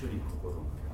主に心がけ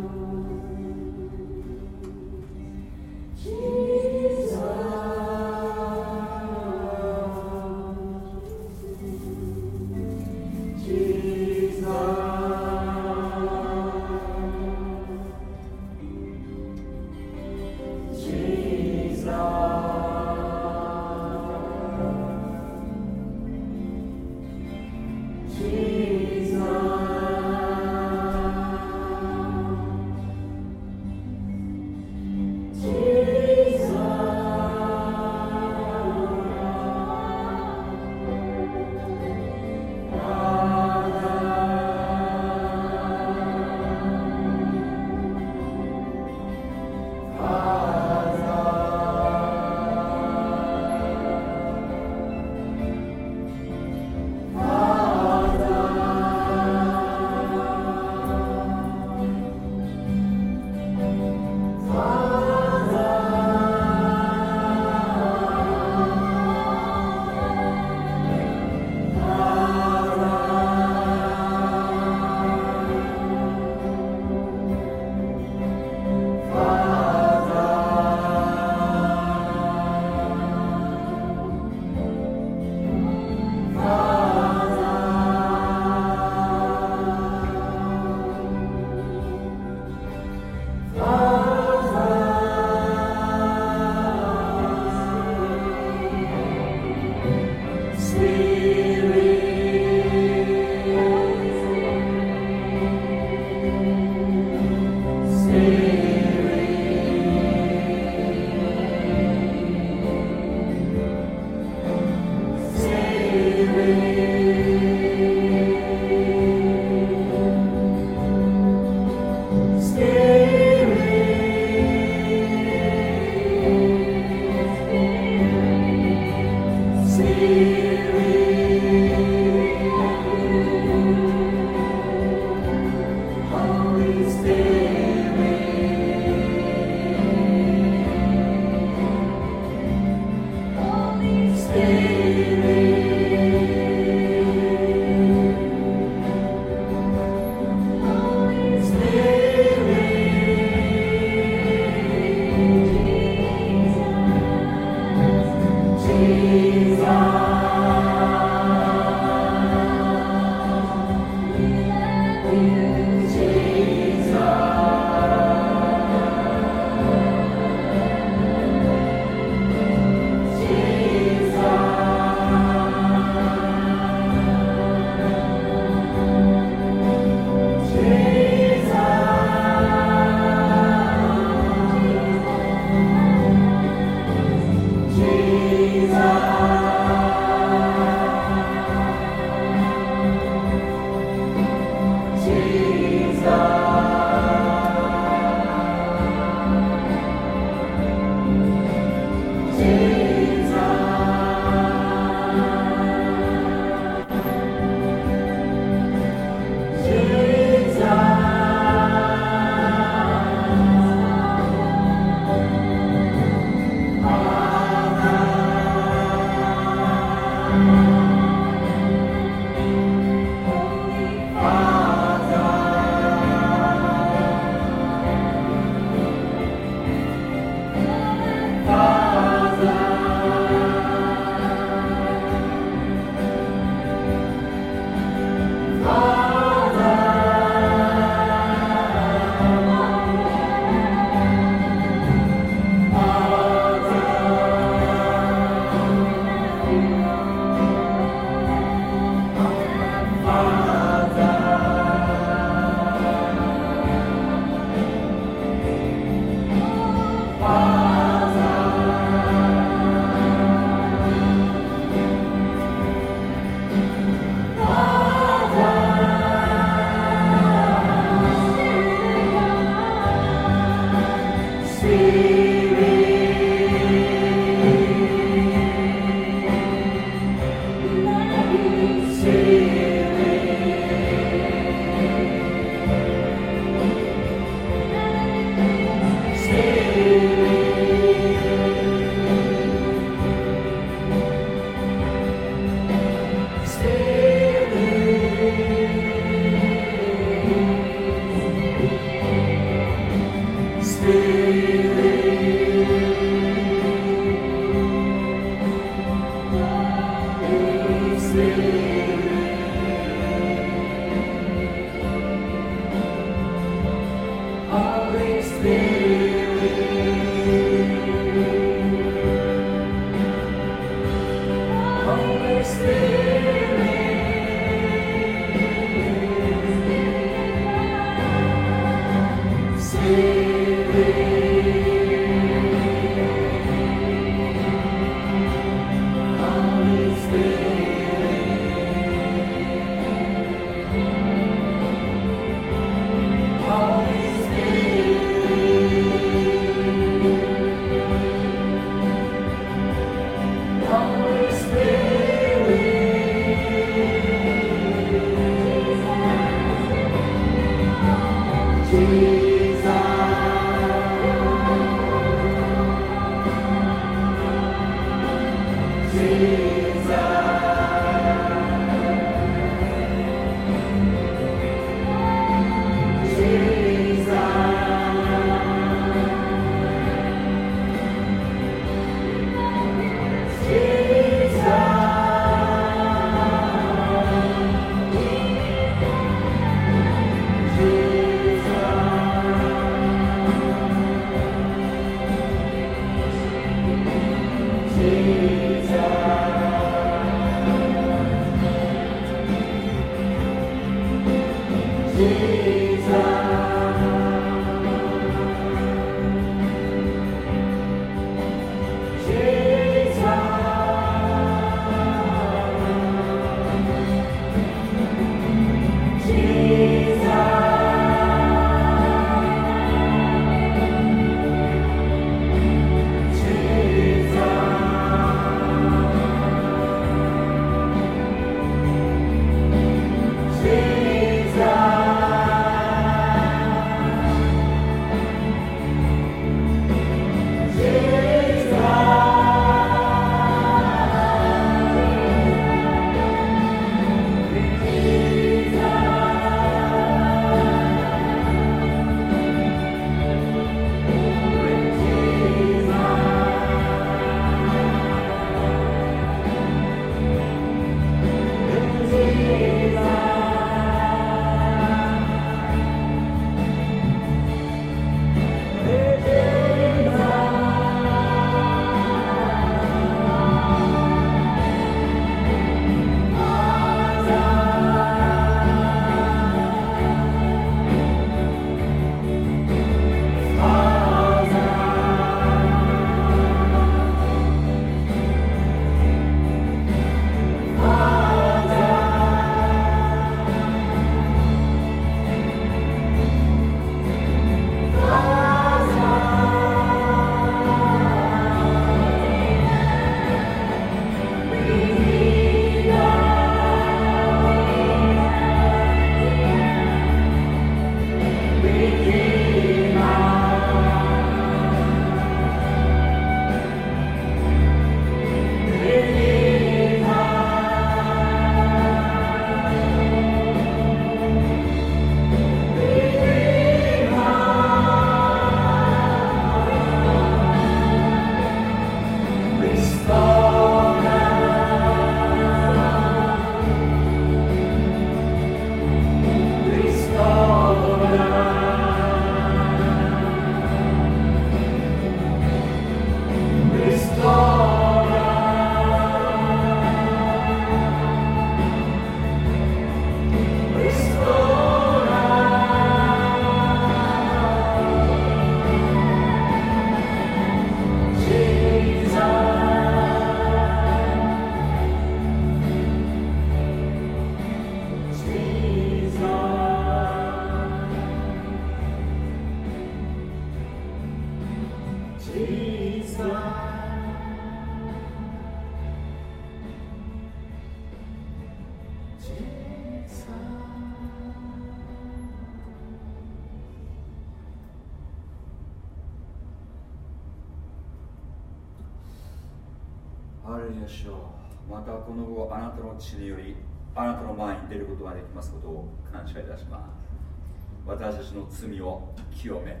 罪を清め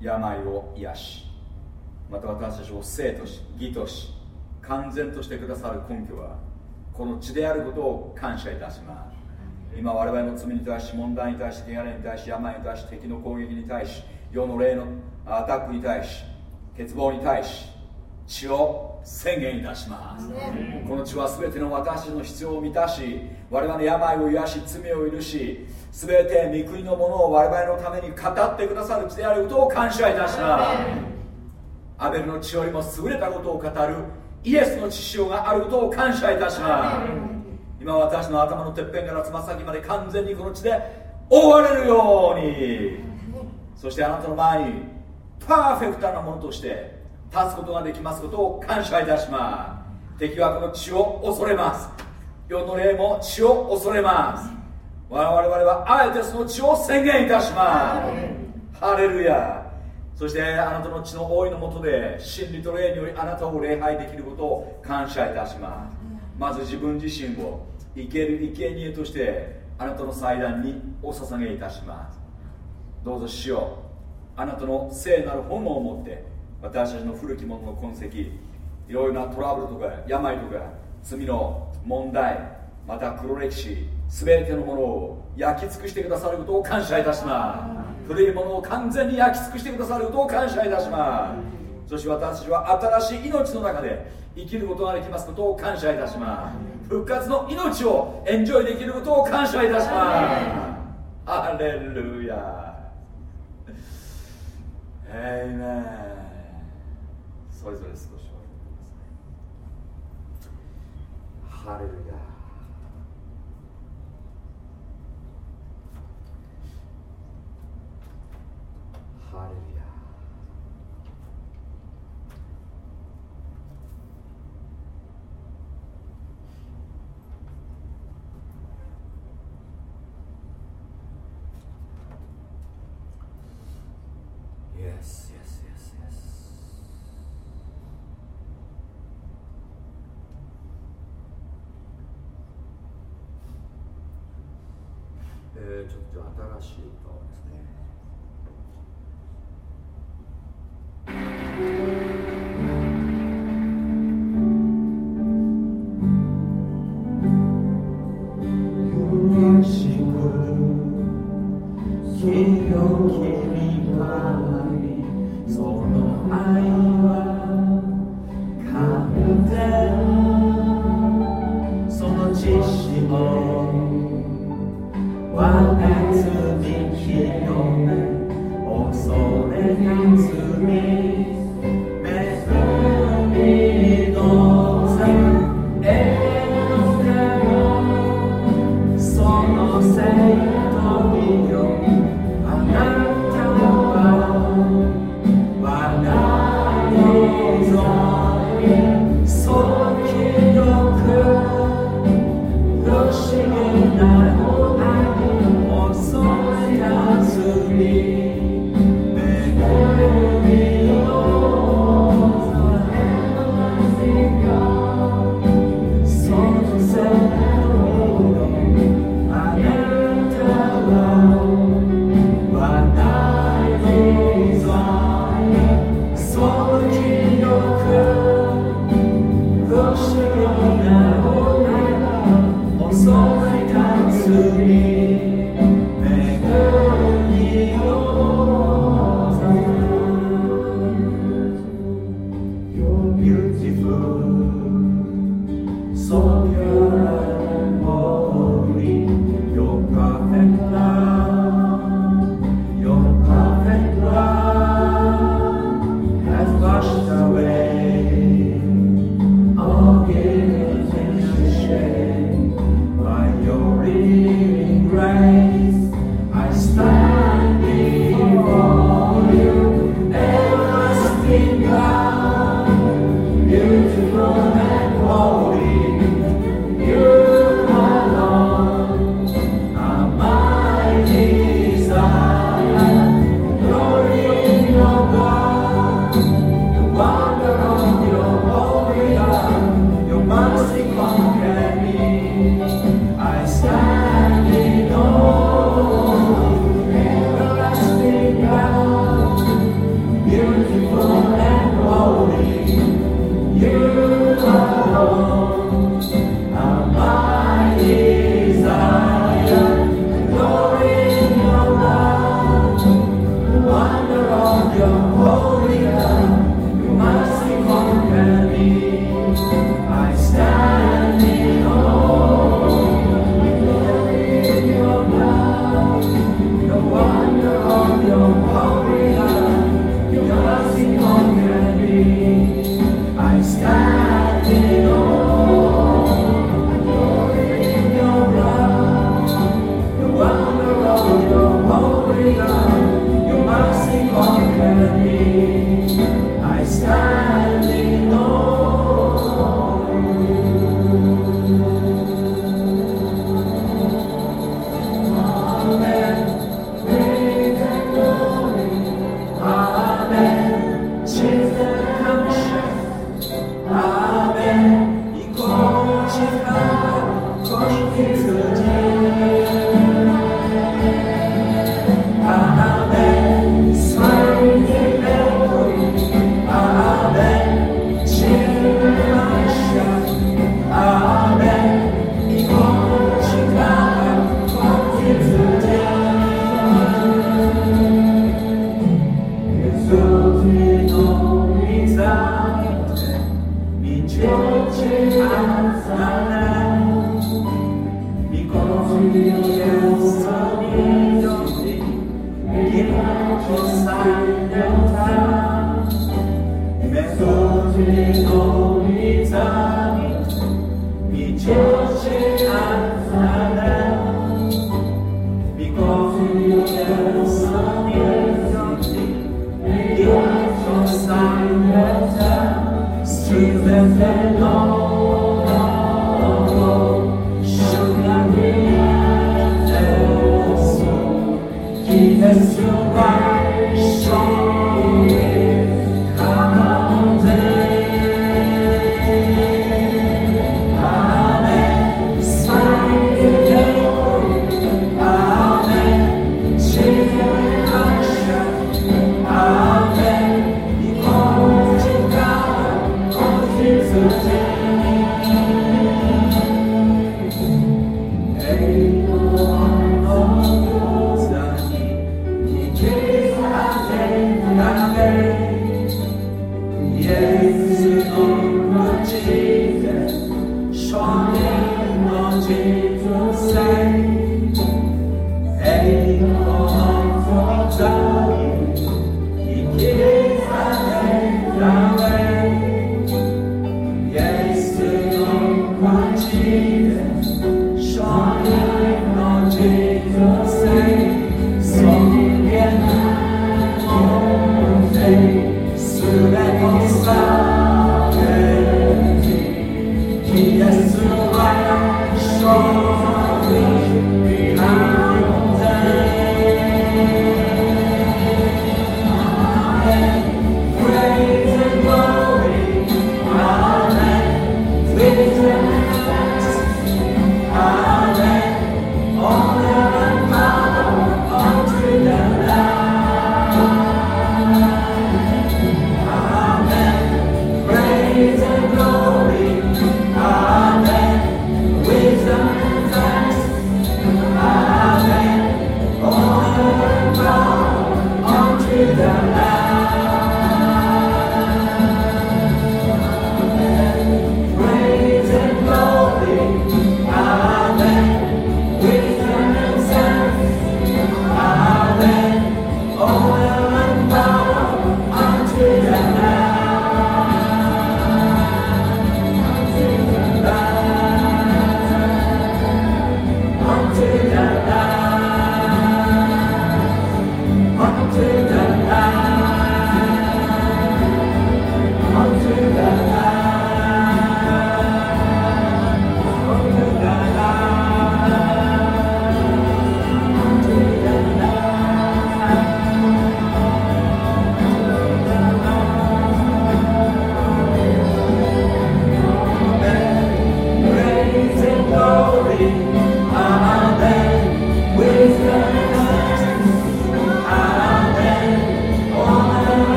病を癒しまた私たちを生とし義とし完全としてくださる根拠はこの血であることを感謝いたします。今我々の罪に対し問題に対し汚れに対し病に対し敵の攻撃に対し世の霊のアタックに対し欠乏に対し血を宣言いたします、この血は全ての私の必要を満たし我々の病を癒し罪を許し全て御国のものを我々のために語ってくださる血であることを感謝いたします。アベルの血よりも優れたことを語るイエスの血潮があることを感謝いたします。今私の頭のてっぺんからつま先まで完全にこの血で覆われるように。そしてあなたの前にパーフェクトなものとして立つことができますことを感謝いたします。敵はこの血を恐れます。世の霊も血を恐れます。我々はあえてその血を宣言いたします。ハレルヤ。そしてあなたの血の大いのもとで真理と霊によりあなたを礼拝できることを感謝いたします。まず自分自身を生ける生贄としてあなたの祭壇にお捧げいたします。どうぞ死を。あなたの聖なる炎を持って私たちの古きものの痕跡いろいろなトラブルとか病とか罪の問題また黒歴史全てのものを焼き尽くしてくださることを感謝いたします。古いものを完全に焼き尽くしてくださることを感謝いたしますそして私たちは新しい命の中で生きることができますことを感謝いたします。復活の命をエンジョイできることを感謝いたします。アレルヤー。Amen. それぞれ少しお祈ください。ハレルヤハレルヤえー、ちょっと新しい歌を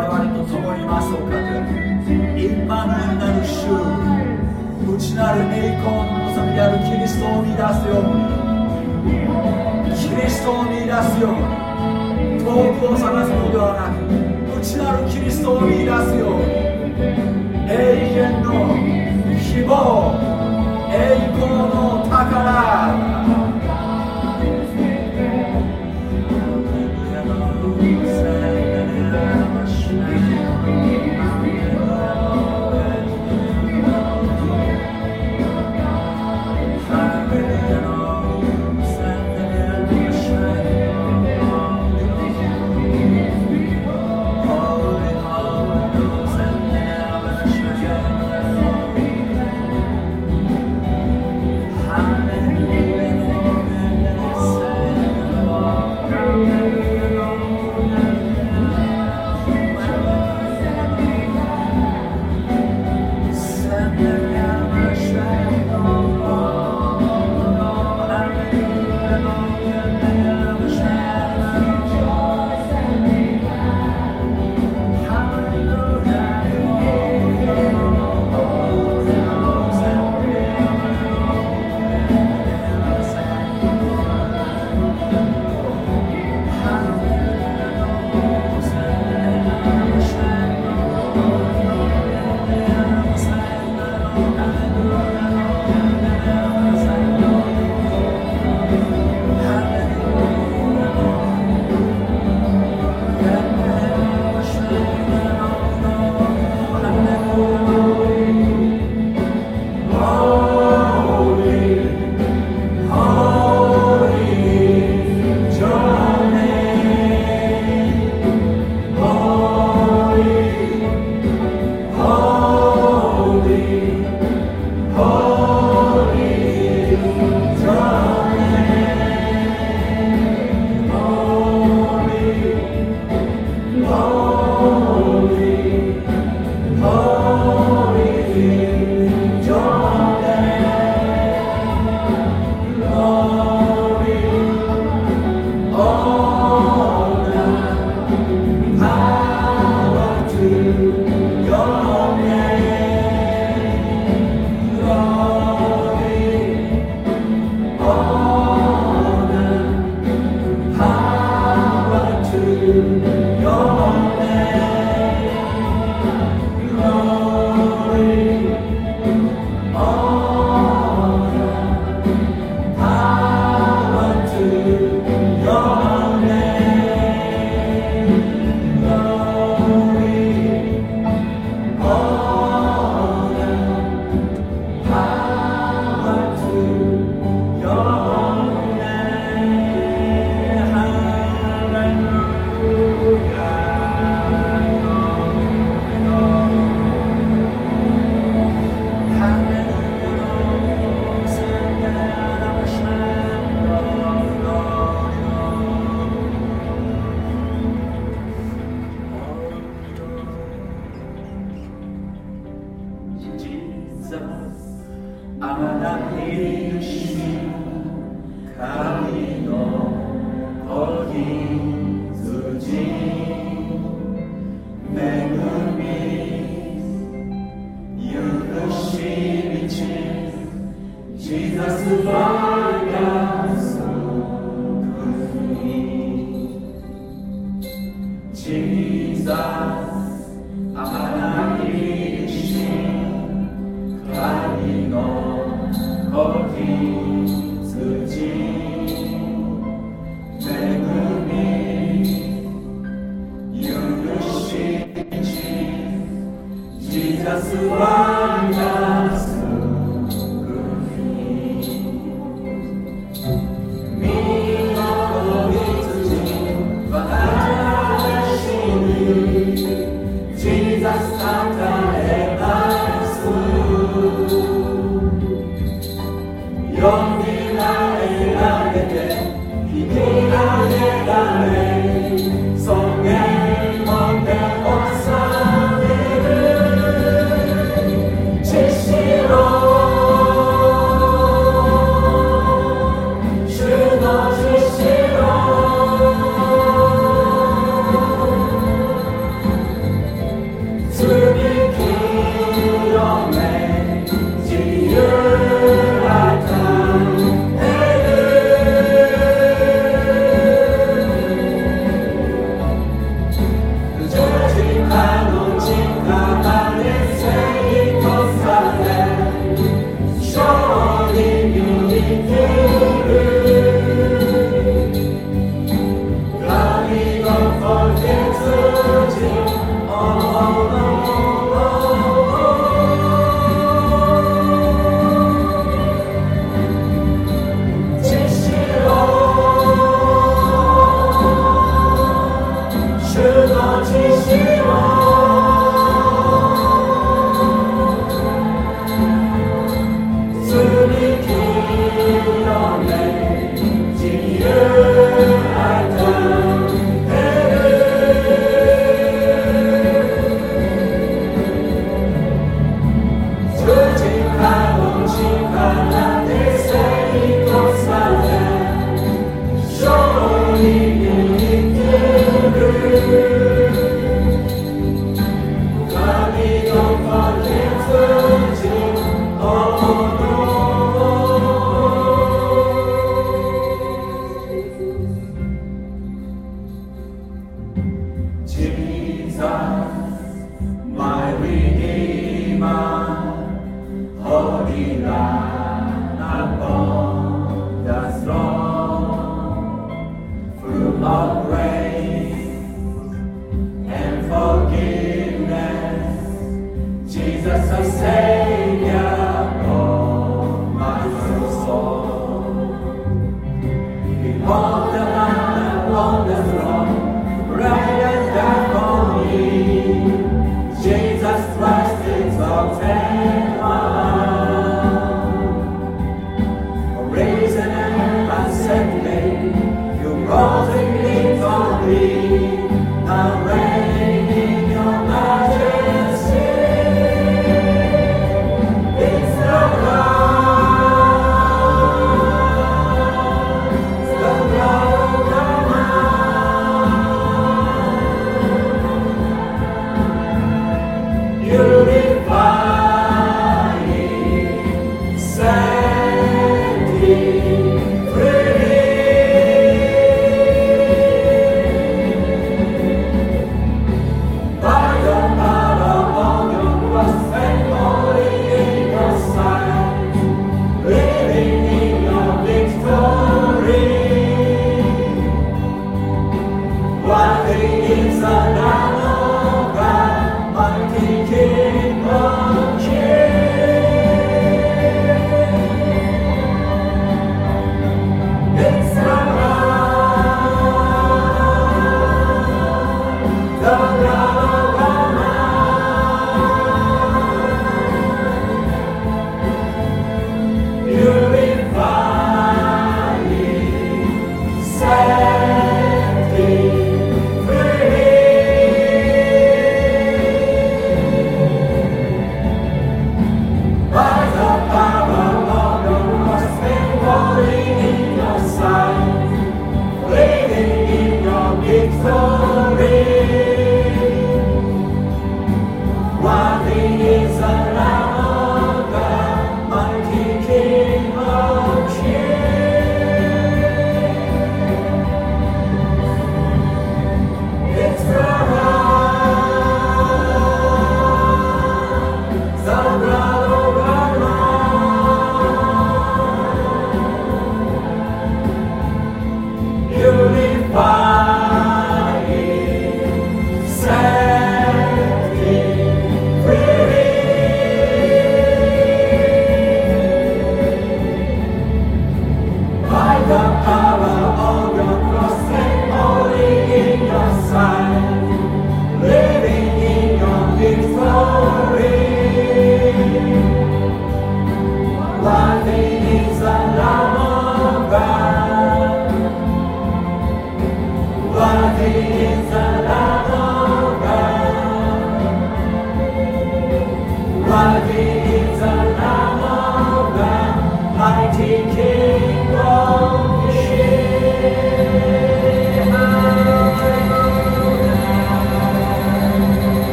我々と共にいます。お方一般のなる主内なる栄光の望みであるキリストを見出すよ。うにキリストを見出すよ。うに遠くを探すのではなく内なるキリストを見出すよ。うに永遠の希望栄光の宝。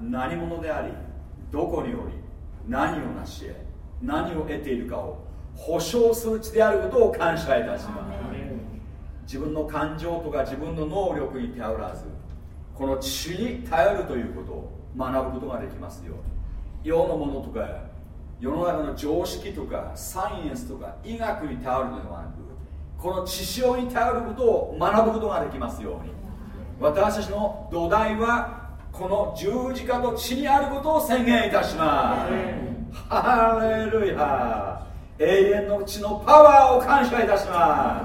何者でありどこにおり何を成し得何を得ているかを保証する血であることを感謝いたします。自分の感情とか自分の能力に頼らずこの血に頼るということを学ぶことができますよ。世のものとか世の中の常識とかサイエンスとか医学に頼るのではなくこの血潮に頼ることを学ぶことができますように。私たちの土台はこの十字架と血にあることを宣言いたします。ハレルヤ。永遠の血のパワーを感謝いたしま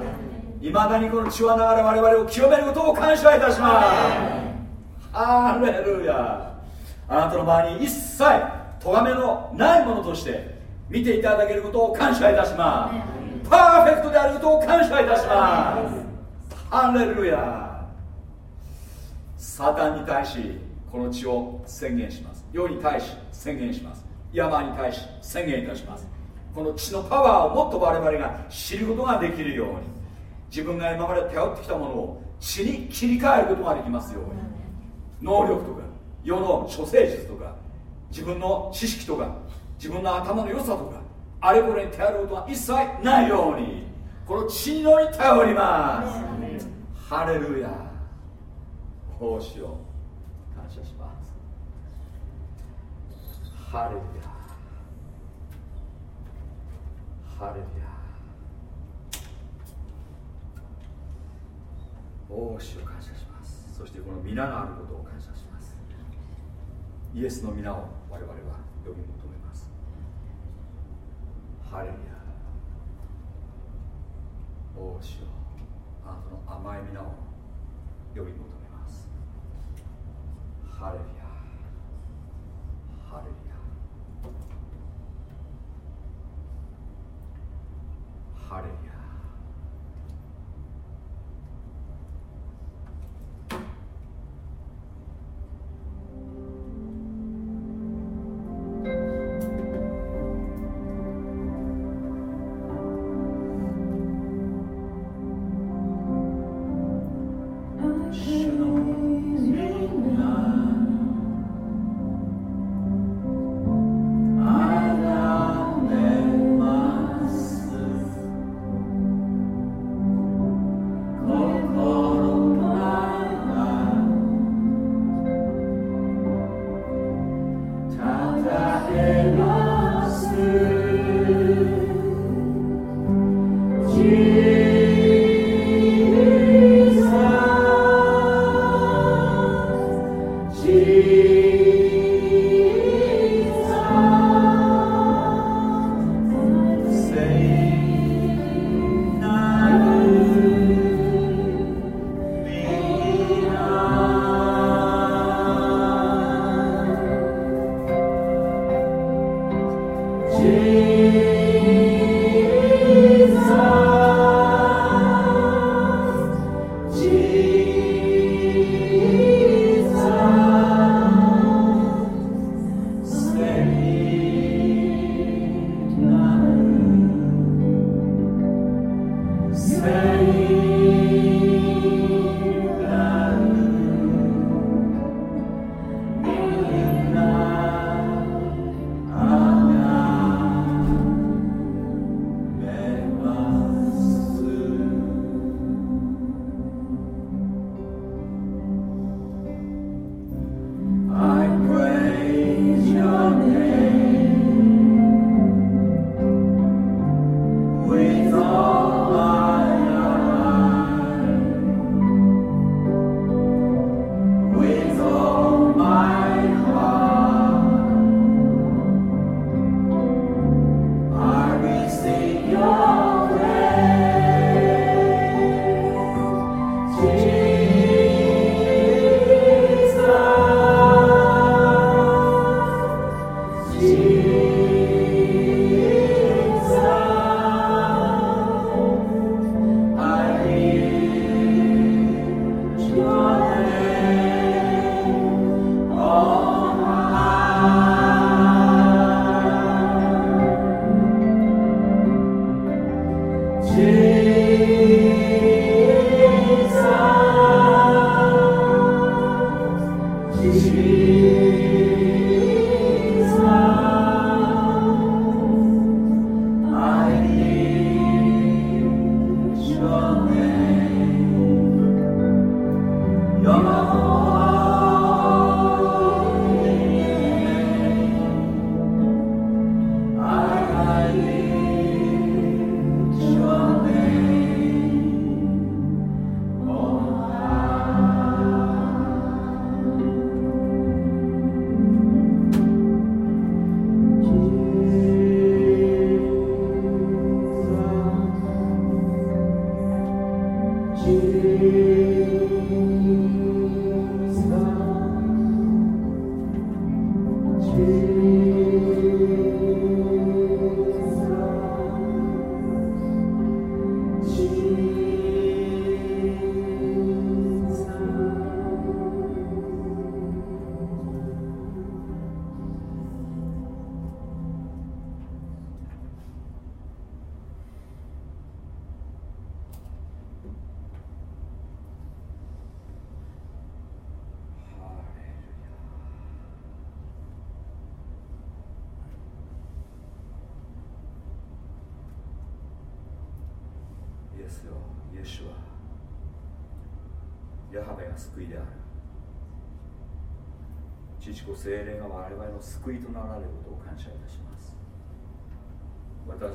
す。いまだにこの血は流れ我々を清めることを感謝いたします。ハレルヤ。あなたの場合に一切咎めのないものとして見ていただけることを感謝いたします。パーフェクトであることを感謝いたします。ハレルヤ。サタンに対しこの血を宣言します。世に対し宣言します。山に対し宣言いたします。この血のパワーをもっと我々が知ることができるように。自分が今まで頼ってきたものを血に切り替えることができますように。能力とか世の処世術とか自分の知識とか自分の頭の良さとかあれこれに頼ることは一切ないようにこの血のに頼ります。ハレルヤ。こうしよう感謝しますハレルヤハレルヤおーしを感謝します。そしてこの皆があることを感謝します。イエスの皆を我々は呼び求めます。ハレルヤおーしよあなたの甘い皆を呼び求めます。ハレルヤハレルヤハレで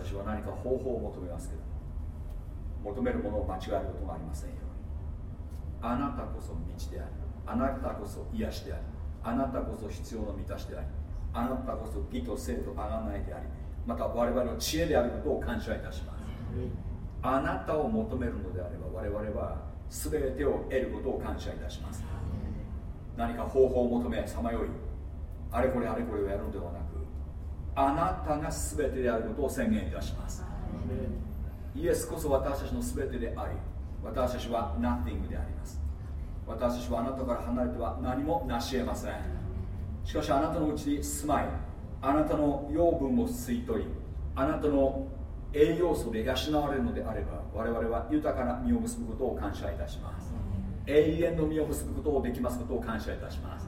私は何か方法を求めますけど求めるものを間違えることがありませんように。あなたこそ道であるあなたこそ癒しであるあなたこそ必要の満たしでありあなたこそ義と生とあがないでありまた我々の知恵であることを感謝いたします。あなたを求めるのであれば我々は全てを得ることを感謝いたします。何か方法を求めさまよい。あれこれあれこれをやるのではなくあなたが全てであることを宣言いたします。イエスこそ私たちの全てであり私たちは Nothing であります。私たちはあなたから離れては何も成し得ません。しかしあなたのうちに住まいあなたの養分を吸い取りあなたの栄養素で養われるのであれば我々は豊かな実を結ぶことを感謝いたします。永遠の実を結ぶことをできますことを感謝いたします。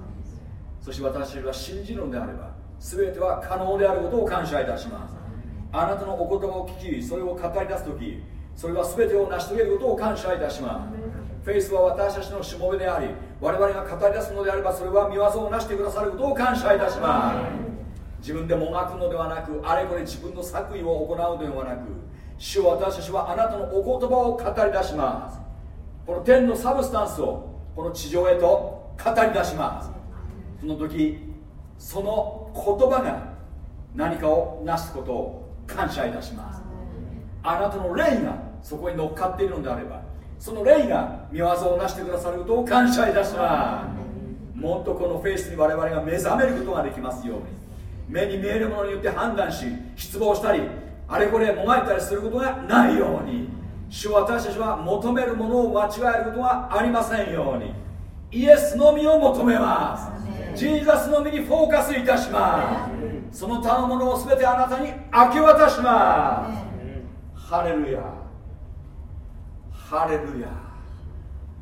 そして私たちは信じるのであれば全ては可能であることを感謝いたします。あなたのお言葉を聞きそれを語り出す時それは全てを成し遂げることを感謝いたします。フェイスは私たちのしもべであり我々が語り出すのであればそれは見業を成してくださることを感謝いたします。自分でもがくのではなくあれこれ自分の作為を行うのではなく主は私たちはあなたのお言葉を語り出します。この天のサブスタンスをこの地上へと語り出します。その時その言葉が何かを成すことを感謝いたします。あなたの霊がそこに乗っかっているのであればその霊が見業を成してくださることを感謝いたします。もっとこのフェイスに我々が目覚めることができますように。目に見えるものによって判断し失望したりあれこれもがいたりすることがないように。主は私たちは求めるものを間違えることがありませんように。イエスのみを求めます。ジーザスのみにフォーカスいたします。その他のものを全てあなたに明け渡します。ハレルヤ。ハレルヤ。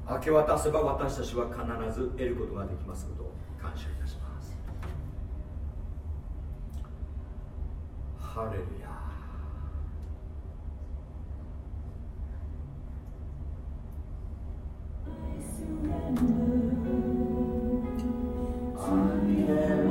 明け渡せば私たちは必ず得ることができますことを感謝いたします。ハレルヤ on the air.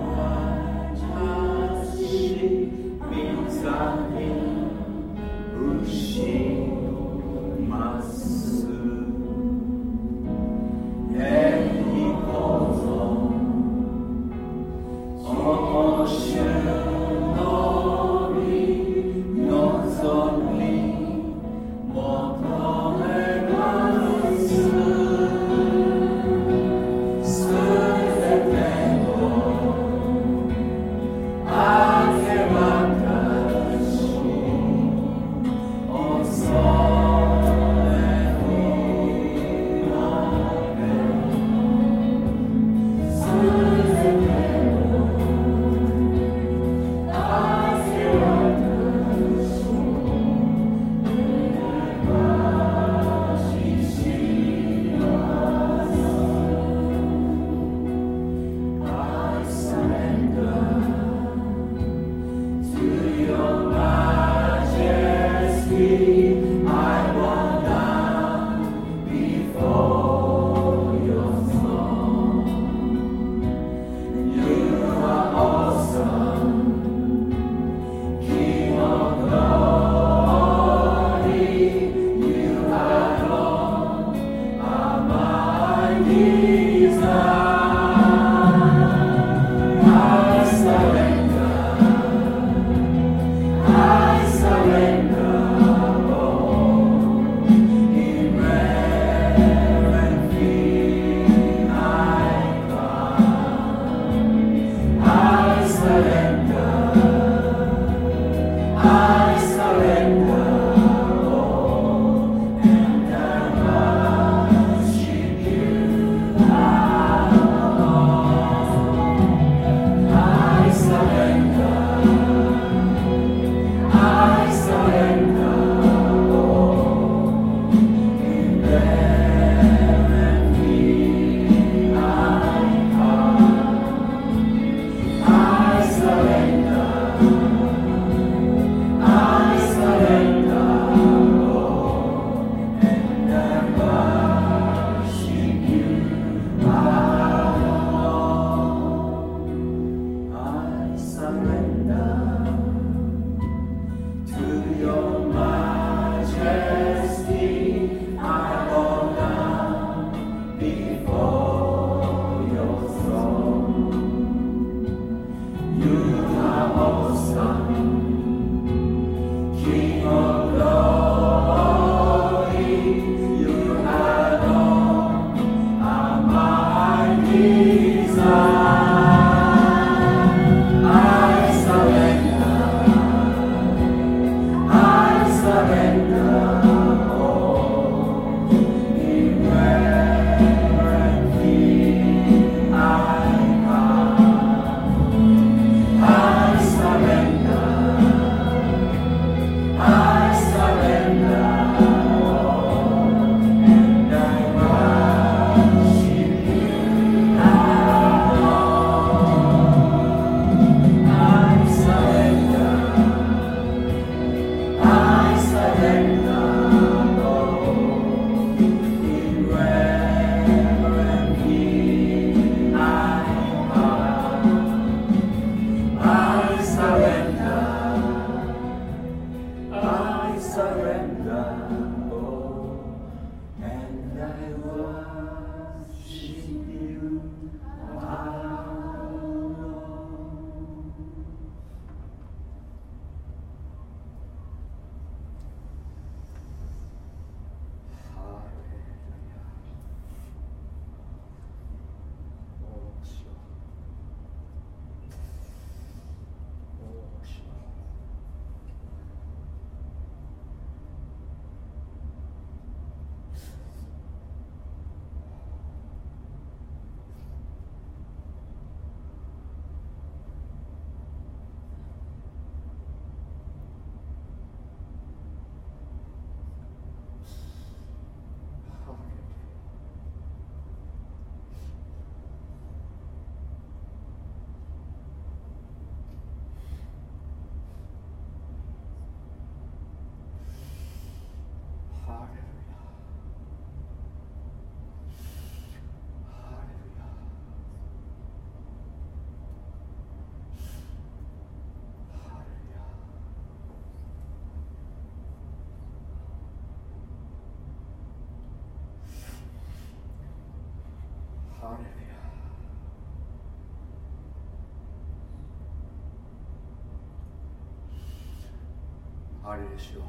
主よ。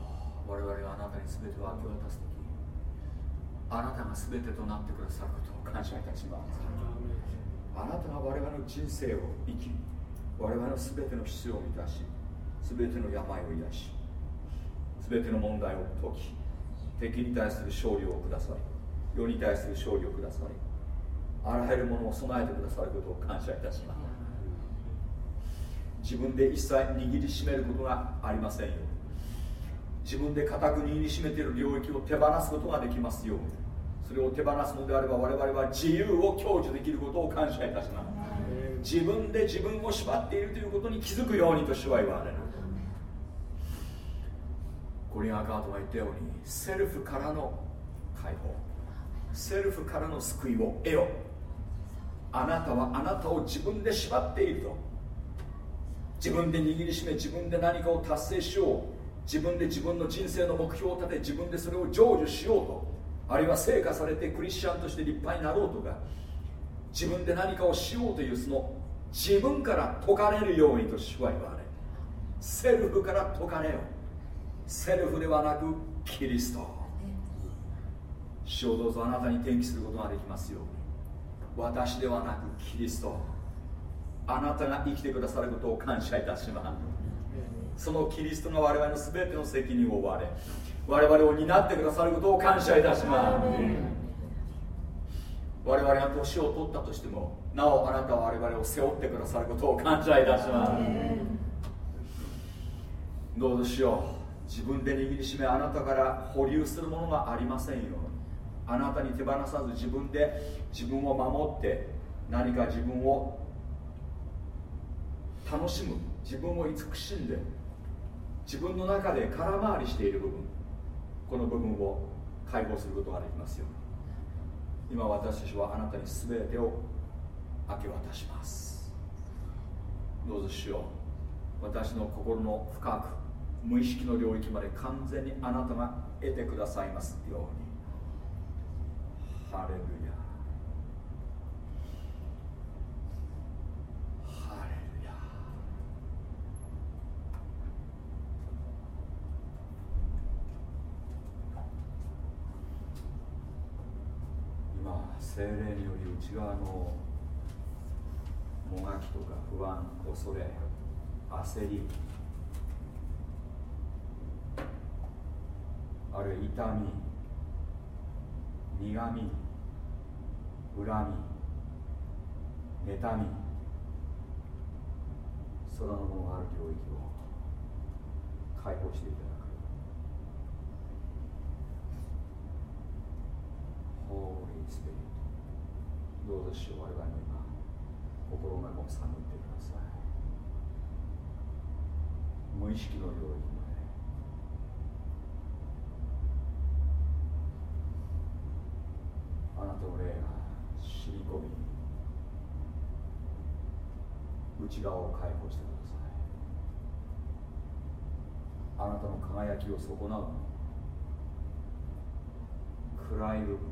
我々があなたに全てを明け渡す時あなたが全てとなってくださることを感謝いたします。あなたが我々の人生を生き我々の全ての必要を満たし全ての病を癒し全ての問題を解き敵に対する勝利をくださり世に対する勝利をくださりあらゆるものを備えてくださることを感謝いたします。自分で一切握りしめることがありませんよ。自分で固く握りしめている領域を手放すことができますように。それを手放すのであれば我々は自由を享受できることを感謝いたします。自分で自分を縛っているということに気づくようにと主は言われる。コリアン・カートが言ったようにセルフからの解放セルフからの救いを得よあなたはあなたを自分で縛っていると。自分で握りしめ自分で何かを達成しよう。自分で自分の人生の目標を立て自分でそれを成就しようとあるいは成果されてクリスチャンとして立派になろうとか自分で何かをしようというその自分から解かれるようにと主は言われセルフから解かれよセルフではなくキリスト。主をどうぞあなたに転記することができますように。私ではなくキリスト。あなたが生きてくださることを感謝いたします。そのキリストが我々の全ての責任を負われ我々を担ってくださることを感謝いたします。我々が年を取ったとしてもなおあなたは我々を背負ってくださることを感謝いたします。どうぞしよう？自分で握りしめあなたから保留するものがありませんよ。あなたに手放さず自分で自分を守って何か自分を楽しむ自分を慈しんで自分の中で空回りしている部分この部分を解放することができますように。今私たちはあなたに全てを明け渡します。どうぞしよう私の心の深く無意識の領域まで完全にあなたが得てくださいますように。ハレルヤハレルヤ今精霊により内側のもがきとか不安恐れ焦りあるいは痛み苦み恨み妬みそのものがある領域を解放していただくホーリースピリットどうぞしよう我々の今心の中を探ってください無意識の領域まであなたの霊が染み込み内側を解放してくださいあなたの輝きを損なう暗い部分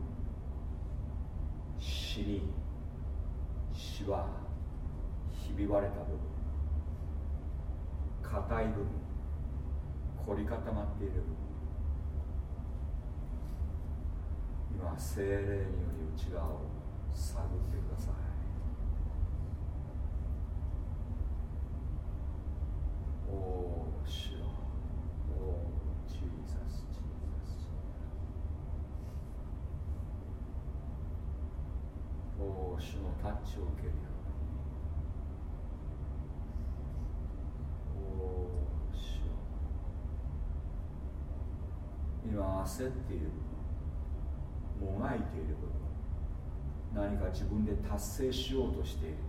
死に死はひび割れた部分硬い部分凝り固まっている部分今精霊により内側を探ってくださいおお主よおおジーザスジーザスおお主のタッチを受けるようにおお主よ今焦っているもがいている何か自分で達成しようとしていると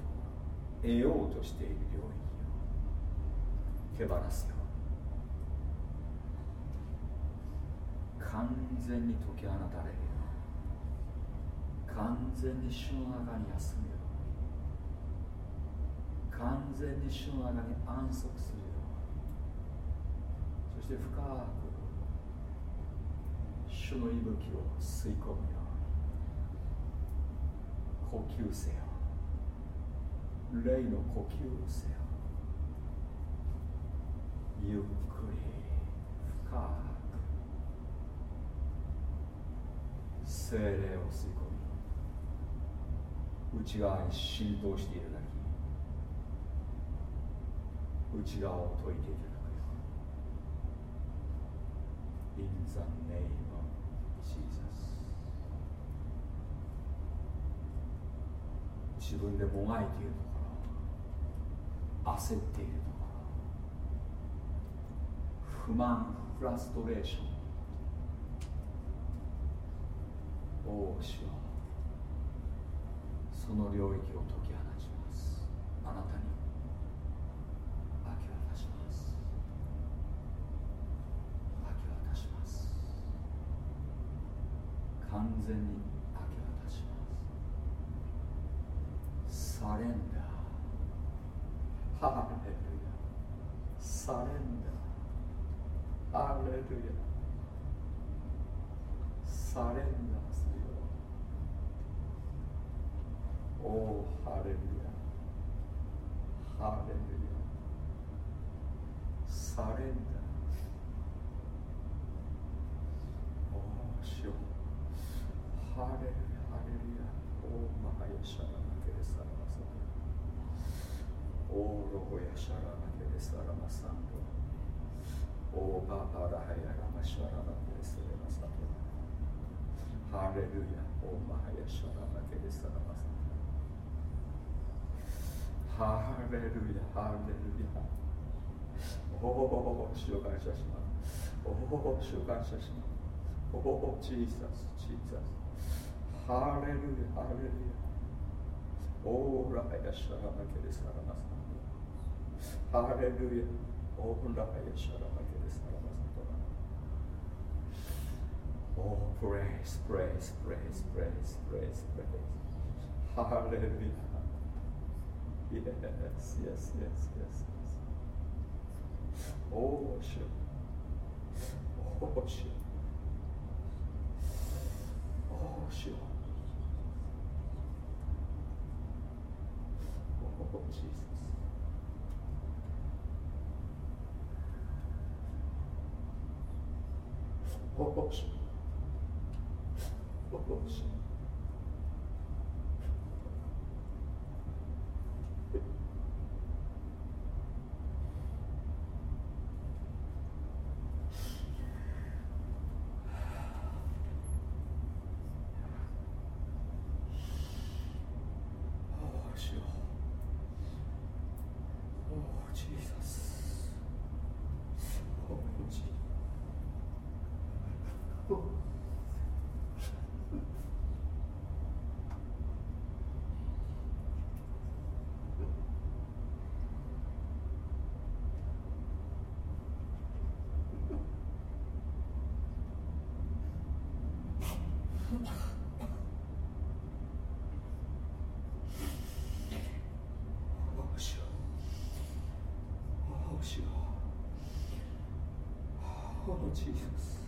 得ようとしている領域を手放すよ完全に解き放たれ完全に主の中に休むよ。完全に主の中に安息するよ。うにそして深く主の息吹を吸い込むように。呼吸せよ。霊の呼吸せよ。ゆっくり深く精霊を吸い込み内側に浸透していただき内側を解いていただく。よ In the name of Jesus 自分でもがいているところ焦っているところ不満フラストレーションおお主よその領域を解き放ちます。あなたに明け渡します。明け渡します。完全に明け渡しますサレンダーハレルヤサレンダーハレルヤサレンダーするよおーハレルヤハレルヤサレンダーおーしよハレルヤハレルヤおーマハヤシャラマケレサラマサドおーロゴヤシャラマケレサラマサンドおーババラハヤラマシャラマケレセレマサドハレルヤおーマハヤシャラマケレサラマサドハレルヤハレルヤおお主を感謝しますおお主を感謝しますおおジーザスジーザスハレルヤハレルヤおおラハヤシャラマケレサラマサドハレルヤおおラハヤシャラマケレサラマサド Oh, praise, praise, praise, praise, praise, praise. Hallelujah. Yes, yes, yes, yes, yes. Oh, sure. Oh, sure. Oh, sure. Oh, Jesus. Oh. Oh, sure. Oh, of Jesus.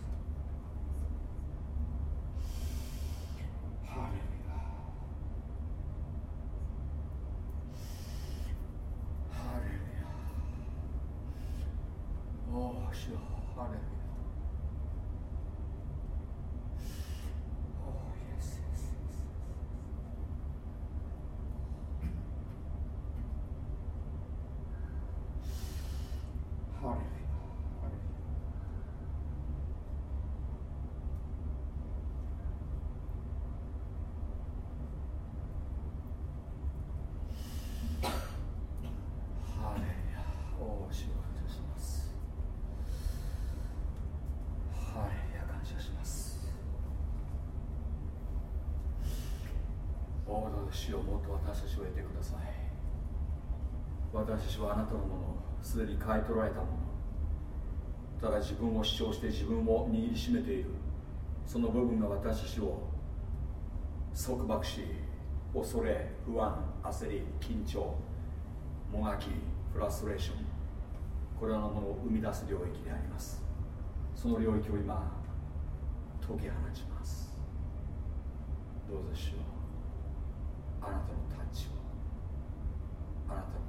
おおどうぞ主をもっと私たちを得てください。私たちはあなたのものすでに買い取られたもの。ただ自分を主張して自分を握りしめている。その部分が私たちを束縛し恐れ不安焦り緊張もがきフラストレーション。これらのものを生み出す領域であります。その領域を今解き放ちます。どうぞ主よ。あなたのタッチをあなたの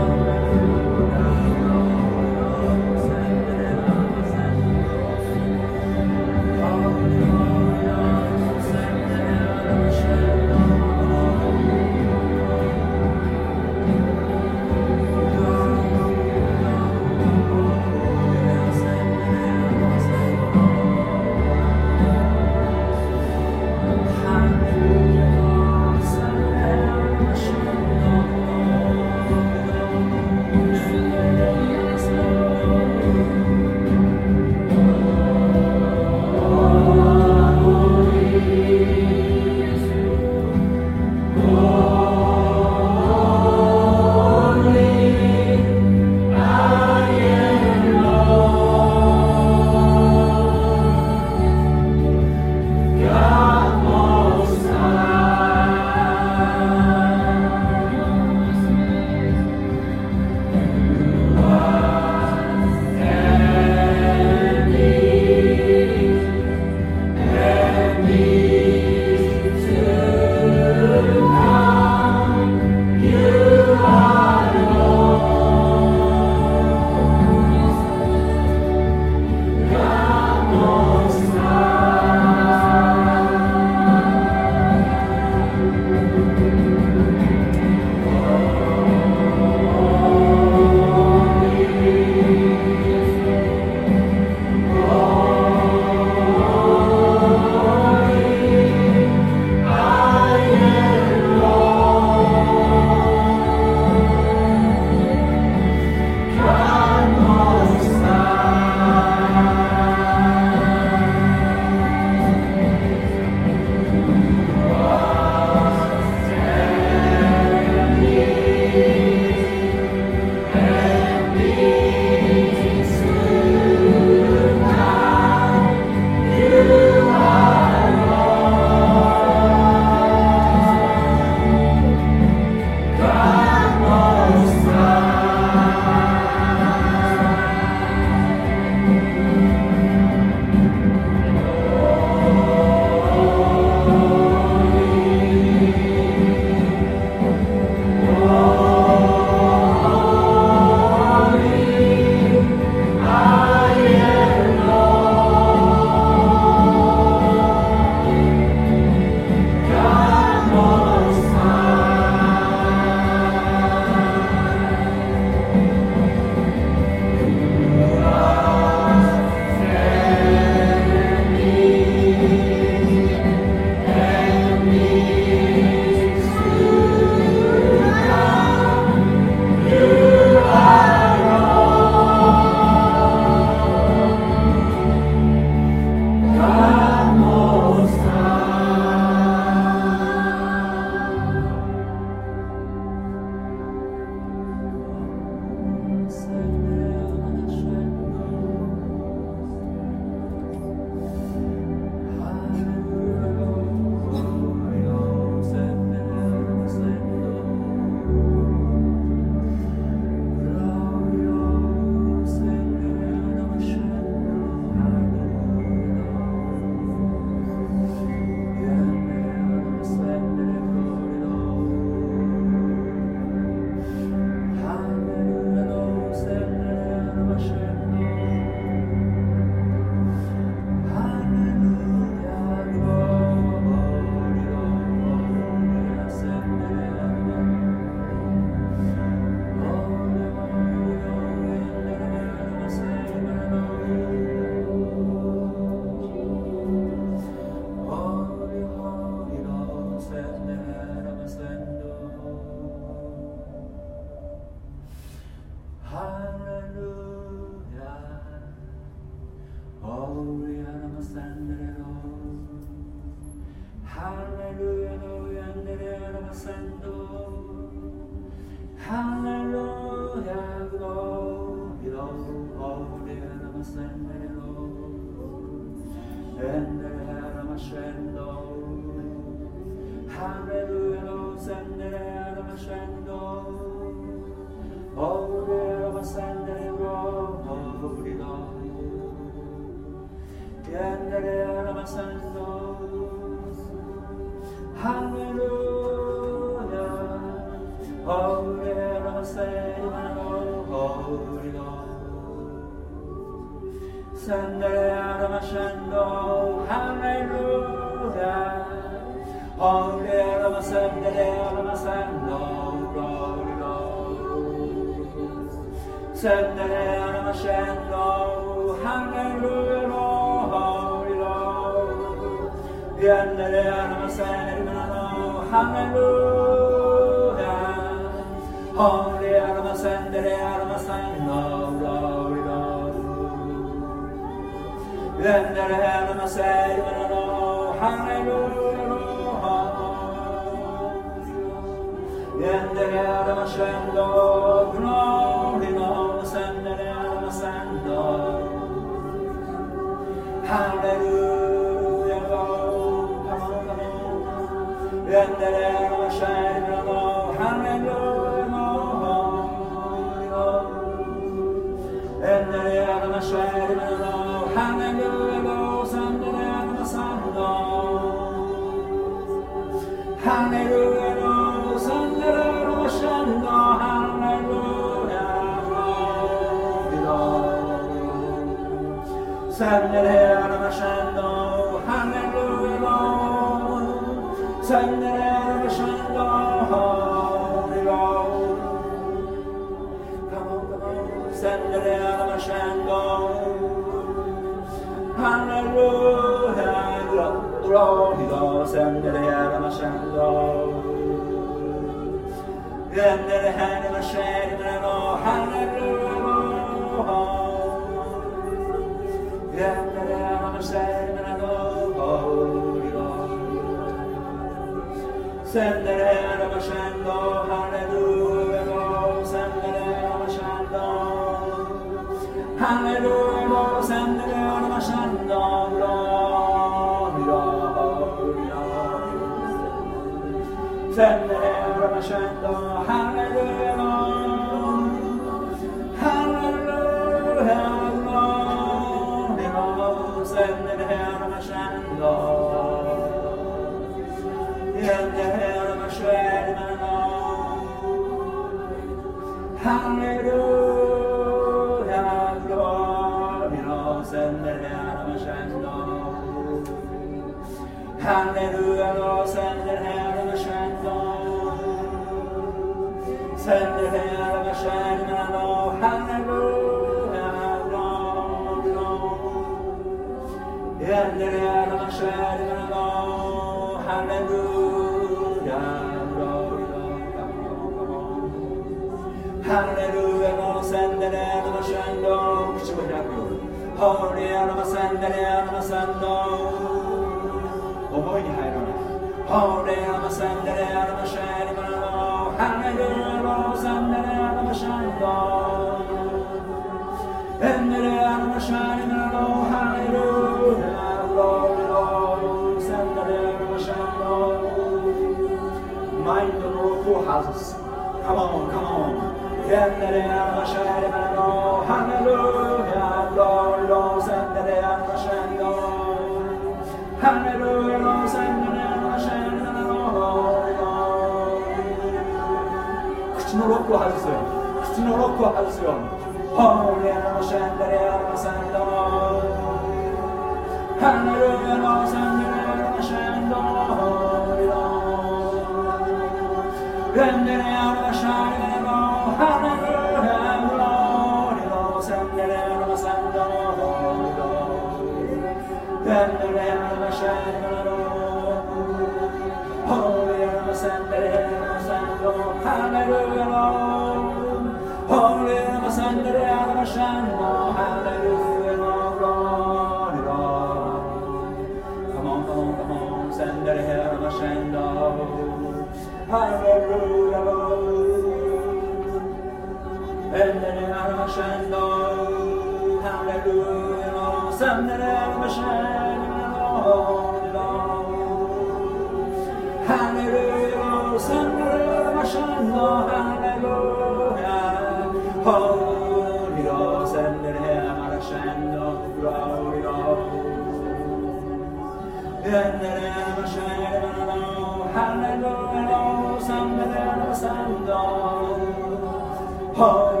하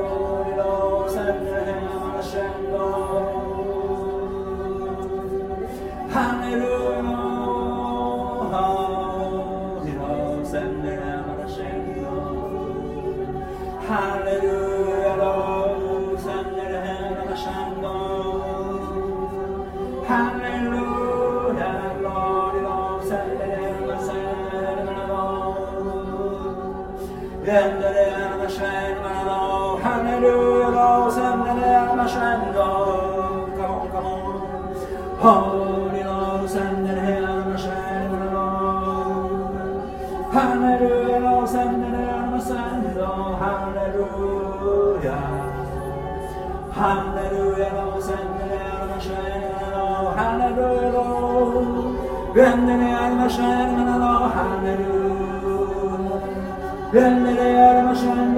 Rendere yarma şayan manala handeru Rendere yarma şayan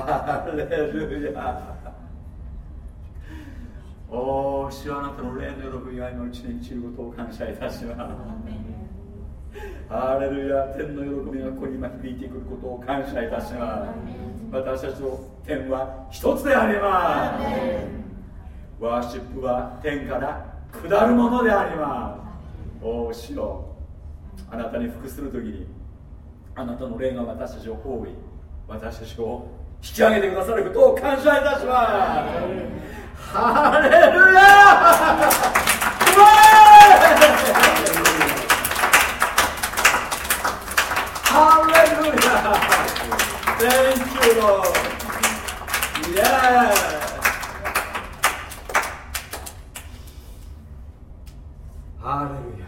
ハレルヤおー主はあなたの霊の喜びが今うちに満ちることを感謝いたします。ハレルヤ天の喜びがここに今響いてくることを感謝いたします。私たちの天は一つであります。ワーシップは天から下るものであります。おお主よ。あなたに服するときにあなたの霊が私たちを覆い私たちを引き上げてくださることを感謝いたします ハレルヤうわハレルヤ Thank you, Lord. Yeah. ハレルヤ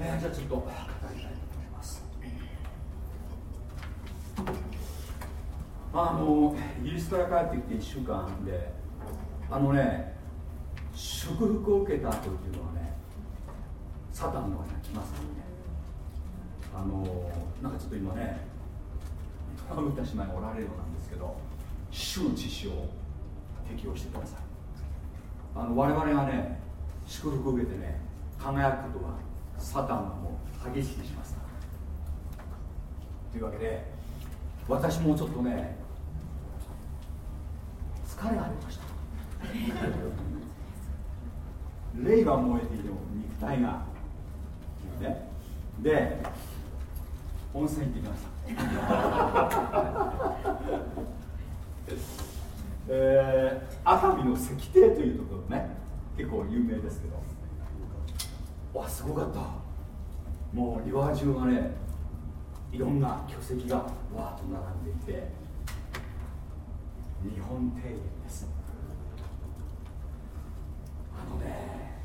えーじゃあちょっと語りたいと思いますあのイギリスから帰ってきて1週間であのね祝福を受けた後っていうのはねサタンの方が来ますからね。あのなんかちょっと今ね打った姉妹がおられるようなんですけど主の知識を適用してください。あの我々がね祝福を受けてね輝くことはサタンはもう激しくしますというわけで私もちょっとね疲れがありました。霊は燃えていても肉体が。ね。で温泉行ってきました。えー、熱海の石庭というところね。結構有名ですけど。わすごかった。もう庭中がねいろんな巨石がわーっと並んでいて日本庭園です。あのね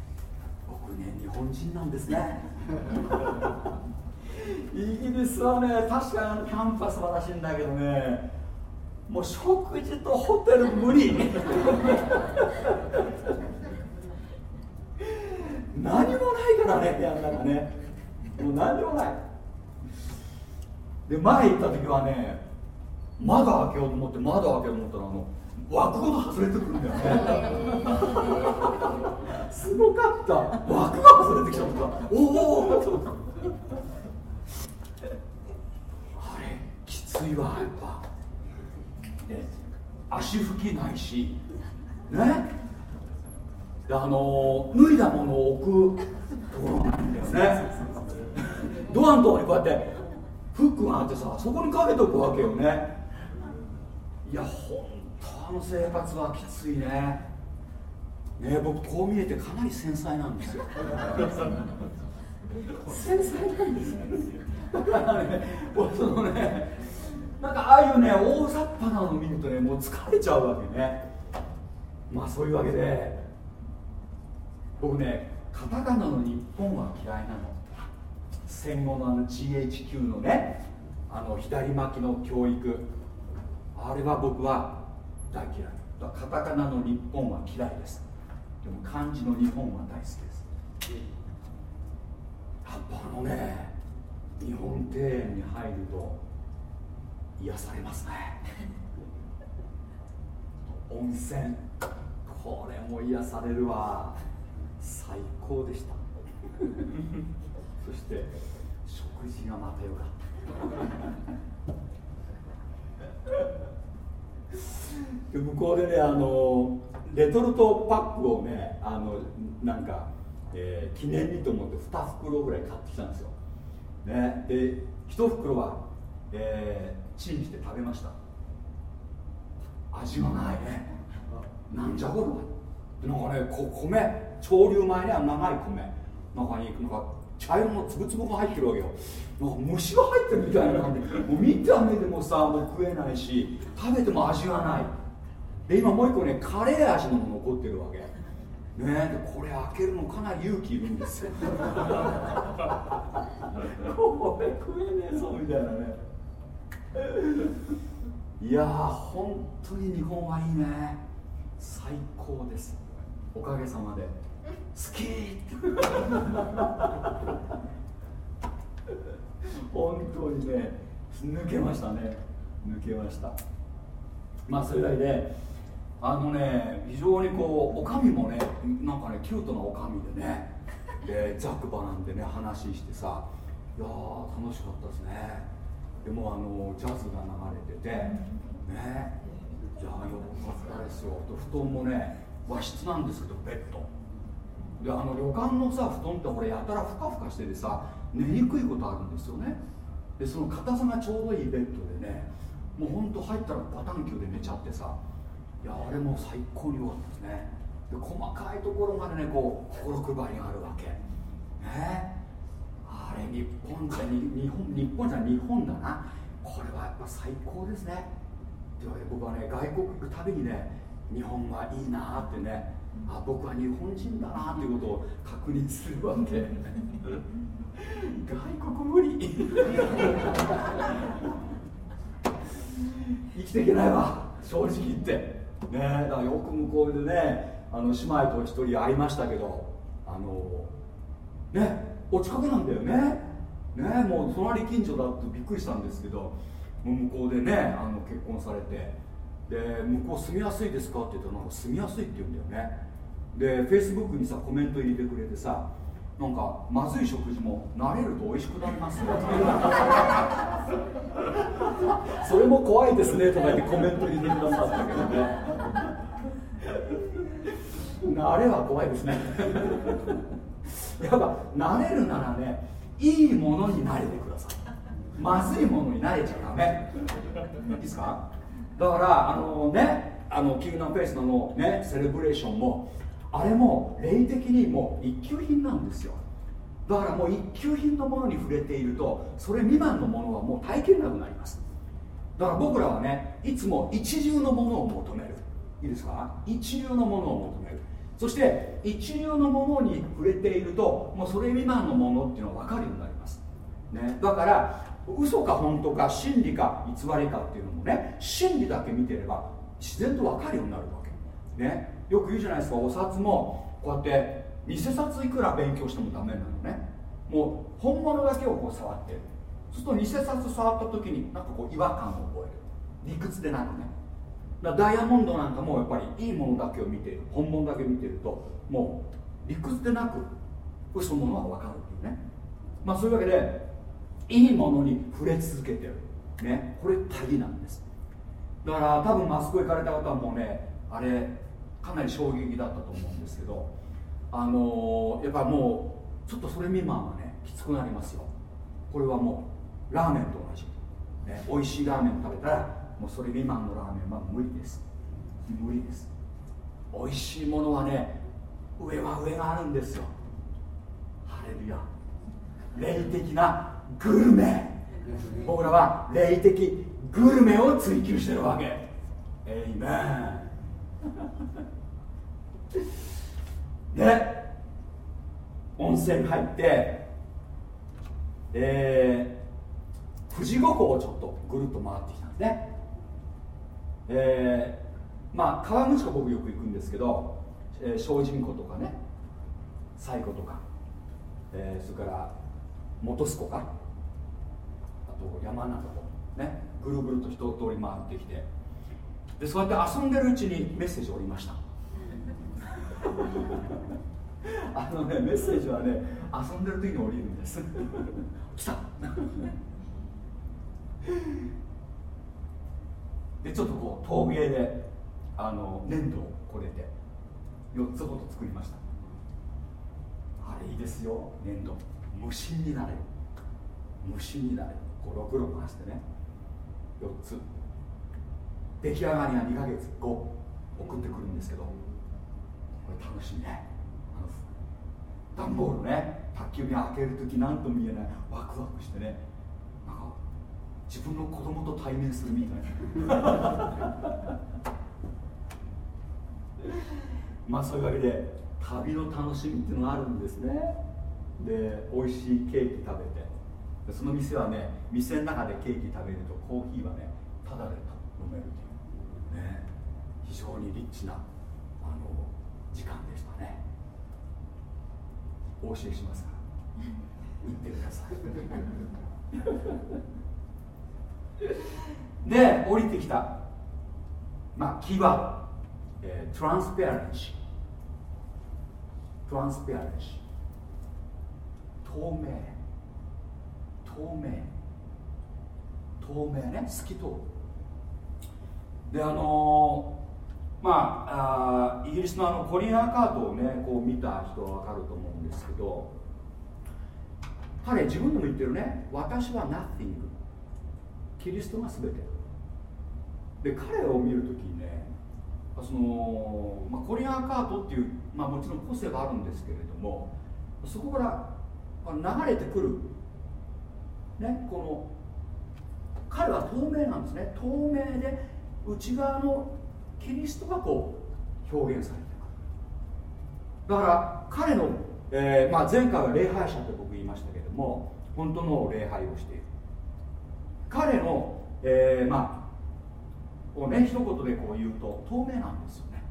僕ね日本人なんですね。イギリスはね確かにキャンパス素晴らしいんだけどねもう食事とホテル無理。何もないからね部屋の中ね。もう何もない。で前行った時はね窓開けようと思って窓開けようと思ったらあの枠ごと外れてくるんだよね。すごかった。枠が外れてきちゃったおおあれきついわやっぱ、ね、足拭きないしねであの脱いだものを置くところなんだよね。ドアのところにこうやってフックがあってさそこにかけておくわけよね。いや本当あの生活はきついね。ね僕こう見えてかなり繊細なんですよ。繊細なんですよだからね そのねなんかああいうね大雑把なの見るとねもう疲れちゃうわけね。まあそういうわけで僕ねカタカナの日本は嫌いなの。戦後のあの GHQ のねあの左巻きの教育あれは僕は大嫌い。だカタカナの日本は嫌いです。でも漢字の日本は大好きです。やっぱあのね日本庭園に入ると癒されますね。温泉。これも癒されるわ。最高でした。そして食事がまたよかったで向こうでねあのレトルトパックをねあのなんか、えー記念にと思って2袋ぐらい買ってきたんですよ、ね、で1袋は、えーチンして食べました。味がないね。なんじゃこれは。なんかねこ米潮流米ね長い米中になんか茶色のつぶつぶが入ってるわけよ。なんか虫が入ってるみたいな感じ。もう見た目でもさもう食えないし食べても味がない。で今もう一個ねカレー味のも残ってるわけ。ねでこれ開けるのかなり勇気いるんですよ。これ食えねえぞみたいなね。いやー本当に日本はいいね。最高です。おかげさまで。好き本当にね抜けましたね。抜けました。まあそれだけであのね非常にこうおかみもねなんかねキュートなおかみでねでザクバなんでね話してさいやー楽しかったですね。でもあのジャズが流れててねいやよかったですよ。と布団もね和室なんですけどベッド。であの旅館のさ布団ってこれやたらふかふかしててさ寝にくいことあるんですよね。でその硬さがちょうどいいベッドでねもうほんと入ったらバタンキューで寝ちゃってさいやあれも最高に良かったですね。で細かいところまでねこう心配りがあるわけ。ね。あれ日本じゃ日本日本じゃ日本だな。これはやっぱ最高ですね。というわけで僕はね外国行くたびにね日本はいいなってねあ僕は日本人だなっていうことを確認するわけ。外国無理。生きていけないわ。正直言って。ねだからよく向こうでねあの姉妹と一人会いましたけどあのねお近くなんだよね。ねもう隣近所だってびっくりしたんですけどもう向こうでねあの結婚されて。で向こう住みやすいですかって言ったらなんか住みやすいって言うんだよね。でフェイスブックにさコメント入れてくれてさなんかまずい食事も慣れると美味しくなりますね それも怖いですねとか言ってコメント入れてくださったけどね。慣れは怖いですね。やっぱ慣れるならねいいものに慣れてください。まずいものに慣れちゃダメ。いいですか？だからあのねあのキングダムフェイスのねセレブレーションもあれも霊的にもう一級品なんですよ。だからもう一級品のものに触れているとそれ未満のものはもう耐えきれなくなります。だから僕らはねいつも一流のものを求める。いいですか？一流のものを求める。そして一流のものに触れているともうそれ未満のものっていうのは分かるようになります、ね、だから嘘か本当か真理か偽りかっていうのもね真理だけ見てれば自然と分かるようになるわけ。ね。よく言うじゃないですかお札もこうやって偽札いくら勉強してもダメなのね。もう本物だけをこう触ってる。そうすると偽札触った時になんかこう違和感を覚える。理屈でなくね。だダイヤモンドなんかもやっぱりいいものだけを見てる本物だけ見てるともう理屈でなく嘘ものは分かるっていうね。まあそういうわけでいいものに触れ続けてる。ね。これ鍵なんです。だから多分マスコ行かれた方はもうねあれかなり衝撃だったと思うんですけどあの、やっぱもうちょっとそれ未満はねきつくなりますよ。これはもうラーメンと同じ、ね、美味しいラーメン食べたらもうそれ未満のラーメンは無理です。無理です。美味しいものはね上は上があるんですよ。ハレルヤ。霊的なグルメ。僕らは霊的グルメを追求してるわけ。エイメン。で温泉入ってえー、富士五湖をちょっとぐるっと回ってきたんですね。えー、まあ川口湖僕よく行くんですけど、えー、精進湖とかね西湖とか、えー、それから本栖湖かあと山中湖ね。ぐるぐると一通り回ってきて。でそうやって遊んでるうちにメッセージを降りました。あのねメッセージはね遊んでる時に降りるんです。来た。でちょっとこう陶芸であの粘土をこれて4つほど作りました。あれいいですよ。粘土。無心になれる。無心になれる。こうろくろ回してね。4つ。出来上がりが2ヶ月後送ってくるんですけど。これ楽しみね。あの段ボールね宅急便開ける時何とも言えない。ワクワクしてね。なんか自分の子供と対面するみたいな。まあそういうわけで旅の楽しみっていうのがあるんですね。で美味しいケーキ食べて。その店はね店の中でケーキ食べるとコーヒーはねタダで飲めるという。ね。非常にリッチな時間でしたね。お教えしますか。ら行ってください。で降りてきた。まあキーワード、えー、トランスペアレンシートランスペアレンシー透明。透明。透明ね。透き通る。であのー、まああイギリスのあのコリアンカートをねこう見た人は分かると思うんですけど彼自分でも言ってるね私は nothing キリストが全て。で彼を見るときにねその、まあ、コリアンカートっていう、まあ、もちろん個性があるんですけれどもそこから流れてくる。ねこの彼は透明なんですね。透明で内側のキリストがこう表現されてく。だから彼の、えーまあ、前回は礼拝者って僕言いましたけども本当の礼拝をしている。彼の、えー、まあをね一言でこう言うと透明なんですよね。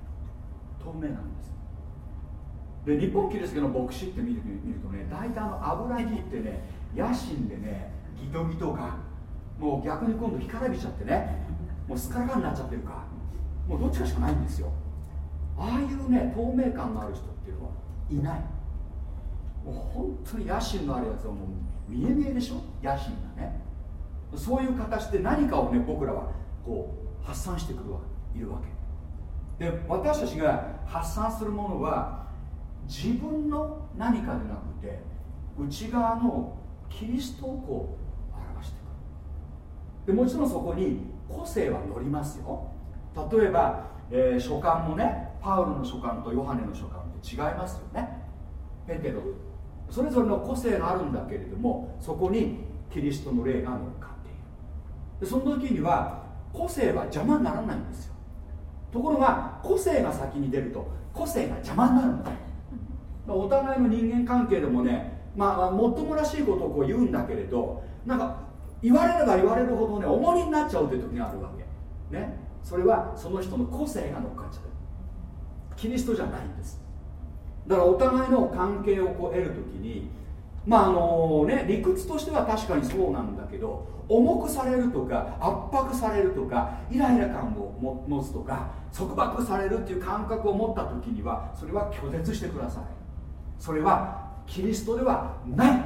透明なんです。で日本キリストの牧師って見る見るとね大体あの油ぎってね野心でねギトギトがもう逆に今度干からびちゃってねもうスカラカになっちゃってるか。もうどっちかしかないんですよ。ああいうね透明感のある人っていうのはいない。もう本当に野心のあるやつはもう見え見えでしょ？野心がね。そういう形で何かをね僕らはこう発散してくるわいるわけ。で私たちが発散するものは自分の何かでなくて内側のキリストをこう表してくる。でもちろんそこに個性は乗りますよ。例えば、えー、書簡もねパウロの書簡とヨハネの書簡って違いますよね。ペテロ。それぞれの個性があるんだけれどもそこにキリストの霊が乗っかっている。でその時には個性は邪魔にならないんですよ。ところが個性が先に出ると個性が邪魔になるんだお互いの人間関係でもねまあもっともらしいことをこう言うんだけれどなんか言われれば言われるほどね重荷になっちゃうという時があるわけ。ね。それはその人の個性が乗っかっちゃう。キリストじゃないんです。だからお互いの関係をこう得るときにまああのね理屈としては確かにそうなんだけど重くされるとか圧迫されるとかイライラ感を持つとか束縛されるっていう感覚を持った時にはそれは拒絶してください。それはキリストではない。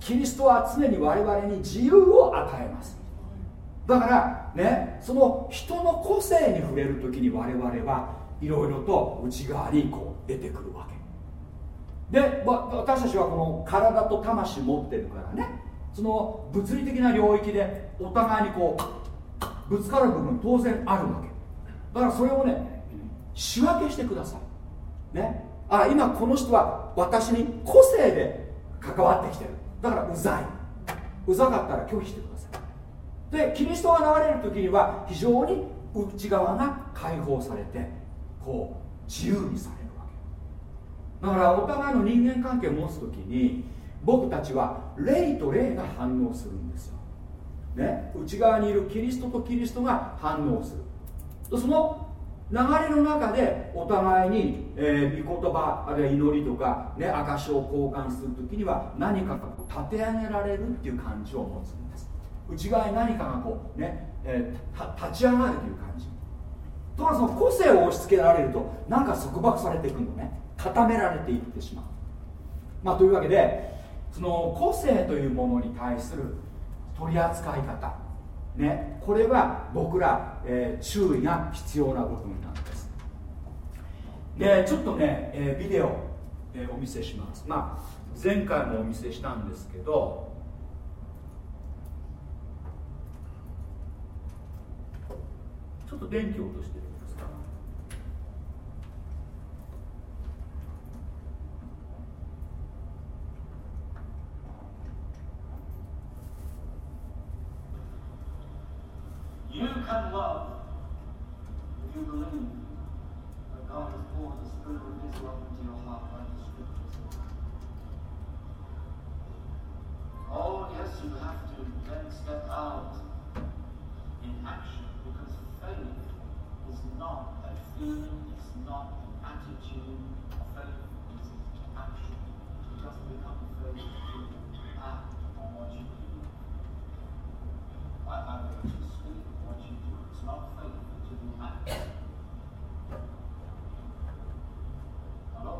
キリストは常に我々に自由を与えます。だからねその人の個性に触れる時に我々はいろいろと内側にこう出てくるわけ。で私たちはこの体と魂持ってるからねその物理的な領域でお互いにこうぶつかる部分当然あるわけ。だからそれをね仕分けしてください。ね。あ今この人は私に個性で関わってきてる。だからうざい。うざかったら拒否してください。でキリストが流れる時には非常に内側が解放されてこう自由にされるわけ。だからお互いの人間関係を持つ時に僕たちは霊と霊が反応するんですよ、ね、内側にいるキリストとキリストが反応する。その流れの中でお互いに、えー、御言葉あるいは祈りとか、ね、証を交換する時には何かが立て上げられるっていう感じを持つんです。内側に何かがこうね、えー、立ち上がるという感じ。ところがその個性を押し付けられるとなんか束縛されていくのね。固められていってしまう。まあというわけでその個性というものに対する取り扱い方。ね、これは僕ら、えー、注意が必要な部分なんです。でちょっとね、えー、ビデオ、えー、お見せします。まあ前回もお見せしたんですけどちょっと電気を落としてるんですか You can love if you believe that God has poured the Spirit of His love into your heart, like the Scriptures say. Oh, yes, you have to then step out in action because faith is not a feeling, it's not an attitude. Faith is action. It doesn't become faith if you act on what you do. I, I will just speak what you do. It's not faith until you act. Hello?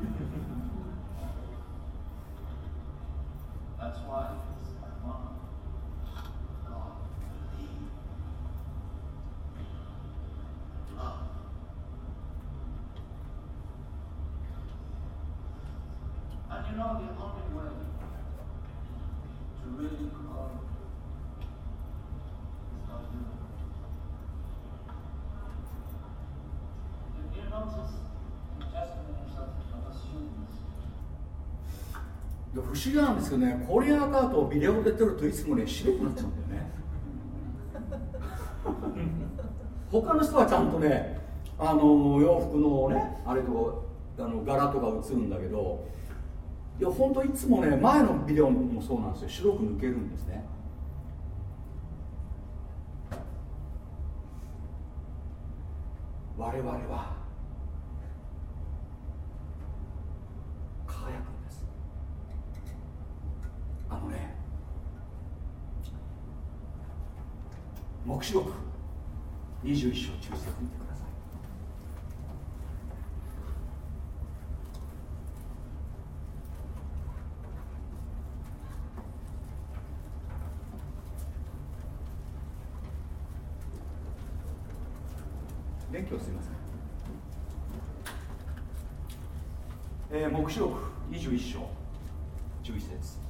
That's why 思議なんですけどね。コリアンカートをビデオで撮るといつもね白くなっちゃうんだよね。他の人はちゃんとねあの洋服のねあれとかあの柄とか映るんだけどいや本当いつもね前のビデオもそうなんですよ。白く抜けるんですね。我々は輝くんですあのね黙示録21章中節見てください勉強すみませんえー、黙示録21章11節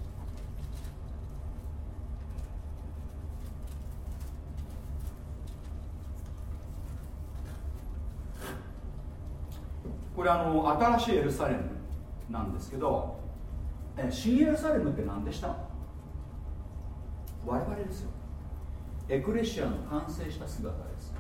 こあの新しいエルサレムなんですけど、え新エルサレムって何でした？我々ですよ。エクレシアの完成した姿です。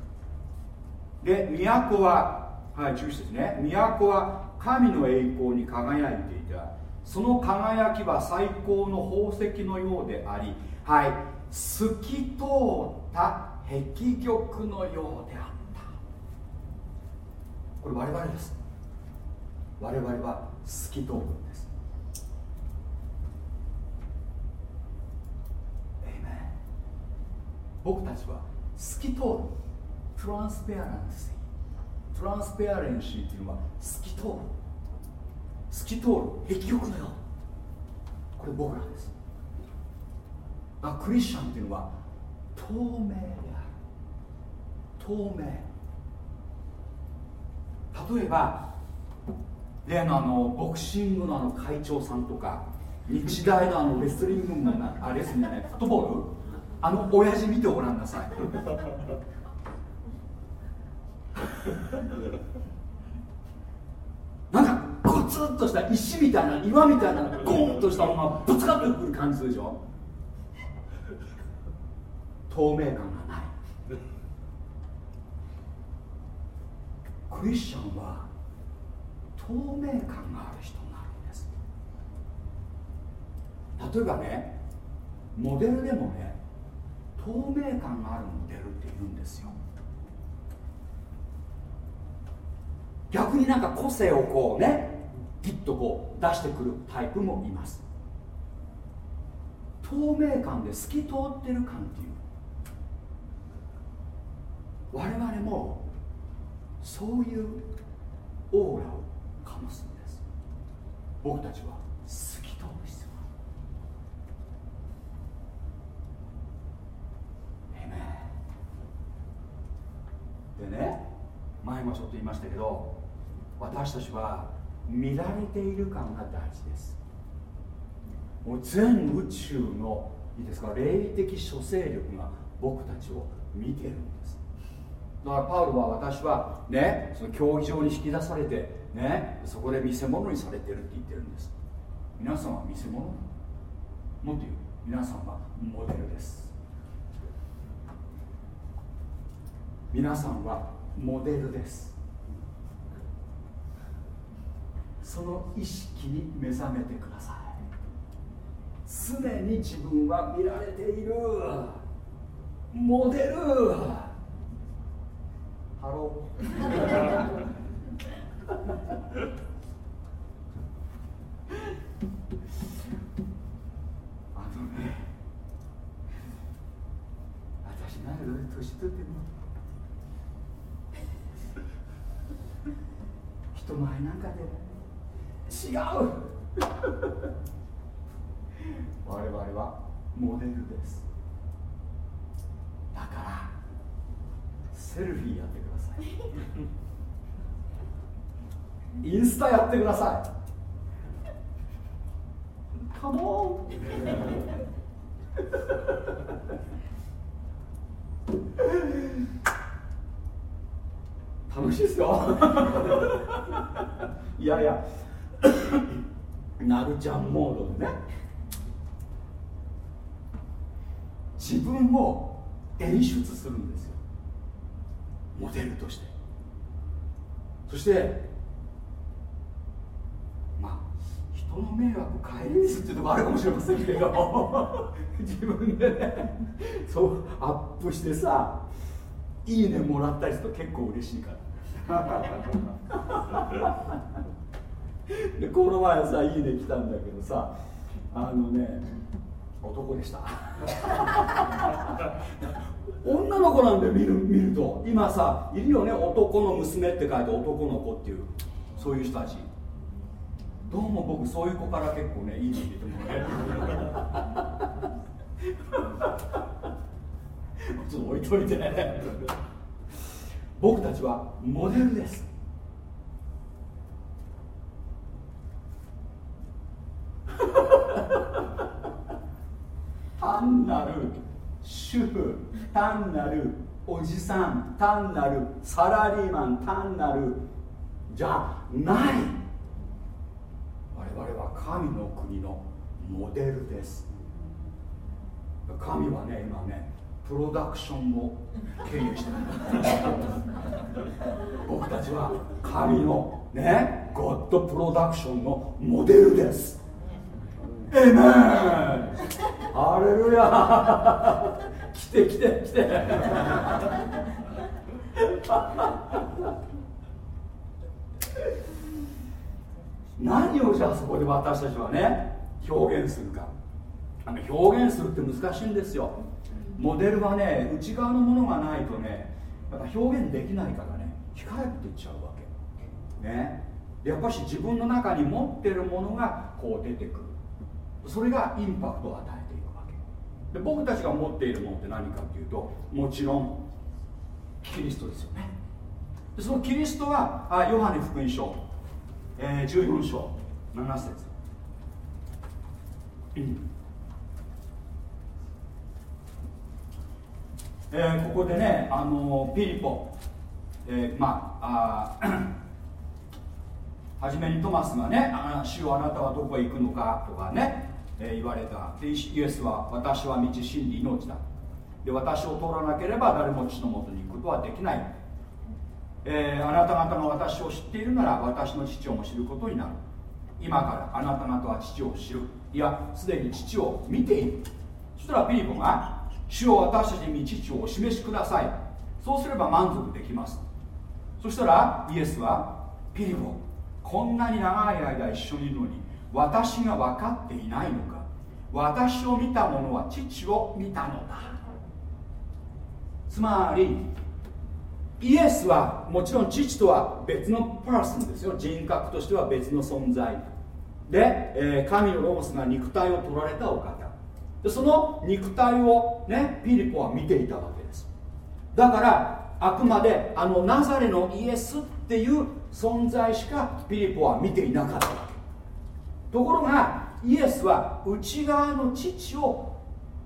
で都ははい注意してですね。都は神の栄光に輝いていた。その輝きは最高の宝石のようでありはい透き通った壁玉のようであった。これ我々です。我々は透き通るんです。エイメン僕たちは透き通る。トランスペアランシートランスペアレンシーっていうのは透き通る。透き通る。壁玉のよう。これ僕らです。あクリスチャンっていうのは透明である。透明。例えば例のあのボクシングのあの会長さんとか日大のあのレスリングのなあレスリングじゃないフットボール？あの親父見てごらんなさい。なんかゴツッとした石みたいな岩みたいなゴーンとしたものがぶつかってくる感じするでしょ透明感がない。クリスチャンは透明感がある人になるんです。例えばねモデルでもね透明感があるモデルっているんですよ。逆になんか個性をこうねピッとこう出してくるタイプもいます。透明感で透き通ってる感っていう。我々もそういうオーラを醸すんです。僕たちは透き通る必要があるでね前もちょっと言いましたけど私たちは見られている感が大事です。もう全宇宙のいいですか霊的諸勢力が僕たちを見てるんです。だからパウロは私はねその競技場に引き出されてねそこで見せ物にされてるって言ってるんです。皆さんは見せ物？もっと言う。皆さんはモデルです。皆さんはモデルです。その意識に目覚めてください。常に自分は見られている。モデル。ハロー。あのね私なんで年取ってんの人前なんかで違う。我々はモデルです。だからセルフィーやってください。インスタやってください。カモン楽しいですよ。いやいや。なるちゃんモードでね。自分を演出するんですよ。モデルとして。そしてまあ人の迷惑帰り水っていうところあるかもしれませんけど。自分でねそうアップしてさいいねもらったりすると結構嬉しいから。でこの前さいいね来たんだけどさあのね男でした。女の子なんだよ見る見ると。今さいるよね男の娘って書いて男の子っていうそういう人たちどうも僕そういう子から結構ねいいね入れてもらえるちょっと置いといて。僕たちはモデルです。単なる主婦単なるおじさん単なるサラリーマン単なるじゃない。々は神の国のモデルです。神はね今ねプロダクションを経由してる。僕たちは神のねゴッドプロダクションのモデルです。エメンハレルヤ!来て来て来て。何をじゃあそこで私たちはね表現するか。あの表現するって難しいんですよ。モデルはね内側のものがないとねやっぱ表現できないからね控えていっちゃうわけ。ね。やっぱし自分の中に持ってるものがこう出てくる。それがインパクトを与えていくわけ。で僕たちが持っているものって何かっていうともちろんキリストですよね。でそのキリストはあヨハネ福音書、えー、14章7節、うん。えー、ここでねあのピリポ、えー、まああ初 めにトマスがね「主よあなたはどこへ行くのか」とかね、えー、言われた。でイエスは「私は道真理命だ」で私を通らなければ誰も父のもとに行くことはできない、えー、あなた方が私を知っているなら私の父をも知ることになる。今からあなた方は父を知る。いやすでに父を見ている。そしたらピリポが主を私たちに父をお示しください。そうすれば満足できます。そしたらイエスはピリポこんなに長い間一緒にいるのに私が分かっていないのか。私を見た者は父を見たのだ。つまりイエスはもちろん父とは別のパーソンですよ。人格としては別の存在。で、えー、神のロゴスが肉体を取られたお方。でその肉体をねピリポは見ていたわけです。だからあくまであのナザレのイエスっていう存在しかピリポは見ていなかったわけ。ところがイエスは内側の父を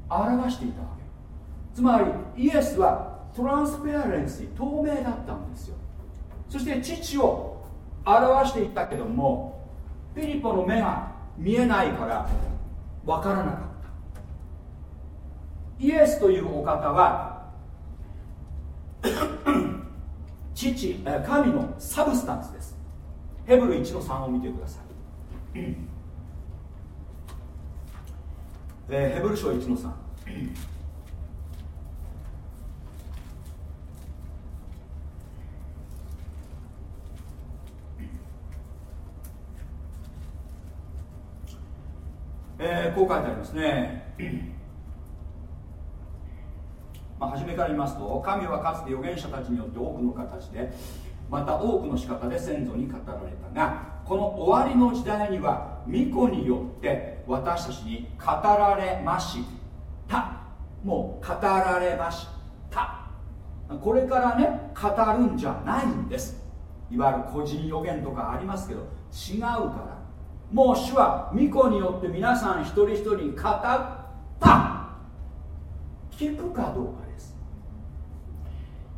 表していたわけ。つまりイエスはトランスペアレンス透明だったんですよ。そして父を表していったけどもピリポの目が見えないから分からなかった。イエスというお方は 父神のサブスタンスです。ヘブル1の3を見てください、えー、ヘブル書1の3えー、こう書いてありますね。まあ、初めから言いますと神はかつて預言者たちによって多くの形でまた多くの仕方で先祖に語られたがこの終わりの時代には巫女によって私たちに語られました。もう語られました。これからね語るんじゃないんです。いわゆる個人予言とかありますけど違うからもう主は巫女によって皆さん一人一人に語った。聞くかどうかです。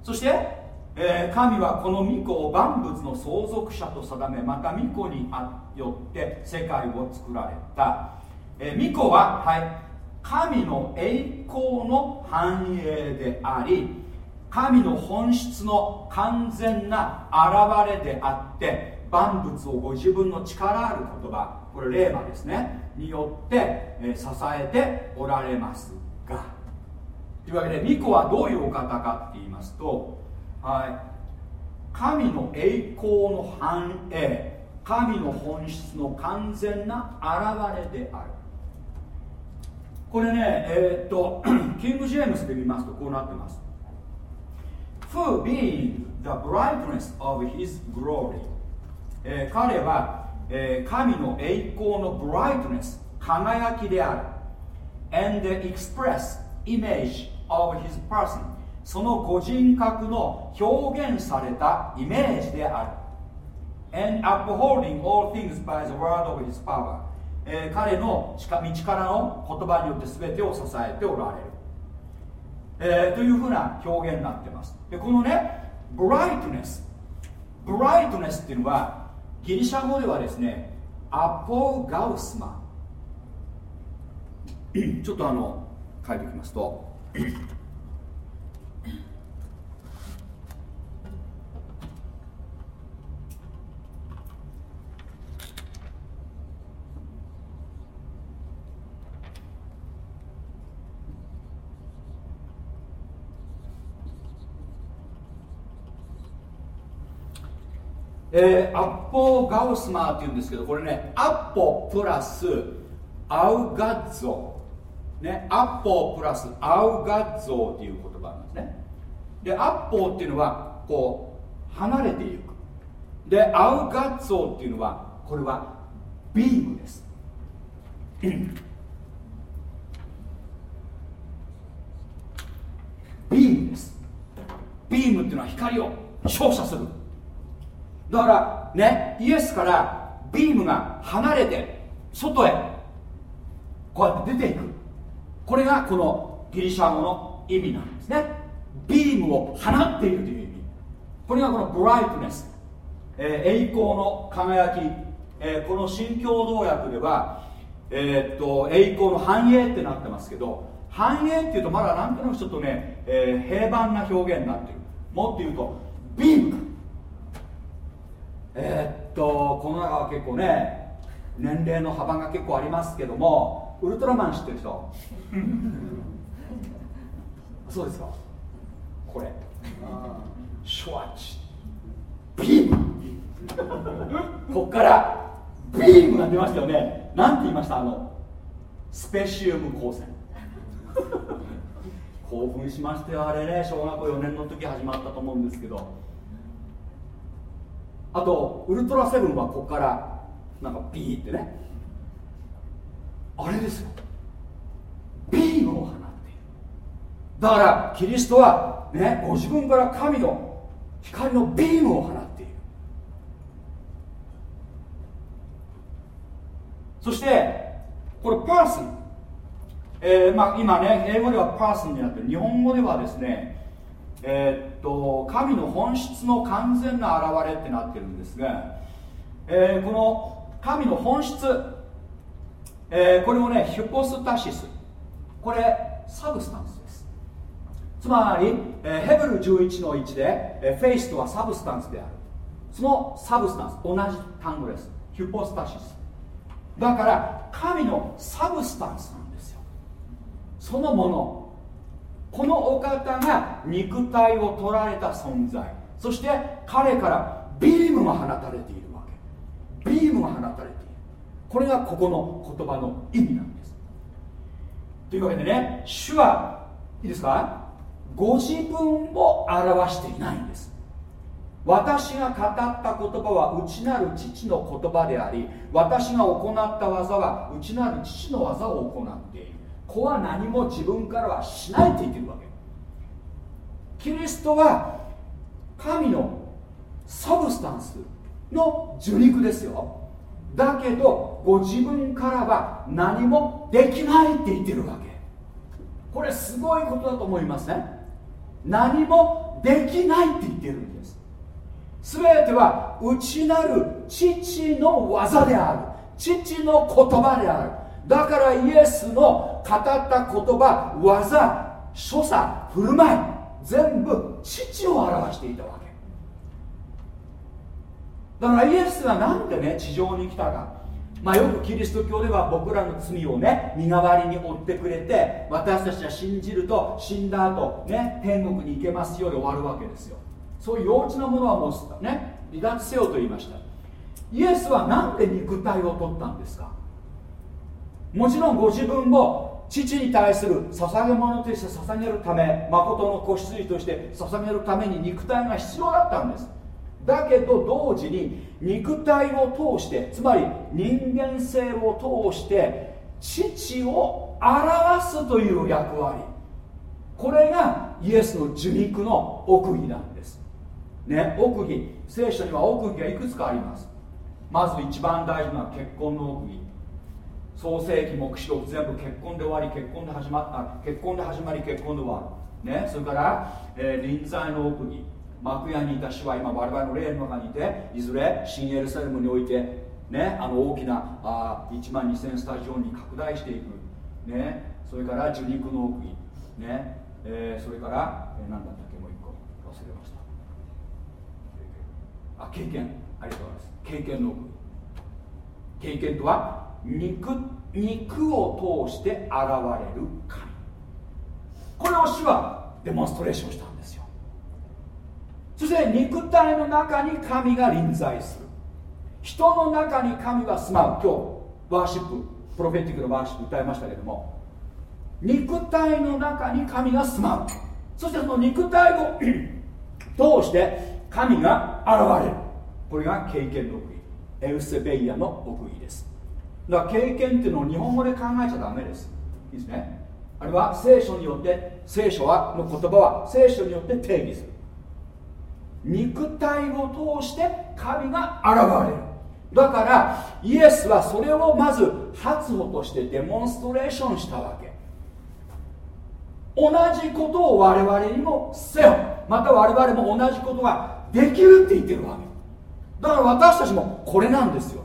そして、えー、神はこの御子を万物の相続者と定めまた御子によって世界を作られた、えー、御子は、はい、神の栄光の繁栄であり神の本質の完全な現れであって万物をご自分の力ある言葉これ霊馬ですね。によって、え、支えておられますが。というわけで巫女はどういうお方かって言いますと、はい、神の栄光の繁栄神の本質の完全な現れである。これねえー、っとキング・ジェームスで見ますとこうなってます。Who being the brightness of his glory、えー、彼は、えー、神の栄光の brightness 輝きである。And express image of his person その個人格の表現されたイメージである。And upholding all things by the word of his power、えー彼の力道からの言葉によって全てを支えておられる、えーというふうな表現になってます。でこのねブライトネス。ブライトネスっていうのはギリシャ語ではですねアポガウスマ。ちょっとあの書いておきますと。えーアッポーガウスマーっていうんですけどこれねアッポプラスアウガッゾ。ねアッポープラスアウガッゾっていう言葉なんですね。でアッポっていうのはこう離れていく。でアウガッゾっていうのはこれはビームです。ビームです。ビームっていうのは光を照射する。だからねイエスからビームが離れて外へこうやって出ていく。これがこのギリシャ語の意味なんですね。ビームを放っているという意味。これがこのブライトネス、えー栄光の輝き、えーこの新共同訳では、えーっと栄光の繁栄ってなってますけど繁栄っていうとまだなんとなくちょっとね、えー平凡な表現になってる。もっと言うとビーム。えーっとこの中は結構ね年齢の幅が結構ありますけどもウルトラマン知ってる人？そうですか？これ。シュワッチ。ビーム。こっからビームが出ましたよね。なんて言いました？あのスペシウム光線。興奮しましたよあれね。小学校4年の時始まったと思うんですけど。あとウルトラセブンはここからなんかビーってね。あれですよ。ビームを放っている。だからキリストはねご自分から神の光のビームを放っている。そしてこれ person、えーまあ、今ね英語では person になってる日本語ではですねえーっと神の本質の完全な現れってなってるんですが、えーこの神の本質、えーこれもねヒュポスタシス。これ substance です。つまり、えヘブル11の1で、え faith とは substance である。その substance 同じ単語です。ヒュポスタシス。だから神のサブスタンスなんですよ。そのもの。このお方が肉体を取られた存在。そして彼からビームが放たれているわけ。ビームが放たれている。これがここの言葉の意味なんです。というわけでね主はいいですか？ご自分を表していないんです。私が語った言葉は内なる父の言葉であり私が行った技は内なる父の技を行っている。子は何も自分からはしないって言ってるわけ。キリストは神のサブスタンスの受肉ですよ。だけどご自分からは何もできないって言ってるわけ。これすごいことだと思いますね何もできないって言ってるんです。全ては内なる父の技である。父の言葉である。だからイエスの語った言葉技所作振る舞い全部父を表していたわけ。だからイエスがなんでね地上に来たか。まあよくキリスト教では僕らの罪をね身代わりに負ってくれて私たちは信じると死んだ後ね天国に行けますよで終わるわけですよ。そういう幼稚なものはもうね離脱せよと言いました。イエスは何で肉体を取ったんですか？もちろんご自分も父に対する捧げ物として捧げるため誠の子羊として捧げるために肉体が必要だったんです。だけど同時に肉体を通してつまり人間性を通して父を表すという役割。これがイエスの受肉の奥義なんです。ね奥義。聖書には奥義がいくつかあります。まず一番大事な結婚の奥義。創世紀黙示録全部結婚で終わり結婚で始まあ結婚で始まり結婚で終わる。ね？それから、えー臨在の奥義幕屋にいた主は今我々の霊の中にいていずれ新エルサレムにおいてね？あの大きなあ1万2000スタジオに拡大していく。ね？それから受肉の奥義ね、えーそれから、えー何だったっけ？もう一個。忘れました。あ経験。ありがとうございます。経験の奥義経験とは肉肉を通して現れる神。これを主はデモンストレーションしたんですよ。そして肉体の中に神が臨在する。人の中に神が住まう。今日ワーシッププロフェティックのワーシップ歌いましたけども肉体の中に神が住まう。そしてその肉体を通して神が現れる。これが経験の奥義。エウセベイヤの奥義です。だから経験っていうのを日本語で考えちゃダメです。いいですね。あれは聖書によって聖書はの言葉は聖書によって定義する。肉体を通して神が現れる。だからイエスはそれをまず発歩としてデモンストレーションしたわけ。同じことを我々にもせよ。また我々も同じことができるって言ってるわけ。だから私たちもこれなんですよ。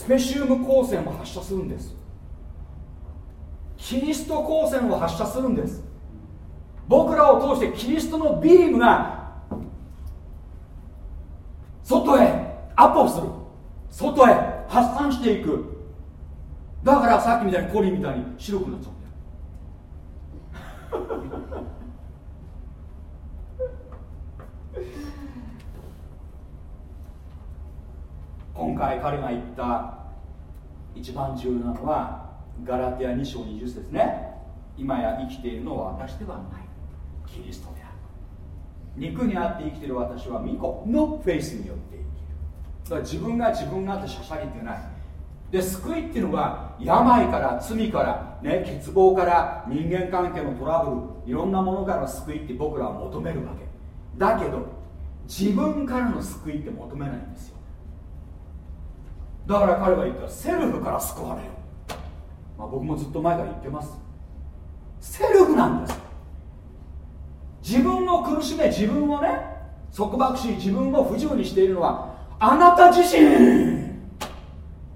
スペシウム光線を発射するんです。キリスト光線を発射するんです。僕らを通してキリストのビームが外へアップする外へ発散していく。だからさっきみたいにコリンみたいに白くなっちゃうんだよ。今回彼が言った一番重要なのはガラテヤ2章20節ね。今や生きているのは私ではない。キリストである。肉にあって生きている私は巫女。のフェイスによって生きる。だから自分が自分がってしゃしゃりってない。で救いっていうのは病から罪から、ね、欠乏から人間関係のトラブルいろんなものからの救いって僕らは求めるわけ。だけど自分からの救いって求めないんですよ。だから彼は言ったセルフから救われよ、まあ、僕もずっと前から言ってます。セルフなんです。自分を苦しめ自分をね束縛し自分を不自由にしているのはあなた自身。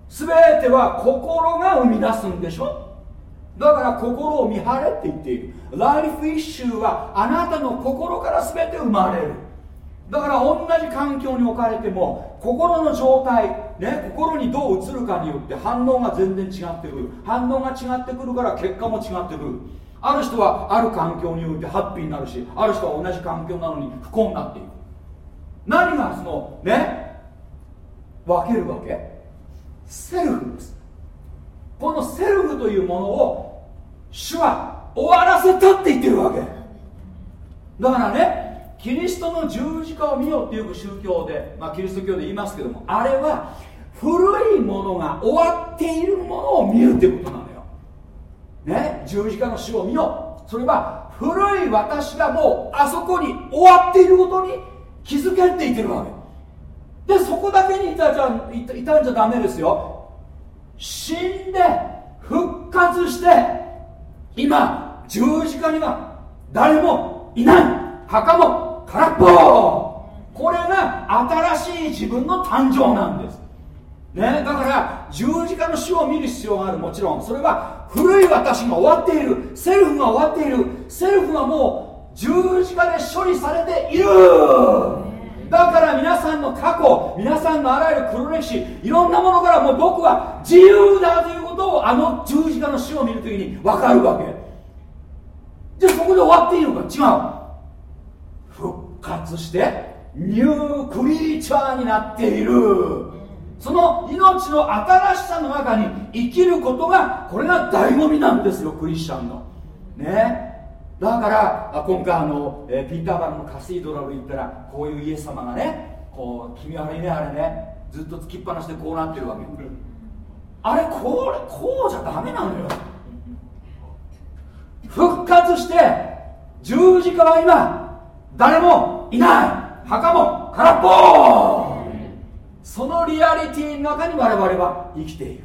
全ては心が生み出すんでしょ。だから心を見張れって言っている。ライフイッシューはあなたの心から全て生まれる。だから同じ環境に置かれても心の状態、ね、心にどう映るかによって反応が全然違ってくる。反応が違ってくるから結果も違ってくる。ある人はある環境においてハッピーになるしある人は同じ環境なのに不幸になっていく。何がそのね分けるわけ？セルフです。このセルフというものを主は終わらせたって言ってるわけ。だからねキリストの十字架を見よっていう宗教で、まあ、キリスト教で言いますけどもあれは古いものが終わっているものを見るってことなのよ。ね？十字架の死を見よそれは古い私がもうあそこに終わっていることに気づけって言ってるわけ。でそこだけにいたじゃいたいたんじゃダメですよ。死んで復活して今十字架には誰もいない。墓も空っぽ。これが新しい自分の誕生なんです。ね、だから十字架の死を見る必要がある。もちろん。それは古い私が終わっている。セルフが終わっている。セルフがもう十字架で処理されている。だから皆さんの過去皆さんのあらゆる黒歴史いろんなものからもう僕は自由だということをあの十字架の死を見るときに分かるわけ。じゃあそこで終わっていいのか？違う。復活してニュークリーチャーになっている。その命の新しさの中に生きることがこれが醍醐味なんですよクリスチャンの。ね。だから今回あの、えピーターバルのカシードラル行ったらこういうイエス様がねこう気味悪いねあれねずっとつきっぱなしでこうなってるわけあれこれこうじゃダメなのよ。復活して十字架は今誰もいない。墓も空っぽ。そのリアリティの中に我々は生きている。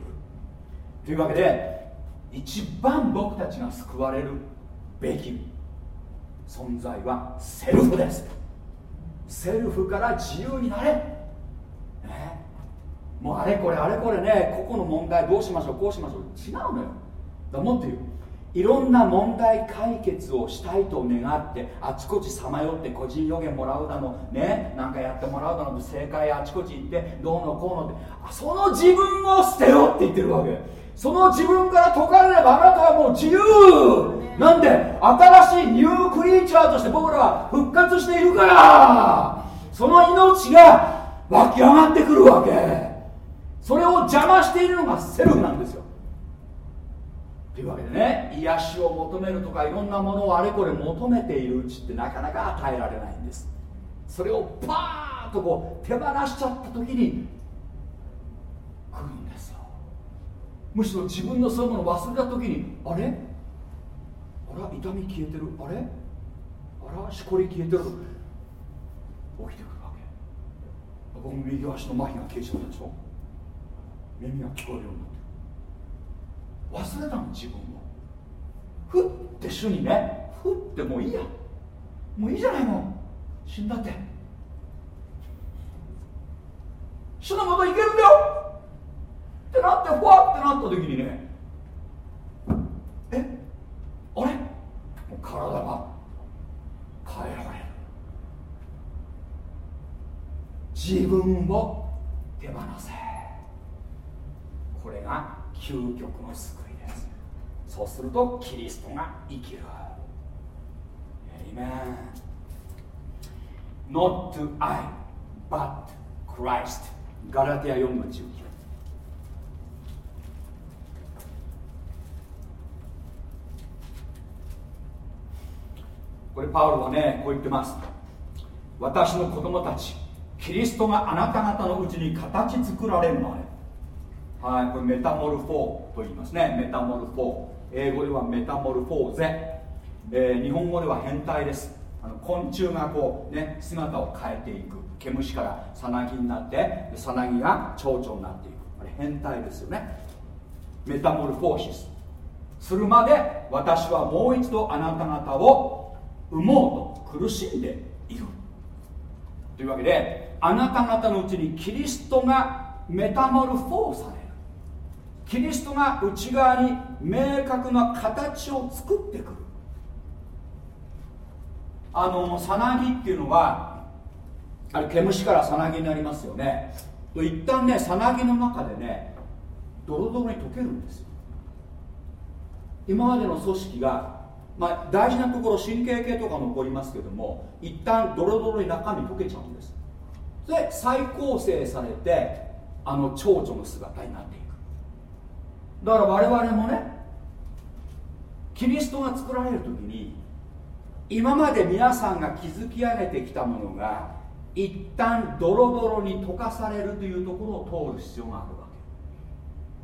というわけで一番僕たちが救われるべき存在はセルフです。セルフから自由になれ、ね、もうあれこれあれこれね個々の問題どうしましょうこうしましょう。違うのよ。だもっと言う。いろんな問題解決をしたいと願ってあちこちさまよって個人予言もらうだのねなんかやってもらうだの正解あちこち行ってどうのこうのってその自分を捨てろって言ってるわけ。その自分から解かれればあなたはもう自由。なんで新しいニュークリーチャーとして僕らは復活しているから。その命が湧き上がってくるわけ。それを邪魔しているのがセルフなんですよ。というわけでね癒しを求めるとかいろんなものをあれこれ求めているうちってなかなか与えられないんです。それをパーッとこう手放しちゃった時に来るんですよ。むしろ自分のそういうものを忘れた時にあれ？あら痛み消えてる。あれ？あらしこり消えてる起きてくるわけ。僕も右足の麻痺が消えちゃったでしょ。耳が聞こえるようにな忘れたの自分を。ふって主にねふってもういいや。もういいじゃないの。死んだって。主のもといけるんだよ。ってなってふわってなった時にね。え？あれ？もう体が変えられる。自分を手放せこれが究極の救いです。そうするとキリストが生きる。Amen Not to I but Christ. ガラティア4の19これパウロはねこう言ってます。私の子供たちキリストがあなた方のうちに形作られるまではいこれメタモルフォーと言いますね。メタモルフォー。英語ではメタモルフォーゼ、えー、日本語では変態です。あの昆虫がこうね姿を変えていく。毛虫からさなぎになってさなぎが蝶々になっていく。あれ変態ですよね。 metamorphosis。するまで私はもう一度あなた方を産もうと苦しんでいる。というわけであなた方のうちにキリストがメタモルフォーされキリストが内側に明確な形を作ってくる。あのさなぎっていうのはあれ毛虫からさなぎになりますよね。一旦ねさなぎの中でねドロドロに溶けるんです今までの組織が、まあ、大事なところ神経系とか残りますけども一旦ドロドロに中身溶けちゃうんです。で再構成されてあの蝶々の姿になっていく。だから我々もねキリストが作られる時に今まで皆さんが築き上げてきたものが一旦ドロドロに溶かされるというところを通る必要があるわ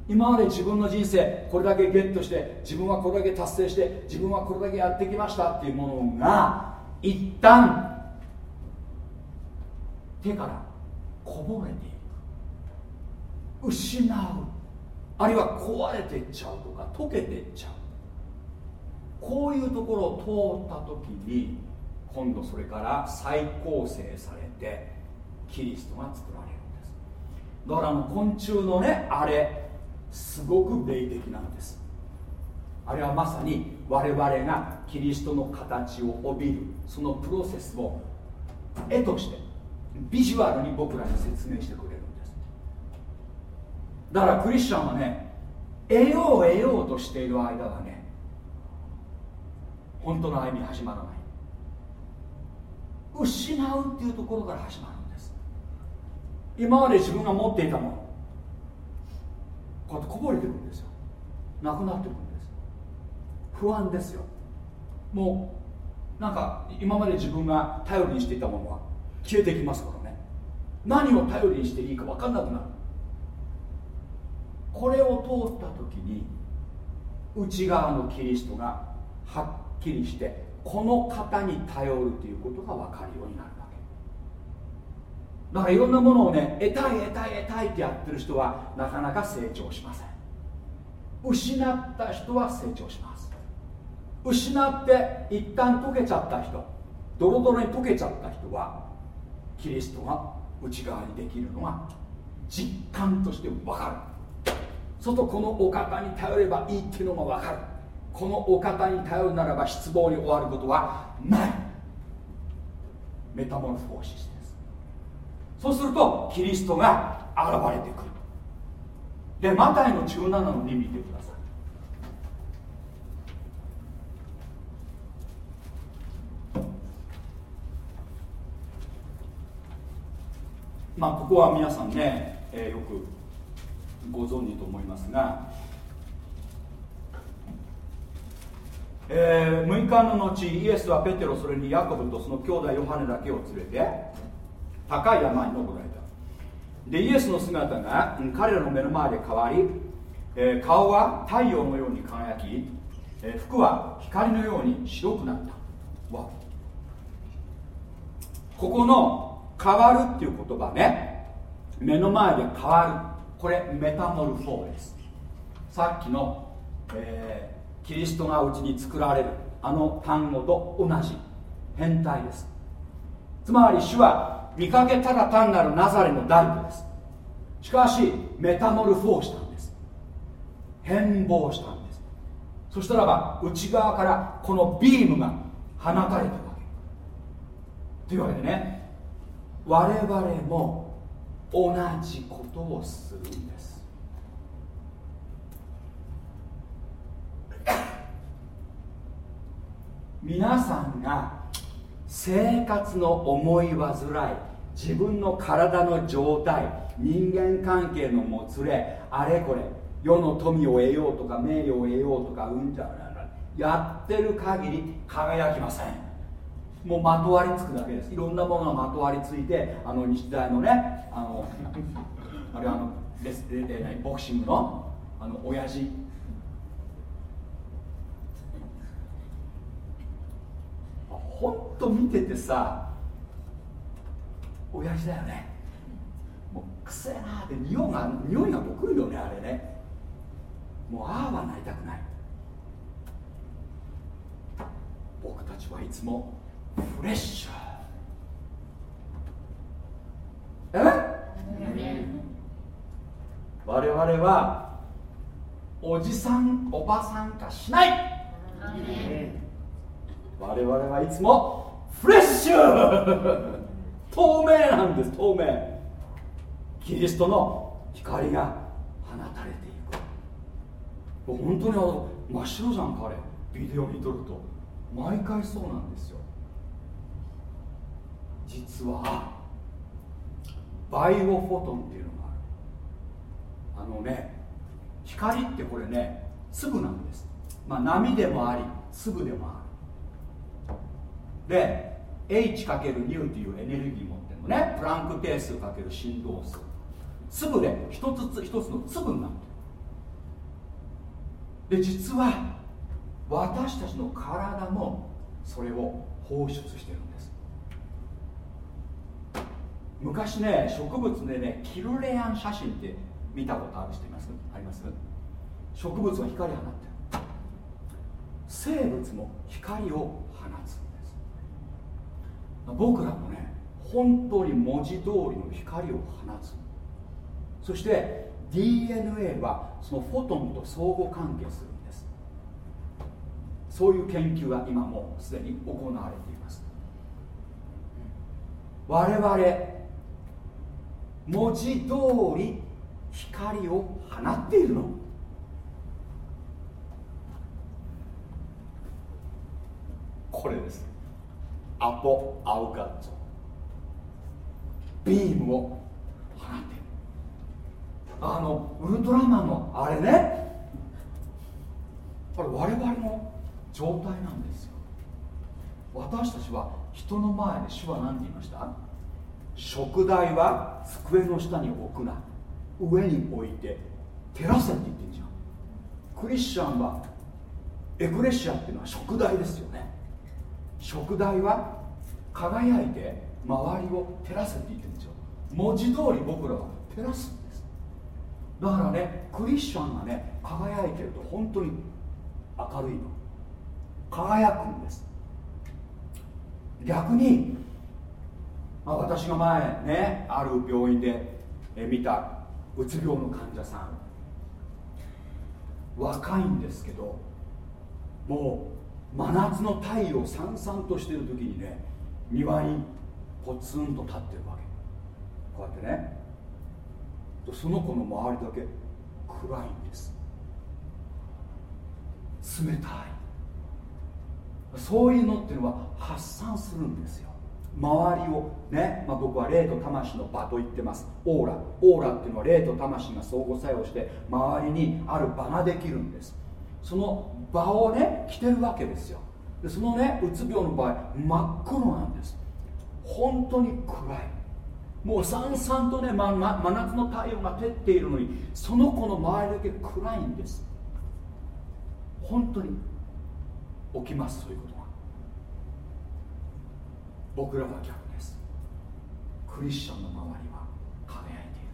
け。今まで自分の人生これだけゲットして自分はこれだけ達成して自分はこれだけやってきましたっていうものが一旦手からこぼれていく。失う。あるいは壊れていっちゃうとか溶けていっちゃう。こういうところを通った時に今度それから再構成されてキリストが作られるんです。だからあの昆虫のねあれすごく霊的なんです。あれはまさに我々がキリストの形を帯びるそのプロセスを絵としてビジュアルに僕らに説明してくる。だからクリスチャンはね得よう得ようとしている間はね本当の歩み始まらない。失うっていうところから始まるんです。今まで自分が持っていたものこうやってこぼれてるんですよ。なくなってくるんです。不安ですよ。もうなんか今まで自分が頼りにしていたものは消えてきますからね。何を頼りにしていいか分かんなくなる。これを通った時に内側のキリストがはっきりしてこの方に頼るということが分かるようになるわけ。だからいろんなものをね得たい得たい得たいってやってる人はなかなか成長しません。失った人は成長します。失って一旦溶けちゃった人ドロドロに溶けちゃった人はキリストが内側にできるのが実感として分かる。外このお方に頼ればいいっていうのが分かる。このお方に頼るならば失望に終わることはない。メタモルフォーシスです。そうするとキリストが現れてくる。でマタイの17の2見てください。まあここは皆さんね、えーよくご存知と思いますが、えー6日の後イエスはペテロそれにヤコブとその兄弟ヨハネだけを連れて高い山に登られた。でイエスの姿が彼らの目の前で変わり、えー顔は太陽のように輝き、えー服は光のように白くなった。わ。ここの変わるっていう言葉ね目の前で変わる。これメタモルフォーです。さっきの、えーキリストがうちに作られるあの単語と同じ変態です。つまり主は見かけただ単なるナザレの大工です。しかしメタモルフォーしたんです。変貌したんです。そしたらば内側からこのビームが放たれたわけ。というわけでね我々も同じことをするんです。皆さんが生活の思い煩い自分の体の状態人間関係のもつれあれこれ世の富を得ようとか名誉を得ようとかうんじゃららやってる限り輝きません。もうまとわりつくだけです。いろんなものがまとわりついてあの日大のねあの あれあのレスええ何ボクシングのあの親父。ほんと見ててさ親父だよね。もうくせえなって匂いが匂いがもくるよねあれね。もうああはなりたくない。僕たちはいつもフレッシュえ？我々はおじさんおばさん化しない。我々はいつもフレッシュ。透明なんです透明。キリストの光が放たれていく。本当にあの真っ白じゃん彼。ビデオに撮ると。毎回そうなんですよ。実はバイオフォトンっていうのがある。あのね光ってこれね粒なんです。まあ波でもあり粒でもある。で H×2 っていうエネルギー持ってるのね。プランク定数かける振動数。粒で一つ一つの粒になってる。で実は私たちの体もそれを放出してるんです。昔ね植物でねキルレアン写真って見たことある人います？あります？植物は光を放ってる。生物も光を放つんです。僕らもね本当に文字通りの光を放つ。そして DNA はそのフォトンと相互関係するんです。そういう研究が今もすでに行われています。我々文字通り光を放っているの。これです。アポアウガッツビームを放っている。あのウルトラマンのあれね。これ我々の状態なんですよ。私たちは人の前で主は何て言いました？食材は机の下に置くな。上に置いて照らせって言ってんじゃん。クリスチャンはエクレシアっていうのは食材ですよね。食材は輝いて周りを照らせって言ってるんですよ文字通り僕らは照らすんです。だからねクリスチャンがね輝いてると本当に明るいの。輝くんです。逆に、まあ、私が前ねある病院で見たうつ病の患者さん。若いんですけどもう真夏の太陽さんさんとしてる時にね庭にポツンと立ってるわけ。こうやってね。その子の周りだけ暗いんです。冷たい。そういうのっていうのは発散するんですよ。周りをね、まあ、僕は霊と魂の場と言ってます。オーラ。オーラっていうのは霊と魂が相互作用して周りにある場ができるんです。その場をね着てるわけですよ。でそのねうつ病の場合真っ黒なんです。本当に暗い。もうさんさんとね、ま、真夏の太陽が照っているのにその子の周りだけ暗いんです。本当に起きますそういうこと。僕らは逆です。クリスチャンの周りは輝いている。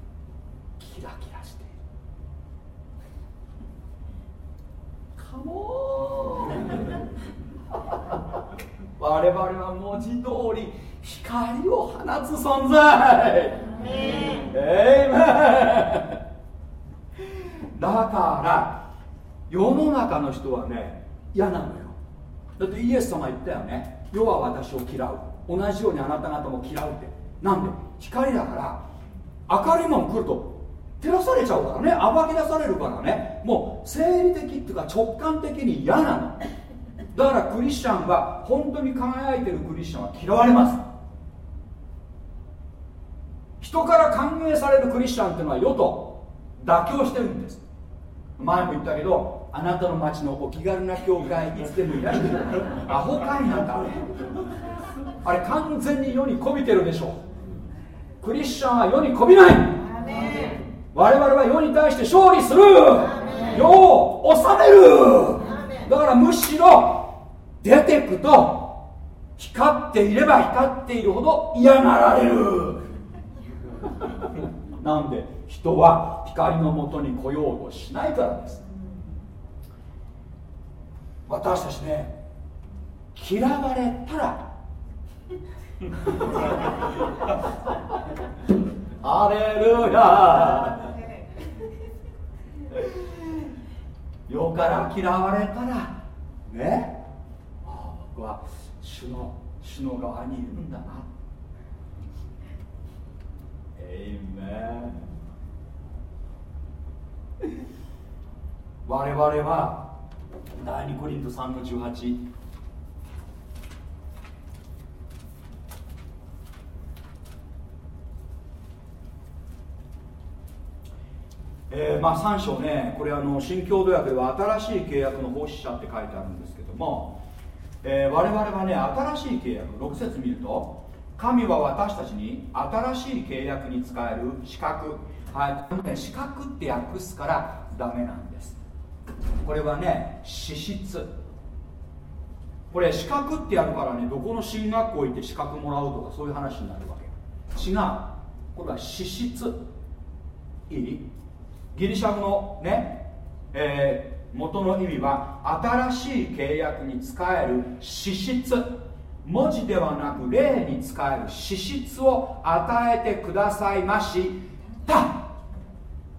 キラキラしている。カモン我々は文字通り光を放つ存在。エイメンだから世の中の人はね嫌なのよ。だってイエス様言ったよね。世は私を嫌う同じようにあなた方も嫌うって。なんで光だから明るいもん来ると照らされちゃうからね。暴き出されるからね。もう生理的っていうか直感的に嫌なの。だからクリスチャンは本当に輝いてるクリスチャンは嫌われます。人から歓迎されるクリスチャンっていうのは世と妥協してるんです。前も言ったけどあなたの町のお気軽な教会いつでもいらしてる。アホかいなんだあれ完全に世にこびてるでしょ。クリスチャンは世にこびない。我々は世に対して勝利する。世を治める。だからむしろ出てくと光っていれば光っているほど嫌がられる。なんで人は光のもとに来ようとしないからです。私たちね嫌われたらアレルヤ世から嫌われたらね。ああ僕は主の主の側にいるんだな。エイメン我々は第2コリント3の18えーまあ、3章ねこれあの新共同訳では新しい契約の奉仕者って書いてあるんですけども、えー我々はね新しい契約6節見ると神は私たちに新しい契約に使える資格。はい。ね資格って訳すからダメなんです。これはね資質。これ資格ってやるからねどこの進学校行って資格もらうとかそういう話になるわけ。違う。これは資質。いい？ギリシャ語のね、えー元の意味は新しい契約に使える資質。文字ではなく霊に使える資質を与えてくださいました。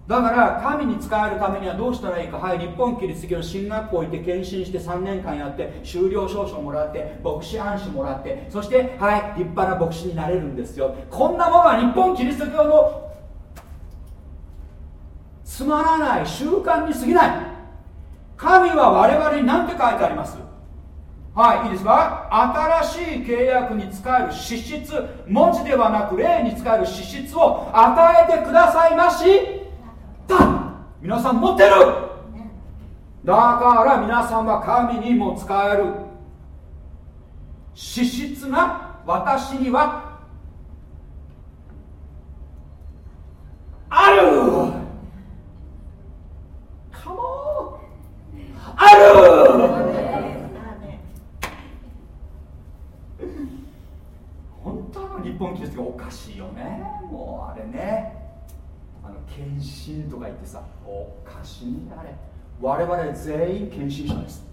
だから神に使えるためにはどうしたらいいか。はい日本キリスト教の進学校行って献身して3年間やって修了証書もらって牧師暗視もらってそしてはい立派な牧師になれるんですよ。こんなものは日本キリスト教のつまらない習慣に過ぎない。神は我々に何て書いてあります？はいいいですか？新しい契約に使える資質文字ではなく霊に使える資質を与えてくださいまし。た皆さん持ってる。だから皆さんは神にも使える。資質が私にはあるしいよねあれねあの献身とか言ってさおかしいんだあれ。我々全員献身者です。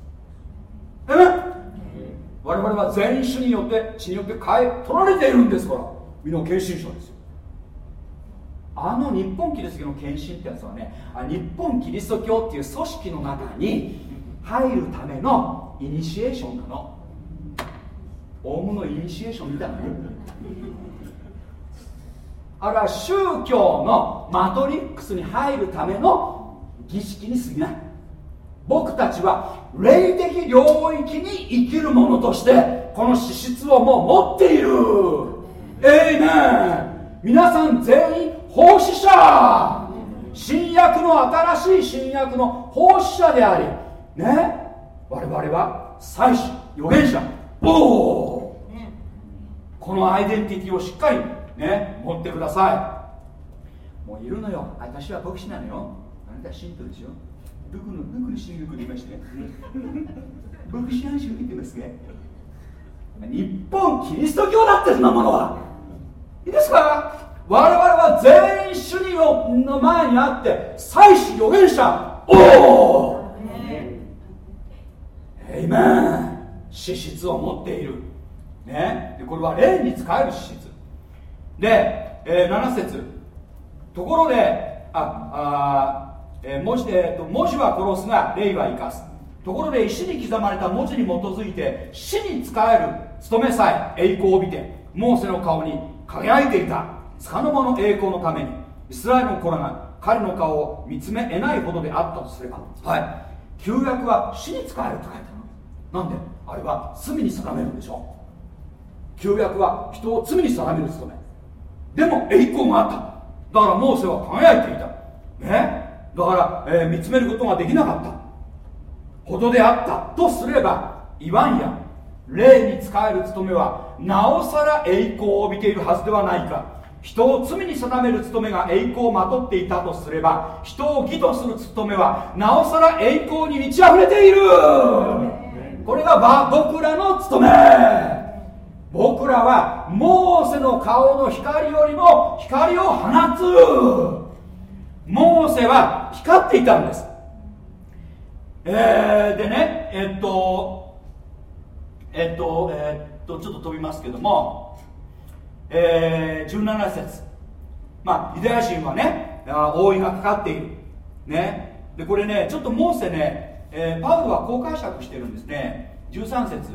え？我々は全員主によって血によって変え取られているんですから。みんな献身者ですよ。あの日本キリスト教の献身ってやつはねあ日本キリスト教っていう組織の中に入るためのイニシエーションなの。オウムのイニシエーションみたいなのあれは宗教のマトリックスに入るための儀式に過ぎない。僕たちは霊的領域に生きる者としてこの資質をもう持っている。えいめん皆さん全員奉仕者。新約の新しい新約の奉仕者でありね？我々は祭司預言者。おおこのアイデンティティをしっかりね持ってください。もういるのよ。私は牧師なのよ。あなたは信徒でしょどこのどこの進学でいまして。牧師暗唱言ってますね。日本キリスト教だってそんなものは。いいですか？我々は全員主義の前にあって祭司預言者。おおエイメン資質を持っている、ね、でこれは霊に使える資質。で、えー、7節。ところでああ、えー、文字、えー、と文字は殺すが霊は生かす。ところで石に刻まれた文字に基づいて死に仕える務めさえ栄光を帯びてモーセの顔に輝いていた。束の間の栄光のためにイスラエルの子らが彼の顔を見つめ得ないほどであったとすればはい。旧約は死に仕えると書いてあるなんで？あれは罪に定めるんでしょ旧約は人を罪に定める務め。でも栄光があった。だからモーセは輝いていた。ね？だから、えー、見つめることができなかった。ほどであった。とすれば言わんや。霊に仕える務めはなおさら栄光を帯びているはずではないか。人を罪に定める務めが栄光をまとっていたとすれば人を義とする務めはなおさら栄光に満ち溢れている。これが僕らの務め僕らはモーセの顔の光よりも光を放つ。モーセは光っていたんです。えー、でねえっとえっとえっとちょっと飛びますけどもえー、17節。まあユダヤ人はね覆いがかかっている。ね。でこれねちょっとモーセね、えー、パウロはこう解釈してるんですね。13節。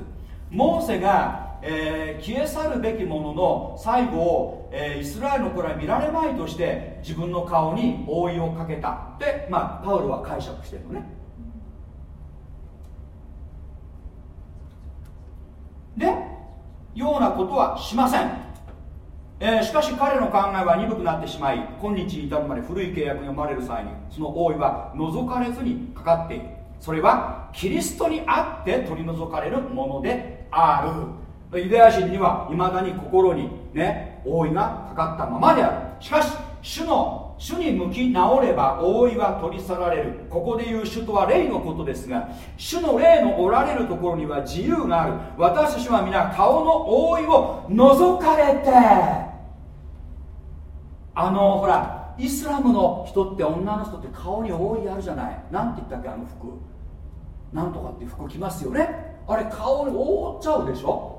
モーセが、えー、消え去るべきものの最後を、えー、イスラエルの子ら見られまいとして自分の顔に覆いをかけたってまあパウロは解釈してるのね。でようなことはしません、えー、しかし彼の考えは鈍くなってしまい今日に至るまで古い契約が読まれる際にその覆いは除かれずにかかっている。それはキリストにあって取り除かれるものである。ユダヤ人にはいまだに心にね覆いがかかったままである。しかし主の主に向き直れば覆いは取り去られる。ここで言う主とは霊のことですが主の霊のおられるところには自由がある。私たちは皆顔の覆いを除かれてあのほらイスラムの人って女の人って顔に覆いあるじゃない。なんて言ったっけあの服。なんとかって服着ますよね。あれ顔に覆っちゃうでしょ。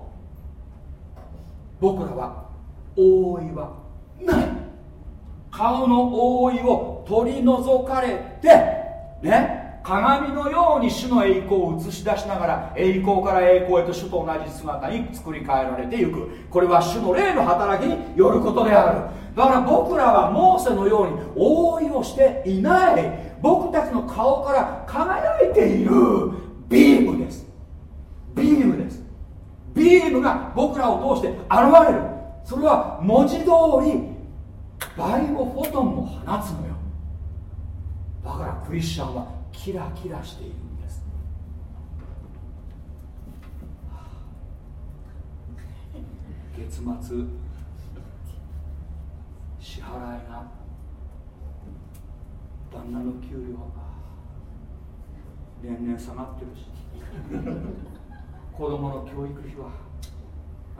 僕らは覆いはない。顔の覆いを取り除かれてね鏡のように主の栄光を映し出しながら栄光から栄光へと主と同じ姿に作り変えられていく。これは主の霊の働きによることである。だから僕らはモーセのように覆いをしていない。僕たちの顔から輝いているビームです。ビームです。ビームが僕らを通して現れる。それは文字通りバイオフォトンも放つのよ。だからクリスチャンはキラキラしているんです。月末支払いが旦那の給料年々下がってるし。子供の教育費は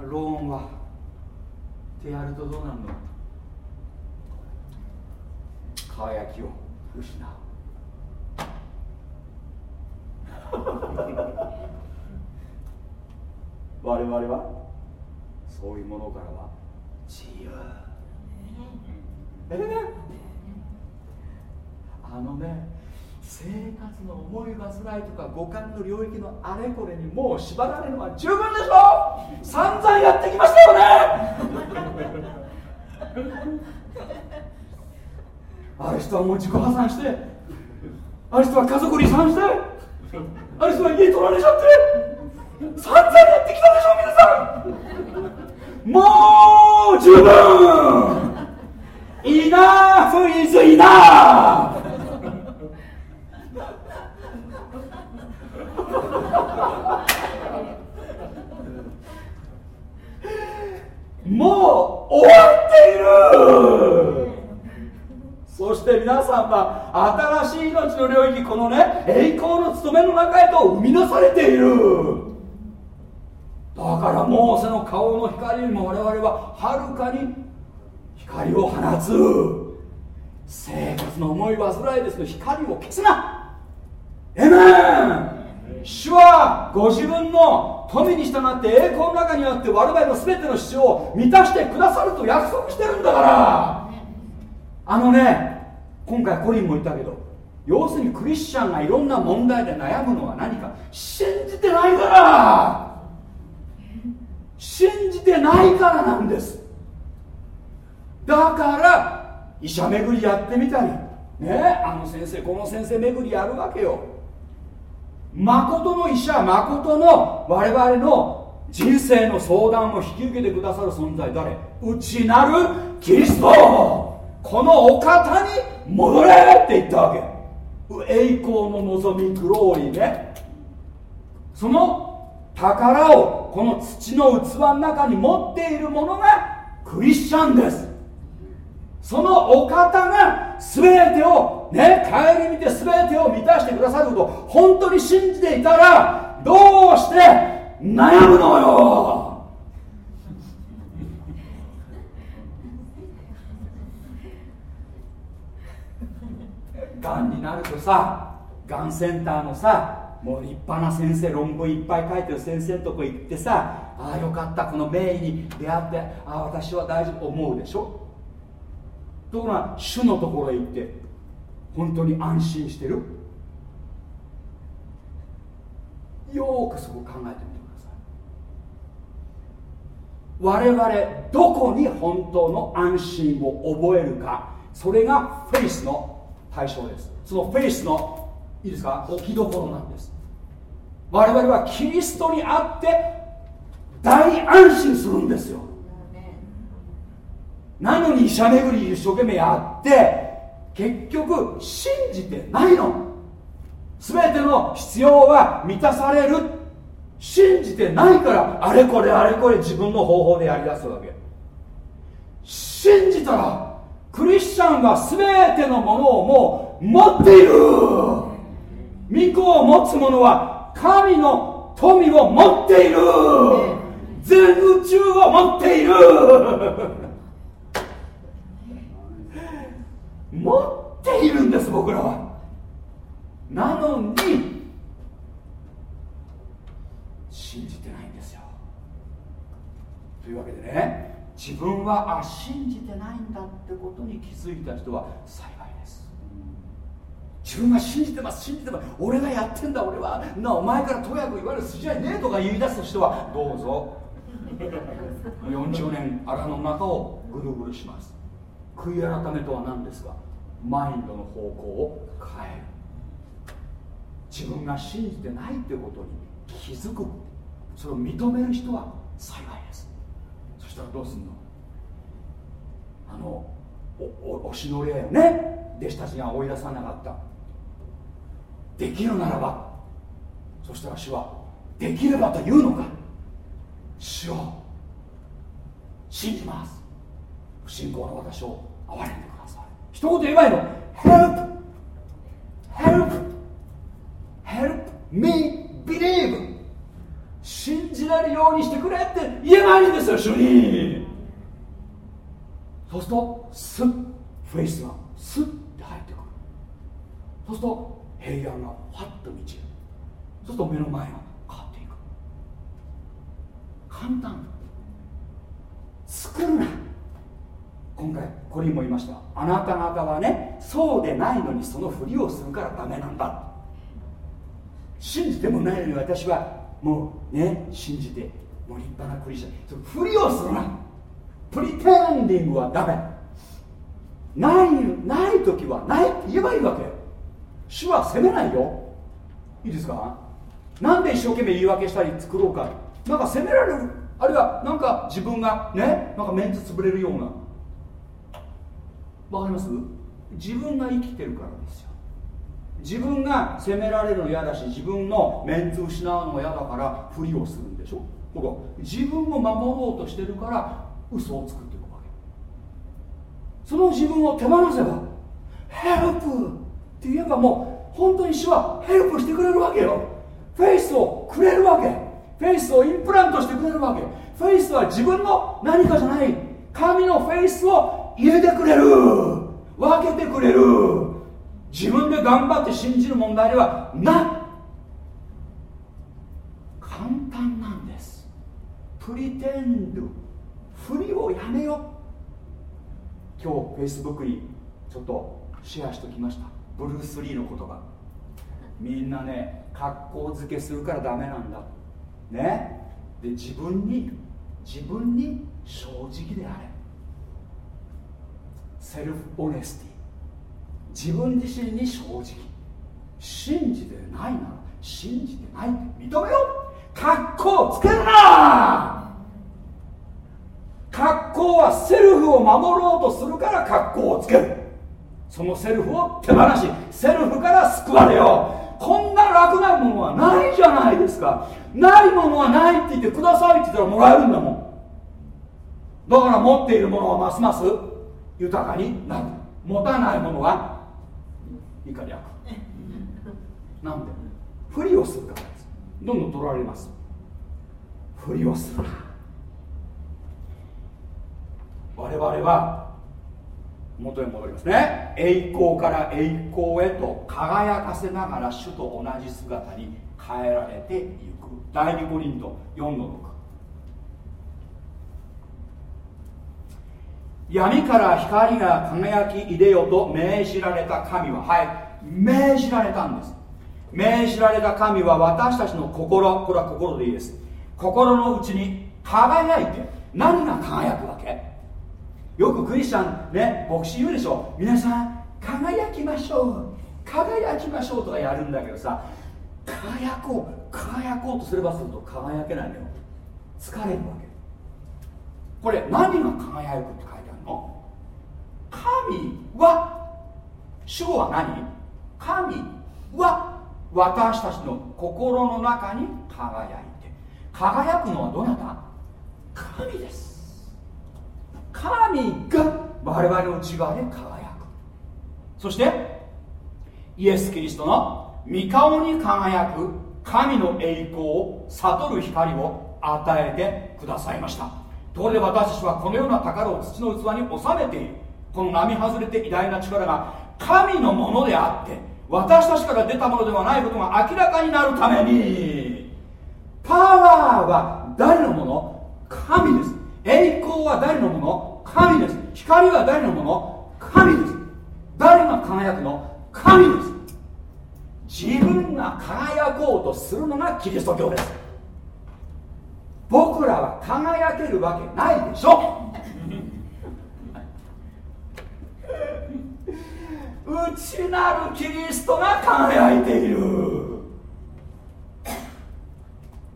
ローンはってやるとどうなるの？輝きを失う。我々はそういうものからは自由。ええあのね生活の思い煩いとか五感の領域のあれこれにもう縛られるのは十分でしょ散々やってきましたよね。ある人はもう自己破産してある人は家族離散してある人は家取られちゃって散々やってきたでしょ皆さん。もう十分。イナフイズイナーもう終わっている。そして皆さんは新しい命の領域このね栄光の務めの中へと生み出されている。だからモーセの顔の光よりも我々ははるかに光を放つ。生活の思い煩いですの光を消すな。エメン。主はご自分の富に従って栄光の中にあって我々の全ての必要を満たしてくださると約束してるんだから。あのね今回コリンも言ったけど要するにクリスチャンがいろんな問題で悩むのは何か信じてないから。信じてないからなんです。だから医者巡りやってみたり。ねあの先生この先生巡りやるわけよ。誠の医者誠の我々の人生の相談を引き受けてくださる存在誰？内なるキリスト。このお方に戻れって言ったわけ。栄光の望みグローリーね。その宝をこの土の器の中に持っているものがクリスチャンです。そのお方が全てをね顧みて全てを満たしてくださることを本当に信じていたらどうして悩むのよ？がんになるとさがんセンターのさもう立派な先生論文いっぱい書いてる先生のとこ行ってさああよかったこの名医に出会ってああ私は大丈夫思うでしょ？ところが主のところへ行って本当に安心してる。よーくそこ考えてみてください。我々どこに本当の安心を覚えるかそれがフェイスの対象です。そのフェイスのいいですか？置きどころなんです。我々はキリストにあって大安心するんですよ。なのに医者巡り一生懸命やって結局信じてないの。全ての必要は満たされる。信じてないからあれこれあれこれ自分の方法でやりだすわけ。信じたらクリスチャンは全てのものをもう持っている。御子を持つ者は神の富を持っている。全宇宙を持っている持っているんです僕らは。なのに信じてないんですよ。というわけでね自分はあ信じてないんだってことに気づいた人は幸いです。自分が信じてます信じてます。俺がやってんだ俺は。なお前からとやく言われる筋合いねえとか言い出す人はどうぞ。40年荒の中をぐるぐるします。悔い改めとは何ですか？マインドの方向を変える自分が信じてないってことに気づく。それを認める人は幸いですそしたらどうすんの？あのおお推しの霊をね弟子たちが追い出さなかったできるならばそしたら主はできればというのか主を信じます不信仰の私を憐れん一言言えばいいの Help! Help! Help me believe! 信じられるようにしてくれって言えばいいんですよ主にそうするとスッフェイスがスッって入ってくるそうすると平安がファッと満ちるそうすると目の前が変わっていく簡単作るな今回これにも言いました。あなた方はねそうでないのにそのふりをするからダメなんだ。信じてもないのに私はもうね信じてもう立派なクリスチャン。ふりをするな。プリテンディングはダメ。ないない時はないって言えばいいわけ。主は責めないよ。いいですか？なんで一生懸命言い訳したり作ろうか。なんか責められる。あるいはなんか自分がねなんかメンツ潰れるような。わかります？自分が生きてるからですよ。自分が責められるの嫌だし自分のメンツ失うのも嫌だからふりをするんでしょ？ほら自分を守ろうとしてるから嘘を作っていくわけ。その自分を手放せばヘルプって言えばもう本当に主はヘルプしてくれるわけよ。faithをくれるわけ。 faithをインプラントしてくれるわけ。 faithは自分の何かじゃない。神の faithを入れてくれる。分けてくれる。自分で頑張って信じる問題ではない簡単なんです。 Pretend。ふりをやめよ今日フェイスブックにちょっとシェアしておきました。ブルース・リーの言葉。みんなね格好付けするからダメなんだ。ね。で自分に自分に正直であれ。セルフオネスティ自分自身に正直信じてないなら信じてないって認めよう。格好をつけるな！格好はセルフを守ろうとするから格好をつける。そのセルフを手放しセルフから救われよう。こんな楽なものはないじゃないですか。ないものはないって言ってくださいって言ったらもらえるんだもん。だから持っているものはますます豊かになる。持たないものは怒り悪なんで？ふりをするからです。どんどん取られます。ふりをする。な我々は元へ戻りますね。栄光から栄光へと輝かせながら主と同じ姿に変えられていく。第2コリント4の6闇から光が輝きいでよと命じられた神ははい命じられたんです。命じられた神は私たちの心これは心でいいです。心の内に輝いて何が輝くわけ？よくクリスチャンね牧師言うでしょ。皆さん輝きましょう。輝きましょうとかやるんだけどさ輝こう輝こうとすればすると輝けないのよ。疲れるわけ。これ何が輝くって書いてあるの神は主語は何？神は私たちの心の中に輝いて輝くのはどなた？神です。神が我々の内側で輝く。そしてイエス・キリストの御顔に輝く神の栄光を悟る光を与えてくださいました。ところで私たちはこのような宝を土の器に収めている。この並外れて偉大な力が神のものであって私たちから出たものではないことが明らかになるためにパワーは誰のもの？神です。栄光は誰のもの？神です。光は誰のもの？神です。誰が輝くの？神です。自分が輝こうとするのがキリスト教です。僕らは輝けるわけないでしょ。内なるキリストが輝いている。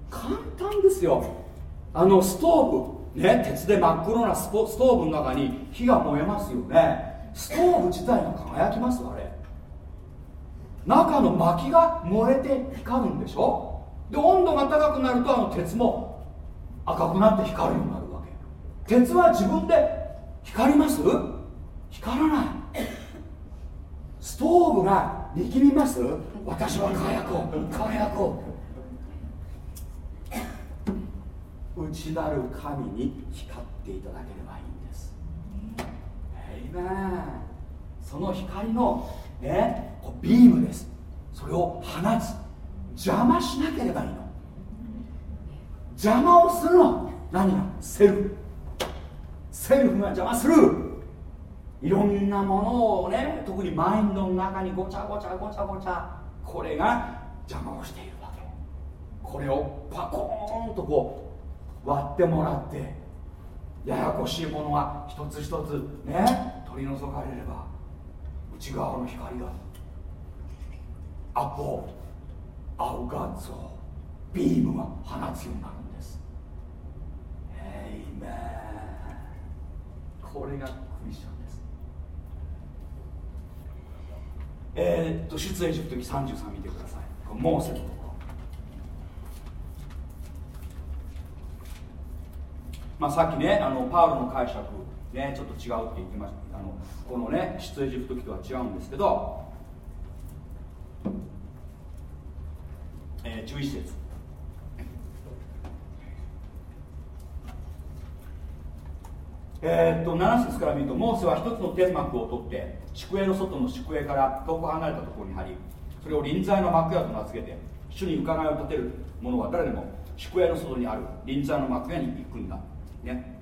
簡単ですよ。あのストーブ。ね鉄で真っ黒なストーブの中に火が燃えますよね。ストーブ自体が輝きますあれ。中の薪が燃えて光るんでしょ。で温度が高くなるとあの鉄も赤くなって光るようになるわけ。鉄は自分で光ります？光らない。トーブが力みます？私は輝こう。輝こう。内なる神に光っていただければいいんです。メンその光のねこうビームです。それを放つ。邪魔しなければいいの。邪魔をするの。何が？セル。フセルフが邪魔する。いろんなものをね特にマインドの中にごちゃごちゃごちゃごちゃこれが邪魔をしているわけ。これをパコーンとこう割ってもらってややこしいものが一つ一つね取り除かれれば内側の光がアポアウガッツォビームが放つようになるんです。エイメンこれがクリスチャンですえー、っと出演塾の時33見てください。モーセのところ。まあ、さっきねあのパウロの解釈ねちょっと違うって言ってました。あのこのね出エジプト記とは違うんですけど、えー、11節。えーっと7節から見るとモーセは一つの天幕を取って宿営の外の宿営から遠く離れたところに張りそれを臨在の幕屋と名付けて主に伺いを立てる者は誰でも宿営の外にある臨在の幕屋に行くんだ。ね。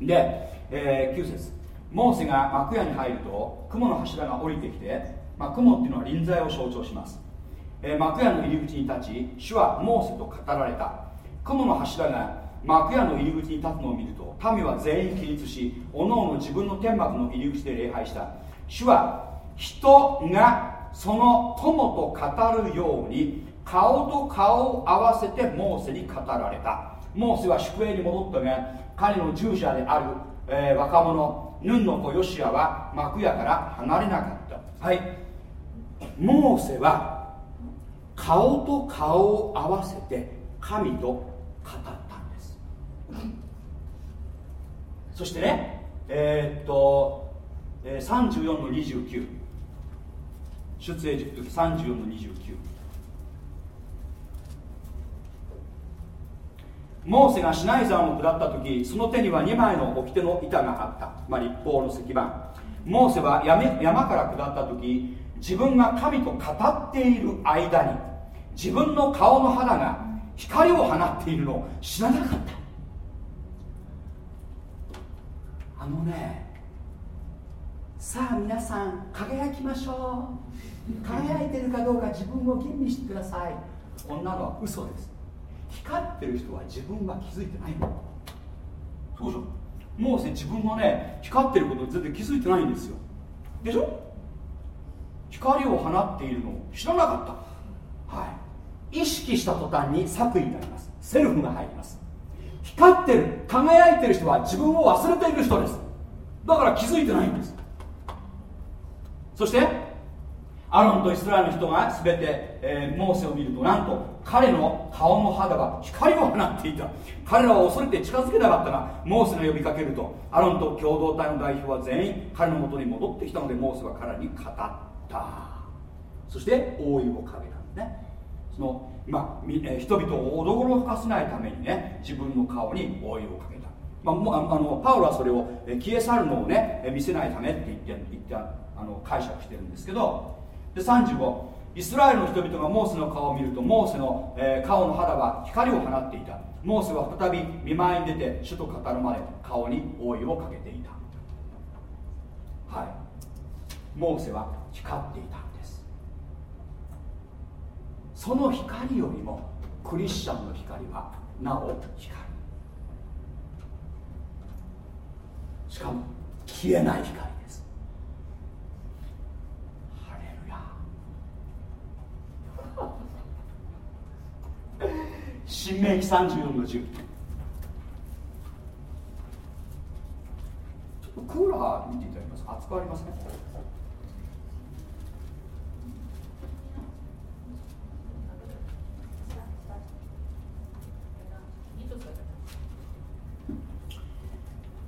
で、えー9節。モーセが幕屋に入ると雲の柱が降りてきて、まあ、雲っていうのは臨在を象徴します、えー幕屋の入り口に立ち主はモーセと語られた。雲の柱が幕屋の入り口に立つのを見ると民は全員起立しおのおの自分の天幕の入り口で礼拝した。主は人がその友と語るように顔と顔を合わせてモーセに語られた。モーセは宿営に戻ったが彼の従者である、えー若者ヌンの子ヨシアは幕屋から離れなかった。はい。モーセは顔と顔を合わせて神と語った。そしてねえーっと、えー34の29出エジプト34の29モーセがシナイ山を下った時その手には2枚の掟の板があった、まあ、立法の石板モーセは山山から下った時自分が神と語っている間に自分の顔の肌が光を放っているのを知らなかった。あのねさあ皆さん輝きましょう。輝いてるかどうか自分を吟味してください。こんなのは嘘です。光ってる人は自分は気づいてないの。そうでしょ？モーセ自分がね光ってることに全然気づいてないんですよ。でしょ？光を放っているのを知らなかった。はい。意識した途端に作為になります。セルフが入ります。光ってる輝いてる人は自分を忘れている人です。だから気づいてないんです。そしてアロンとイスラエルの人が全て、えーモーセを見るとなんと彼の顔の肌は光を放っていた。彼らは恐れて近づけなかったがモーセが呼びかけるとアロンと共同体の代表は全員彼のもとに戻ってきたのでモーセは彼に語った。そして覆いをかけたんですね。その、まあえ人々を驚かせないためにね自分の顔に覆いをかけた、まあ、もあのパウロはそれを消え去るのをね見せないためって言って言ってあの解釈してるんですけどで35イスラエルの人々がモーセの顔を見るとモーセの、えー顔の肌は光を放っていた。モーセは再び見舞いに出て主と語るまで顔に覆いをかけていた。はい。モーセは光っていた。その光よりもクリスチャンの光はなお光る。しかも消えない光です。ハレルヤ。新明記34の10ちょっとクーラー見ていただけます？熱くありますね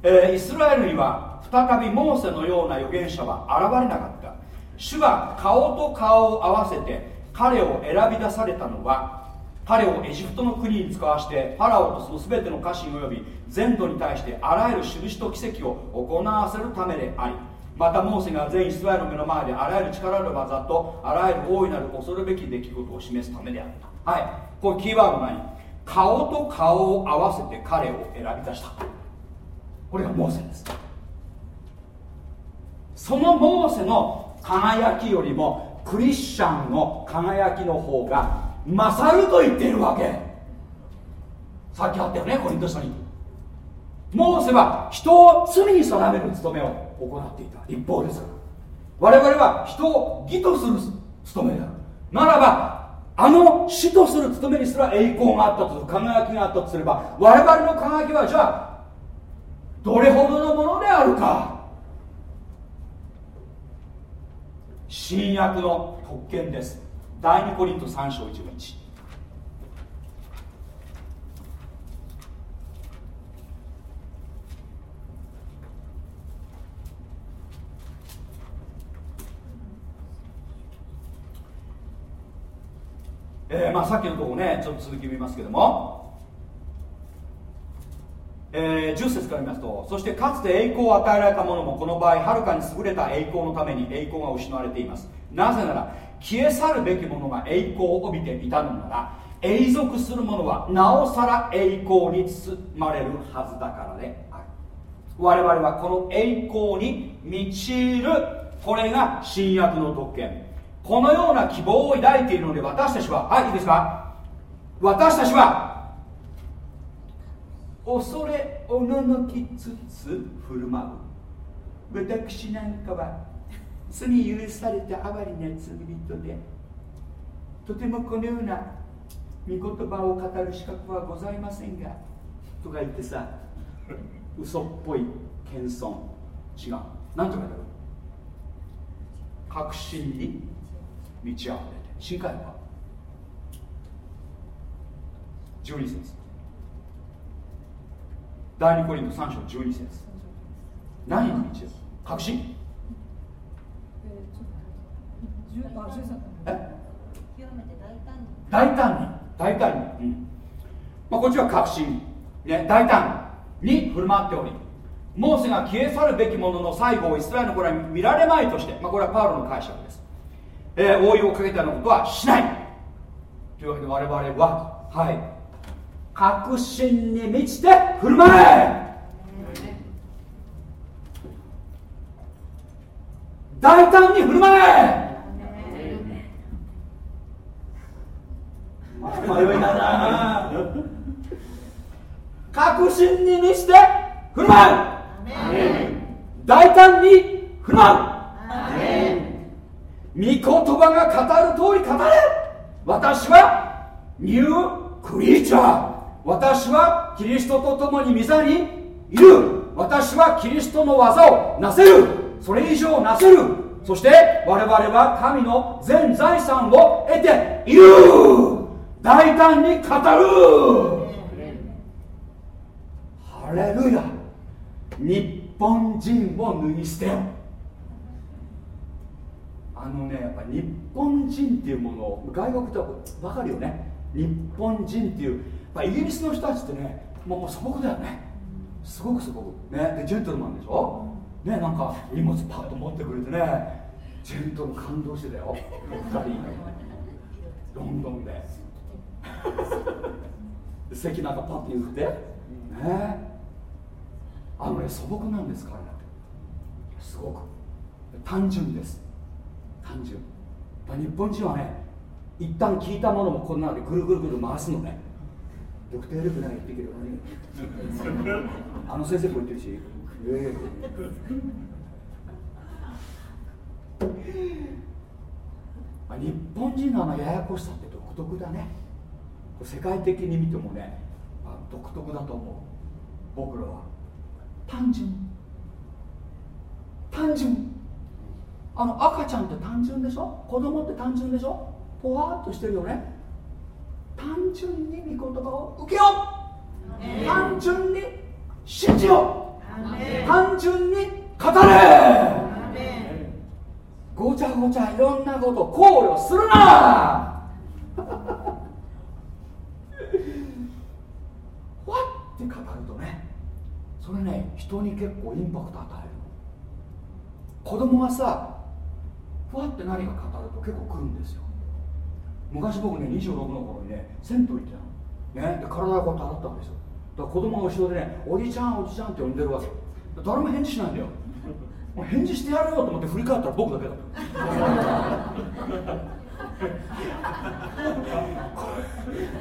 えーイスラエルには再びモーセのような預言者は現れなかった。主が顔と顔を合わせて彼を選び出されたのは彼をエジプトの国に使わしてファラオとその全ての家臣及び全土に対してあらゆる印と奇跡を行わせるためでありまたモーセが全イスラエルの目の前であらゆる力の技とあらゆる大いなる恐るべき出来事を示すためであった。はい。これキーワード何？顔と顔を合わせて彼を選び出した。これがモーセです。そのモーセの輝きよりもクリスチャンの輝きの方が勝ると言っているわけ。さっきあったよねコリント書に。モーセは人を罪に定める務めを行っていた。一方です我々は人を義とする務めであるならばあの死とする務めにすら栄光があったと輝きがあったとすれば我々の輝きはじゃあどれほどのものであるか。新約の特権です。第2コリント3章1日えーまあ、さっきのところねちょっと続き見ますけども、えー、10節から見ますとそしてかつて栄光を与えられた者もこの場合はるかに優れた栄光のために栄光が失われています。なぜなら消え去るべきものが栄光を帯びていたのなら永続する者はなおさら栄光に包まれるはずだからである。我々はこの栄光に満ちるこれが新約の特権。このような希望を抱いているので私たちははいいいですか？私たちは恐れおののきつつ振る舞う。私なんかは罪許された哀れな罪人でとてもこのような御言葉を語る資格はございませんがとか言ってさ嘘っぽい謙遜。違う。何とかだろう確信に満ち溢れて。新海は？12節。第2コリント3章12節。何に満ちる確信？え大胆に。大胆に、うんまあ、こっちは確信、ね、大胆に振る舞っておりモーセが消え去るべきものの最後をイスラエルの子らに見られまいとして、まあ、これはパウロの解釈です、えー、応用をかけたようなことはしない。というわけで我々ははい確信に満ちて振る舞え！大胆に振る舞え！迷いな確信に満ちて振る舞う！大胆に振る舞う！御言葉が語る通り語れ！私はニュークリーチャー！私はキリストと共に御座にいる。私はキリストの技をなせる。それ以上なせる。そして我々は神の全財産を得ている。大胆に語る。ハレルヤ。日本人を脱ぎ捨てよ。あのねやっぱ日本人っていうものを外国と分かるよね。日本人っていうやっぱイギリスの人たちってねもう素朴だよね。すごくすごくね。でジェントルマンでしょ？ねなんか荷物パッと持ってくれてね。ジェントル感動してたよ。2人。ロンドン で。席なんかパッて言って。ね。あのね素朴なんです彼らすごく。単純です。単純。日本人はね一旦聞いたものもこんなのでぐるぐるぐる回すのね。ドクターエレクない言ってけどねあの先生も言ってるし。えまあ日本人のあのややこしさって独特だね。世界的に見てもね、まあ、独特だと思う。僕らは。単純。単純。あの赤ちゃんって単純でしょ？子供って単純でしょ？ぽわっとしてるよね単純に御言葉を受けよう。単純に信じよう。単純に語れ。ごちゃごちゃいろんなこと考慮するな。わって語るとねそれね人に結構インパクト与える子供がさふわって何か語ると結構来るんですよ昔僕ね26の頃にね銭湯行ってたの。ね。で体がこうやって洗ったんですよ。だから子供が後ろでねおじちゃんおじちゃんって呼んでるわけ。誰も返事しないんだよ。返事してやるよと思って振り返ったら僕だけだった。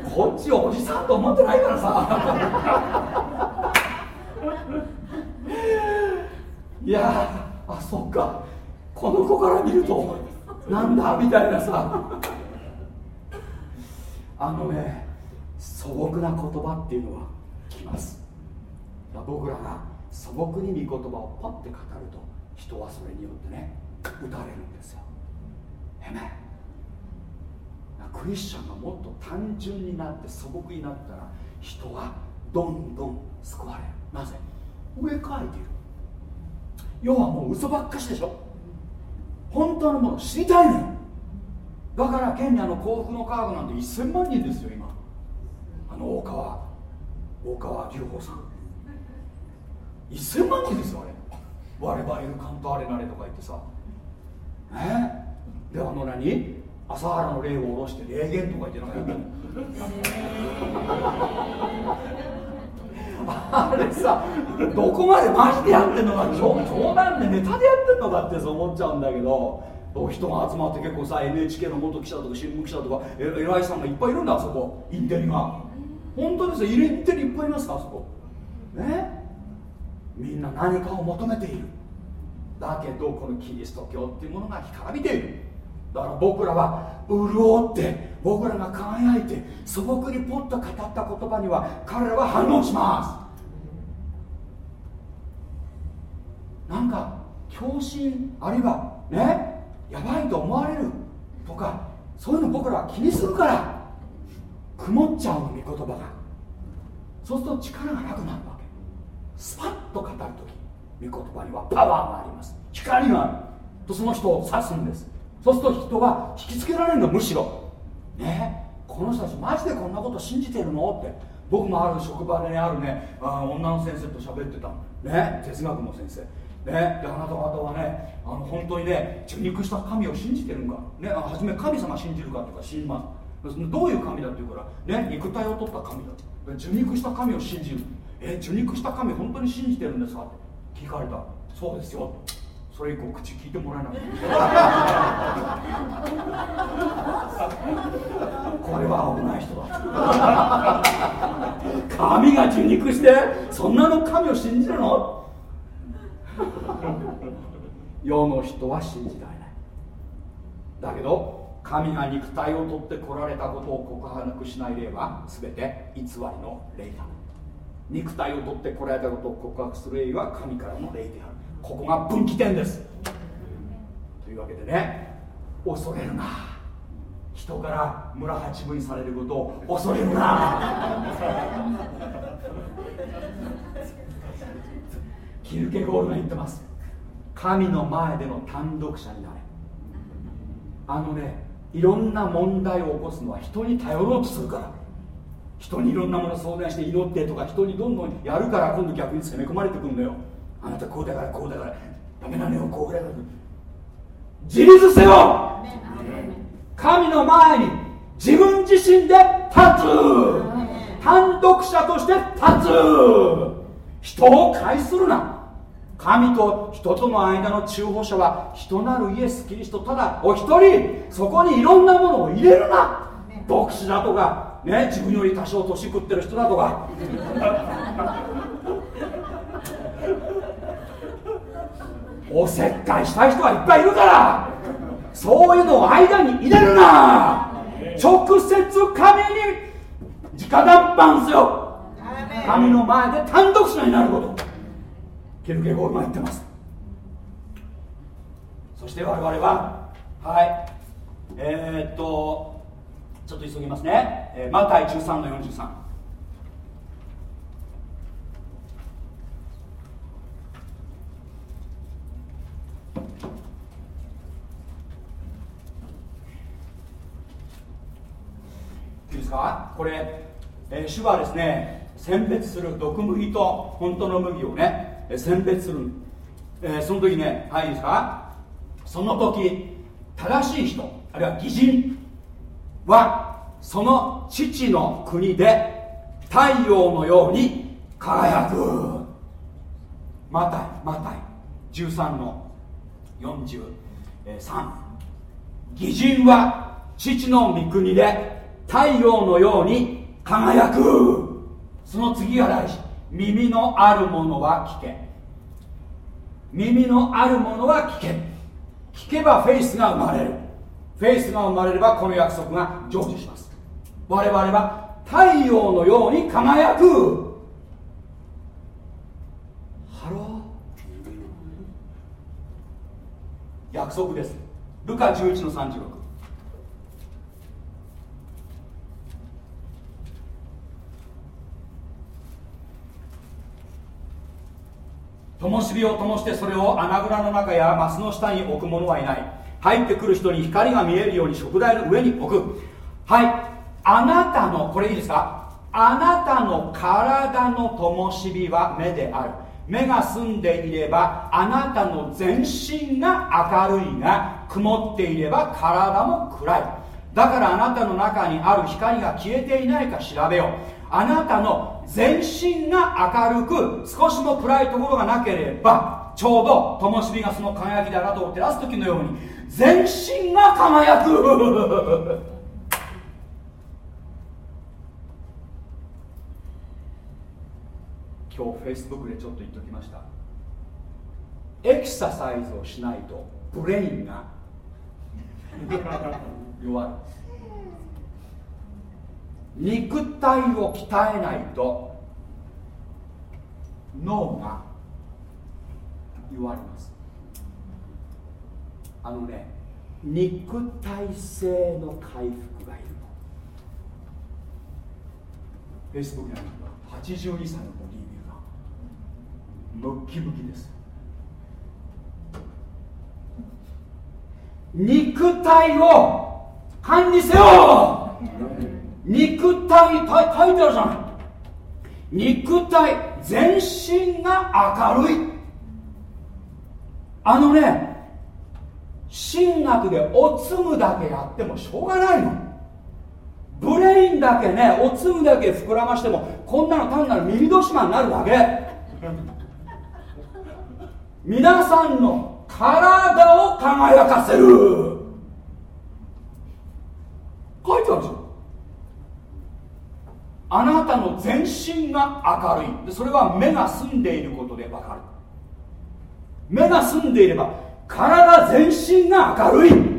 こっちおじさんと思ってないからさ。いやあそっか。この子から見るとなんだみたいなさ。あのね素朴な言葉っていうのはきます。僕らが素朴に御言葉をパッて語ると人はそれによってね打たれるんですよ。へめ。クリスチャンがもっと単純になって素朴になったら人はどんどん救われる。なぜ？植え替えている。要はもう嘘ばっかしでしょ。本当のもの知りたいのよ。だからケニアの幸福のカードなんて1000万人ですよ今。あの大川。大川隆法さん。1000万人ですよあれ。我々いるカントアレナレとか言ってさ。ねであの何？朝原の霊を下ろして霊言とか言ってなんかやってんの。あれさどこまでマジでやってんのか冗冗談でネタでやってんのかってそう思っちゃうんだけど。人が集まって結構さ NHK の元記者とか新聞記者とか偉いさんがいっぱいいるんだあそこ。インテリが。本当ですよ。インテリいっぱいいますかあそこ。ね。みんな何かを求めている。だけどこのキリスト教っていうものが干からびている。だから僕らは潤って僕らが輝いて素朴にポッと語った言葉には彼らは反応します。なんか狂信あるいはね。やばいと思われるとかそういうの僕らは気にするから曇っちゃうの御言葉が。そうすると力がなくなるわけ。スパッと語る時御言葉にはパワーがあります。光があるとその人を指すんです。そうすると人は引きつけられるのむしろ。ね？えこの人たちマジでこんなこと信じてるの？って。僕もある職場で、ね、あるね。あ女の先生と喋ってた。ね？哲学の先生。ね、であなた方はねあの本当にね受肉した神を信じてるんか、ね、あ初め神様信じるかっていうか信じますどういう神だっていうからね肉体を取った神だ受肉した神を信じる。え受肉した神本当に信じてるんですか？って聞かれた。そうですよ。それ以降口聞いてもらえなかったこれは危ない人だ。神が受肉してそんなの神を信じるの？世の人は信じられない。だけど神が肉体を取って来られたことを告白しない例は全て偽りの霊だ。肉体を取って来られたことを告白する霊は神からの霊である。ここが分岐点です。というわけでね恐れるな。人から村八分にされることを恐れるな。キルケゴールが言ってます。神の前での単独者になれ。あのねいろんな問題を起こすのは人に頼ろうとするから。人にいろんなもの相談して祈ってとか人にどんどんやるから今度逆に攻め込まれてくるんだよ。あなたこうだからこうだからダメなのよこうだから。自立せよ！神の前に自分自身で立つ。単独者として立つ。人を介するな神と人との間の中保者は人なるイエス・キリストただお一人。そこにいろんなものを入れるな。牧師だとか、ね、自分より多少年食ってる人だとか。おせっかいしたい人はいっぱいいるから。そういうのを間に入れるな。直接神に直談判すよ。神の前で単独者になることケルケゴールが言ってます。そして我々ははい。えー、っとちょっと急ぎますね、えー、マタイ13の43いいですか？これ、えー、主はですね選別する毒麦と本当の麦をね選別する。えーその時ねはいいいですか？その時正しい人あるいは義人はその父の国で太陽のように輝く。マタイマタイ13の43義人は父の御国で太陽のように輝く。その次が大事。耳のあるものは聞け。耳のあるものは聞け。聞けば faithが生まれる。 faithが生まれればこの約束が成就します。我々は太陽のように輝く。ハロー。約束です。ルカ11の36灯火を灯してそれを穴蔵の中やマスの下に置く者はいない。入ってくる人に光が見えるように食台の上に置く。はい。あなたのこれいいですか？あなたの体の灯火は目である。目が澄んでいればあなたの全身が明るいが曇っていれば体も暗い。だからあなたの中にある光が消えていないか調べよう。あなたの全身が明るく少しも暗いところがなければちょうど灯火がその輝きであなたを照らす時のように全身が輝く。今日フェイスブックでちょっと言っておきました。エクササイズをしないとブレインが弱る肉体を鍛えないと脳が弱ります。あのね肉体性の回復がいるの。フェイスブックにある82歳のボディービルダームッキムキです。肉体を管理せよ！肉体た書いてあるじゃない肉体全身が明るい。あのね神学でおつむだけやってもしょうがないの。ブレインだけねおつむだけ膨らましてもこんなの単なる耳戸島になるだけ。皆さんの体を輝かせる。書いてあるじゃん。あなたの全身が明るい。それは目が澄んでいることで分かる。目が澄んでいれば体全身が明るい。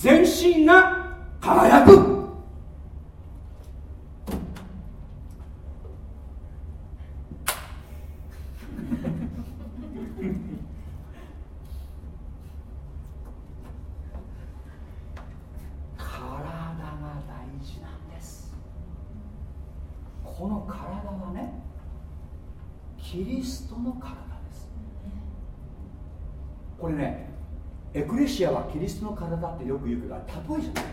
全身が輝く体が大事なんですこの体はねキリストの体ですこれねエクレシアはキリストの体ってよく言うけど例えじゃない。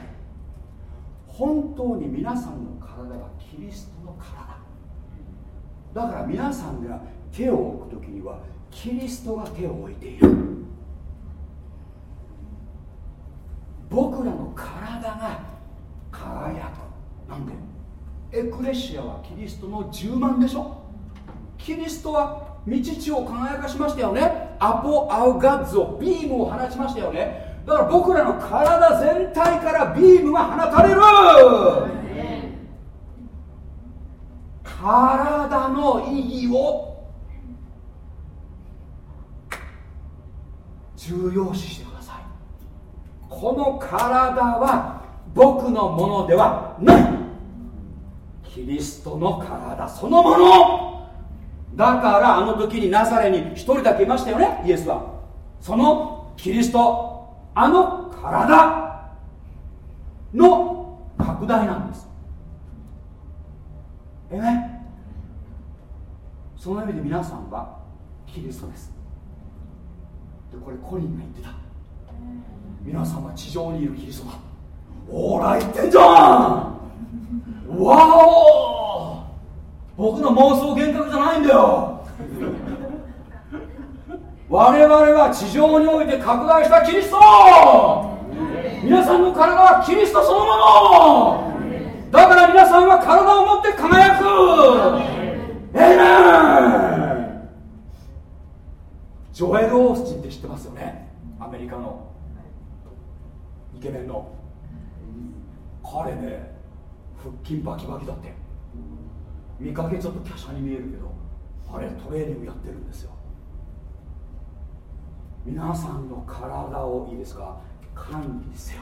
本当に皆さんの体はキリストの体。だから皆さんが手を置く時にはキリストが手を置いている。僕らの体が輝く。なんで？エクレシアはキリストの10万でしょ。キリストは道地を輝かしましたよね。アポアウガッズをビームを放ちましたよね。だから僕らの体全体からビームが放たれる。体の意義を重要視してください。この体は僕のものではない。キリストの体そのもの。だからあの時にナザレに一人だけいましたよねイエスは。そのキリストあの体の拡大なんです。えねその意味で皆さんはキリストです。でこれコリンが言ってた。皆さんは地上にいるキリストだ。オーラ言ってんじゃん。わお僕の妄想幻覚じゃないんだよ。我々は地上において拡大したキリスト。皆さんの体はキリストそのもの。だから皆さんは体を持って輝く。エイメンジョエル・オースティンって知ってますよね？アメリカの。イケメンの。彼ね腹筋バキバキだって。見かけちょっと華奢に見えるけどあれトレーニングやってるんですよ。皆さんの体をいいですか？管理せよ。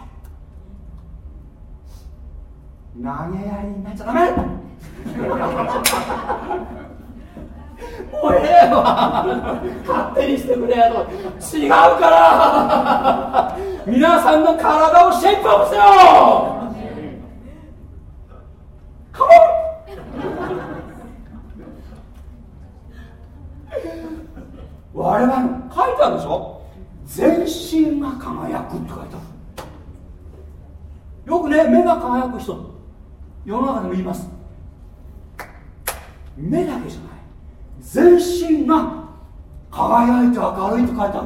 投げやりになっちゃダメ！もうええわ！勝手にしてくれやと。違うから！皆さんの体をシェイプアップせよカモン我々の書いてあるでしょ？全身が輝くって書いてある。よくね目が輝く人。世の中でも言います。目だけじゃない。全身が輝いて明るいって書いてあ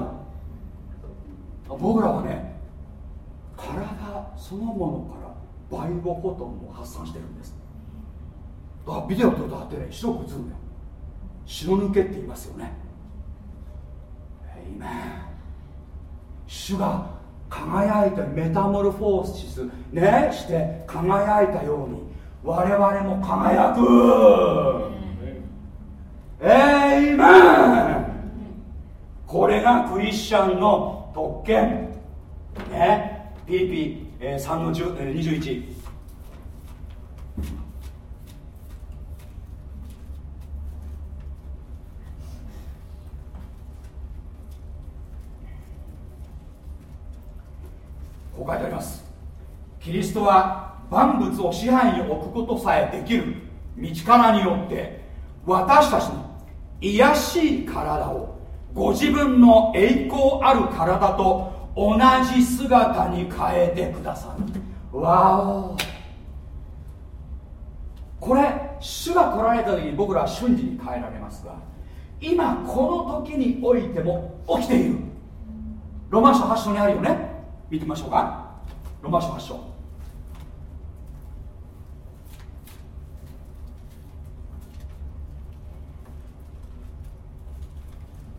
る。僕らはね体そのものからバイオフォトンを発散してるんです。だからビデオ撮るとだってね白く映るんだよ。白抜けって言いますよね。主が輝いてメタモルフォーシスねして輝いたように我々も輝く。エイメン。これがクリスチャンの特権。ね。PP3 の10 21書いてあります。キリストは万物を支配に置くことさえできる道からによって私たちの癒しい体をご自分の栄光ある体と同じ姿に変えてくださる。わお。これ主が来られた時に僕らは瞬時に変えられますが今この時においても起きている。ロマ書8章にあるよね。見てみましょうか。ロマ書8章。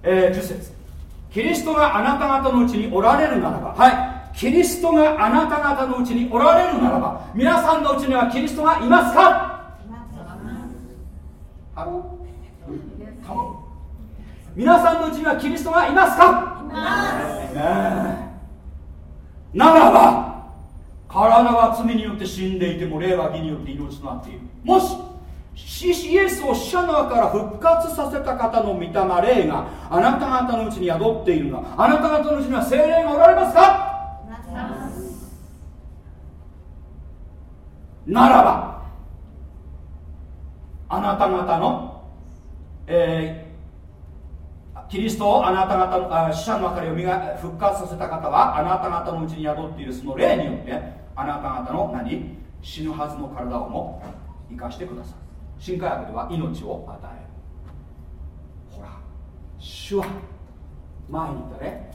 えー、10節。キリストがあなた方のうちにおられるならば。はい。キリストがあなた方のうちにおられるならば。皆さんのうちにはキリストがいますか？ハロー。皆さんのうちにはキリストがいますか？ねえならば体は罪によって死んでいても霊は義によって命となっている。もしイエスを死者の中から復活させた方の御霊霊があなた方のうちに宿っているがあなた方のうちには精霊がおられますか？ならばあなた方の、えーキリストをあなた方のあ死者の中でよみが復活させた方はあなた方のうちに宿っているその霊によってあなた方の何死ぬはずの体をも生かしてくださる新科学では命を与える。ほら主は前に言ったね。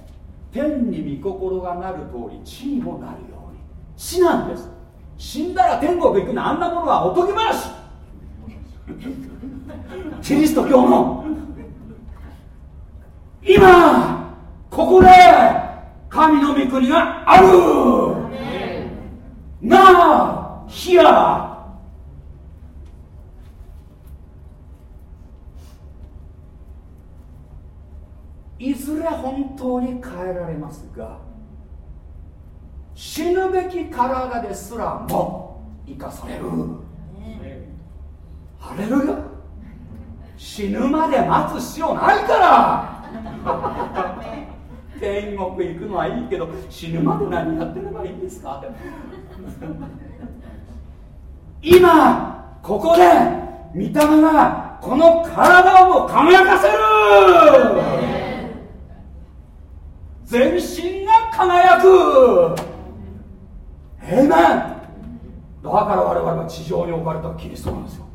天に御心がなる通り地にもなるように。死なんです。死んだら天国行くのあんなものはおとぎ話。キリスト教の。今ここで神の御国がある。なあ here いずれ本当に変えられますが死ぬべき体ですらも生かされる。ハレルヤ。死ぬまで待つ必要ないから天国行くのはいいけど死ぬまで何やってればいいんですか？今ここで御霊がこの体を輝かせる。全身が輝く。エイメンだから我々は地上に置かれたキリストなんですよ。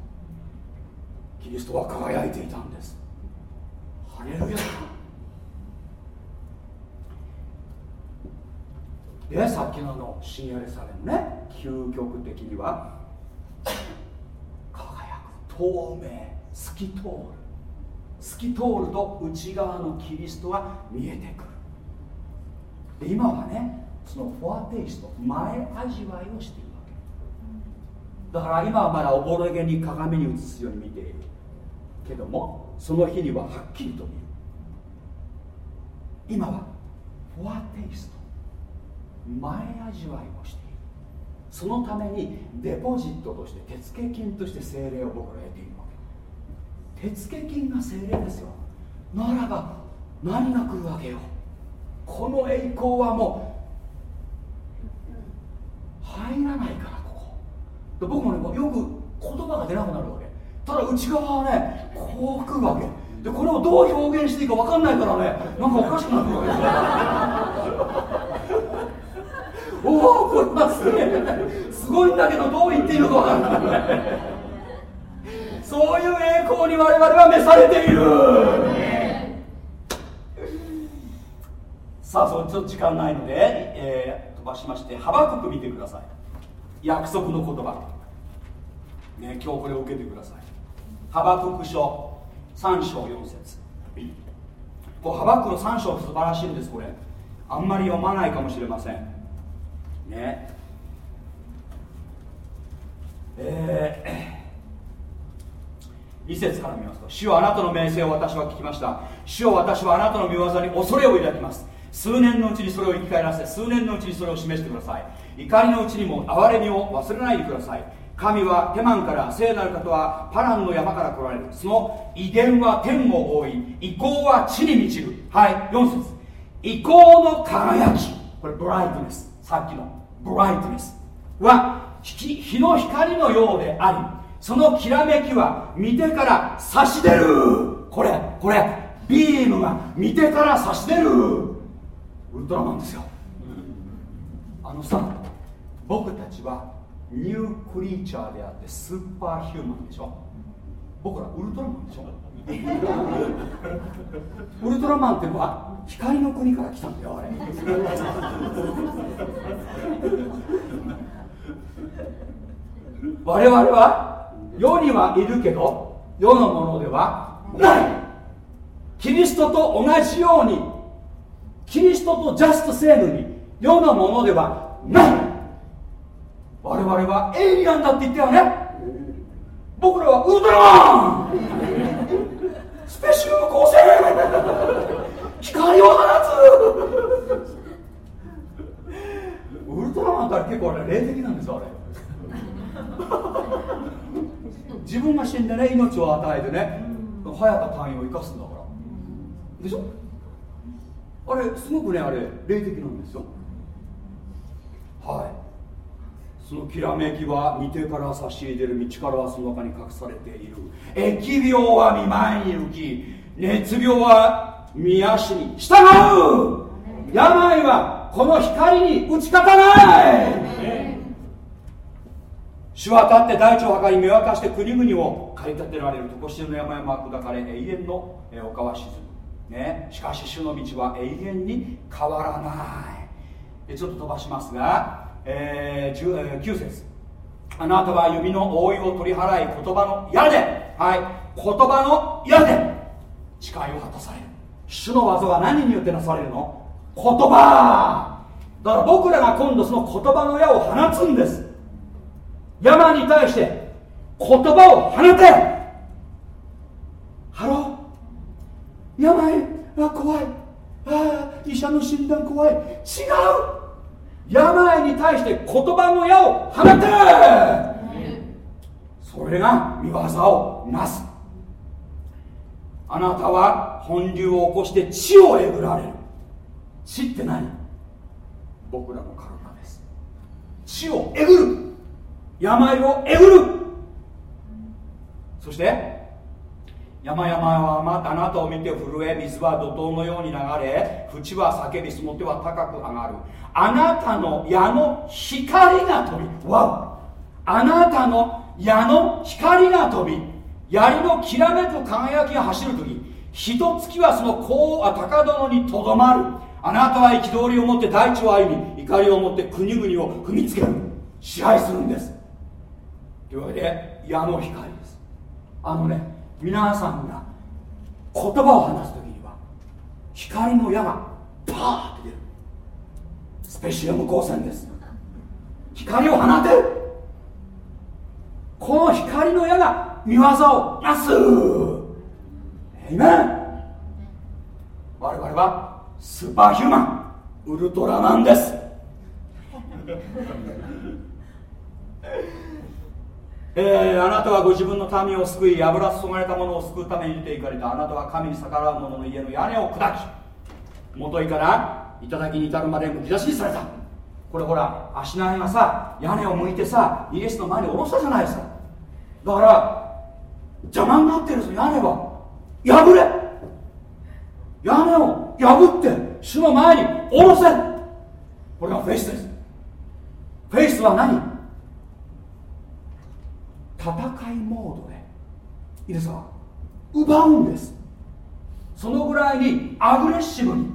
キリストは輝いていたんです。ハレルヤでさっきのあの新エルサレムね。究極的には輝く透明透き通る透き通ると内側のキリストが見えてくる。で今はねそのフォアテイスト前味わいをしているわけだから今はまだおぼろげに鏡に映すように見ている。けどもその日にははっきりと見る。今はフォアテイスト。前味わいをしている。そのためにデポジットとして手付金として精霊を僕ら得ているわけ。手付金が精霊ですよ。ならば何が来るわけよ。この栄光はもう入らないからここ。僕もねよく言葉が出なくなるわただ内側はねこう来るわけでこれをどう表現していいか分かんないからねなんかおかしくなってくるわけ。おおこれはすげえ。すごいんだけどどう言っていいのか分かんない。そういう栄光に我々は召されている。さあそちょっと時間ないので、えー飛ばしましてハバクク見てください。約束の言葉。ね今日これを受けてください。ハバクク書3章4節。こうハバクの3章素晴らしいんですこれ。あんまり読まないかもしれません。ね。えー、2節から見ますと主はあなたの名声を私は聞きました。主を私はあなたの御業に恐れを抱きます。数年のうちにそれを生き返らせ数年のうちにそれを示してください。怒りのうちにも憐れみを忘れないでください。神はテマンから聖なる方はパランの山から来られる。その威厳は天を覆い。意向は地に満ちる。はい4節。意向の輝き。これブライトネス。さっきのブライトネス。は日の光のようでありそのきらめきは見てから差し出る。これこれビームが見てから差し出る。ウルトラマンですよ。あのさ僕たちはニュークリーチャーであってスーパーヒューマンでしょ。僕らウルトラマンでしょ。ウルトラマンってのは光の国から来たんだよあれ。我々は世にはいるけど世のものではない。キリストと同じようにキリストとジャストセームに世のものではない。我々はエイリアンだって言ったよね？僕らはウルトラマンスペシウム光線光を放つ。ウルトラマンって結構あれ霊的なんですよあれ。自分が死んでね命を与えてね早田隊員を生かすんだから。でしょ？あれすごくねあれ霊的なんですよ。はい。そのきらめきは見てから差し入れる道からはその中に隠されている。疫病は見舞いに浮き熱病は見足に従う。病はこの光に打ち勝たない。主は立って大地を測り見渡して国々を駆り立てられる常しの山々は砕かれ永遠の丘は沈む、ね、しかし主の道は永遠に変わらない。ちょっと飛ばしますが、えー9節。あなたは指の覆いを取り払い言葉の矢で。はい。言葉の矢で。誓いを果たされる。主の業は何によってなされるの？言葉。だから僕らが今度その言葉の矢を放つんです。山に対して言葉を放て。ハロー。病あ怖い。あ医者の診断怖い。違う。病に対して言葉の矢を放て！それが見業をなす。あなたは本流を起こして血をえぐられる。血って何？僕らの体です。血をえぐる。病をえぐる。そして山々はまたあなたを見て震え水は怒涛のように流れ淵は叫びその手は高く上がる。あなたの矢の光が飛びわお。あなたの矢の光が飛び槍のきらめく輝きが走る時一月はその高あ高殿にとどまる。あなたは憤りを持って大地を歩み怒りを持って国々を踏みつける。支配するんです。というわけで矢の光です。あのね皆さんが言葉を話す時には光の矢がパーって出る。スペシアム光線です。光を放てる。この光の矢が見業をなす。エイメン我々はスーパーヒューマンウルトラマンです。えーあなたはご自分の民を救い油注がれた者を救うために出て行かれた。あなたは神に逆らう者の家の屋根を砕き元いから頂に至るまでむき出しにされた。これほら足投げがさ屋根を向いてさイエスの前に下ろしたじゃないですかだから邪魔になってるぞ屋根は。破れ。屋根を破って主の前に下ろせ。これがフェイスです。フェイスは何？戦いモードで。いいですか？奪うんです。そのぐらいにアグレッシブに。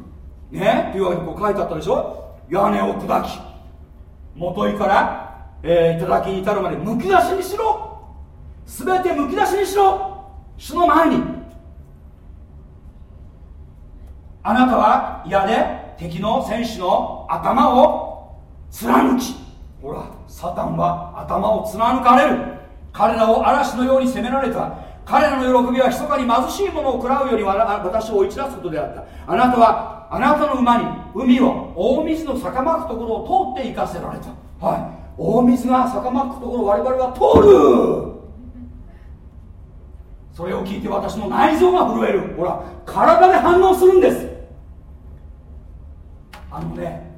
ね？っていうわけでこう書いてあったでしょ？屋根を砕き。元いから、えー、頂に至るまでむき出しにしろ。全てむき出しにしろ。主の前に。あなたは矢で敵の戦士の頭を貫き。ほらサタンは頭を貫かれる。彼らを嵐のように責められた。彼らの喜びは密かに貧しいものを食らうよりわら私を追い散らすことであった。あなたはあなたの馬に海を大水の逆まくところを通って行かせられた。はい。大水が逆まくところを我々は通る。それを聞いて私の内臓が震える。ほら体で反応するんです。あのね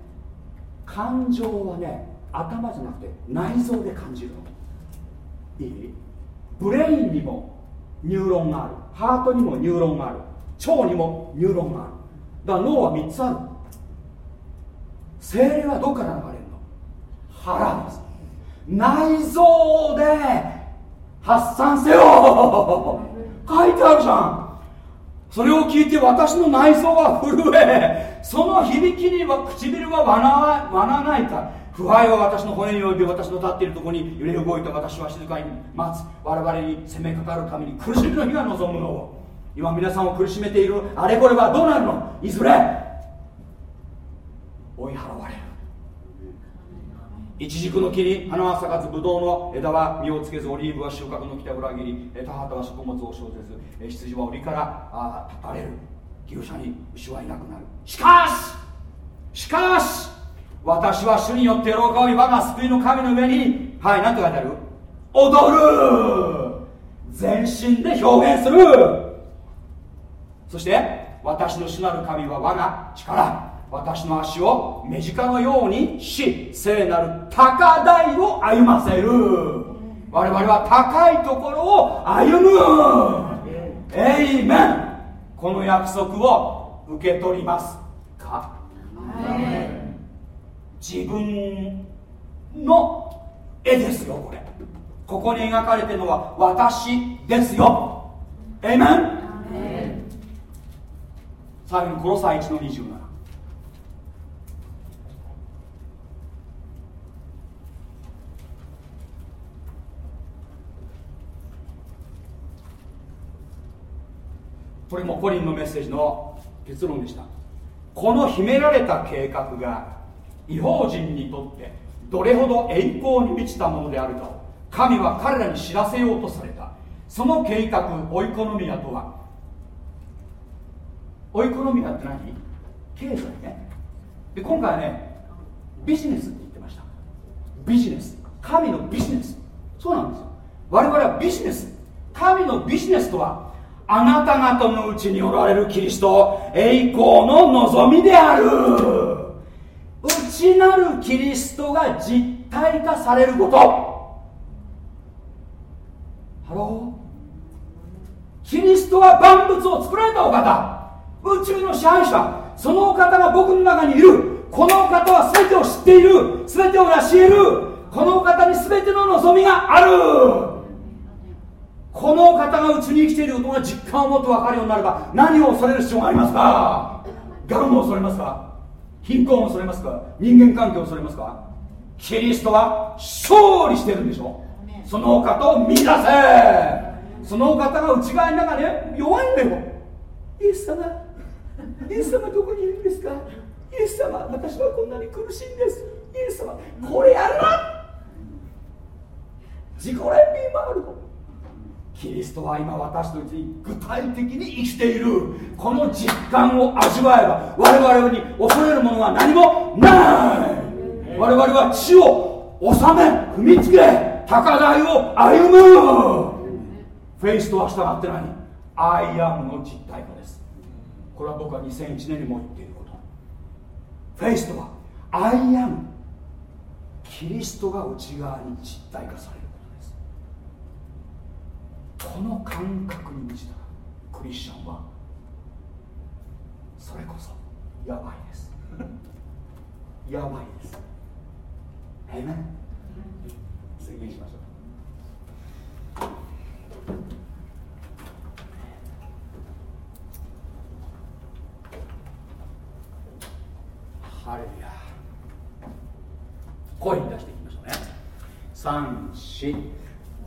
感情はね頭じゃなくて内臓で感じるの。いい brainにもニューロンがある。ハートにもニューロンがある。腸にもニューロンがある。だから脳は3つある。聖霊はどこから流れるの？腹です。内臓で発散せよ。書いてあるじゃん。それを聞いて私の内臓は震え。その響きには唇はわなわなないか。腐敗は私の骨に及び私の立っているところに揺れ動いた私は静かに待つ。我々に攻めかかるために苦しみの日が望むのを。今皆さんを苦しめているあれこれはどうなるの？いずれ追い払われる。イチジクの木に花は咲かずブドウの枝は実をつけずオリーブは収穫の来た裏切り田畑は食物を生ぜず羊は檻から立たれる。牛舎に牛はいなくなる。しかししかし私は主によって喜び我が救いの神の上にはい何て書いてある？踊る。全身で表現する。そして私の主なる神は我が力。私の足を目近のようにし聖なる高台を歩ませる。我々は高いところを歩む。エイメンこの約束を受け取りますか自分の絵ですよこれ。ここに描かれてるのは私ですよ。エイメン。最後にコロサイ1の27これもコリンのメッセージの結論でした。この秘められた計画が違法人にとってどれほど栄光に満ちたものであるかを神は彼らに知らせようとされた。その計画オイコノミアとはオイコノミアって何？経済ね。で今回はねビジネスって言ってました。ビジネス。神のビジネス。そうなんですよ。我々はビジネス。神のビジネスとはあなた方のうちにおられるキリスト栄光の望みである。内なるキリストが実体化されること。ハロー。キリストは万物を作られたお方。宇宙の支配者。そのお方が僕の中にいる。このお方は全てを知っている。全てを成し得る。このお方に全ての望みがある。このお方がうちに生きていることが実感を持って分かるようになれば何を恐れる必要がありますかがんを恐れますか？貧困を恐れますか？人間関係を恐れますか？キリストは勝利してるんでしょ？そのお方を見出せ！そのお方が内側になんかね弱いんだよ。イエス様イエス様どこにいるんですか？イエス様私はこんなに苦しいんです。イエス様これやるな！自己憐憫もあるのキリストは今私とうちに具体的に生きている。この実感を味わえば我々に恐れるものは何もない。我々は地を治め踏みつけ高台を歩む。 faithとは従って何？ I amの実体化です。これは僕は2001年にも言っていること。フェイスとはアイアム。キリストが内側に実体化されるこの感覚に満ちたクリスチャンはそれこそやばいです。やばいです。えめ宣言しましょう。ハレルヤ声に出していきましょうね。三四。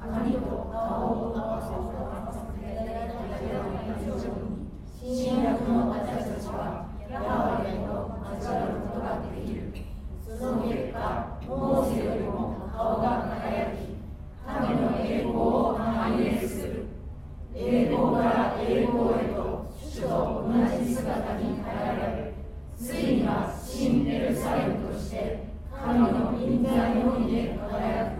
神と顔を合わせて新約の私たちはヤハウェと交わることができるその結果モーよりも顔が輝き神の栄光を反映する栄光から栄光へと主と同じ姿に変えられついには新エルサレムとして神の臨在のみで輝く。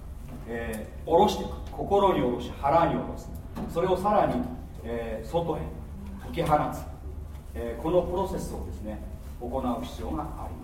えー、下ろしていく心に下ろし腹に下ろす。それをさらに、えー、外へ解き放つ、えー、このプロセスをですね行う必要があります。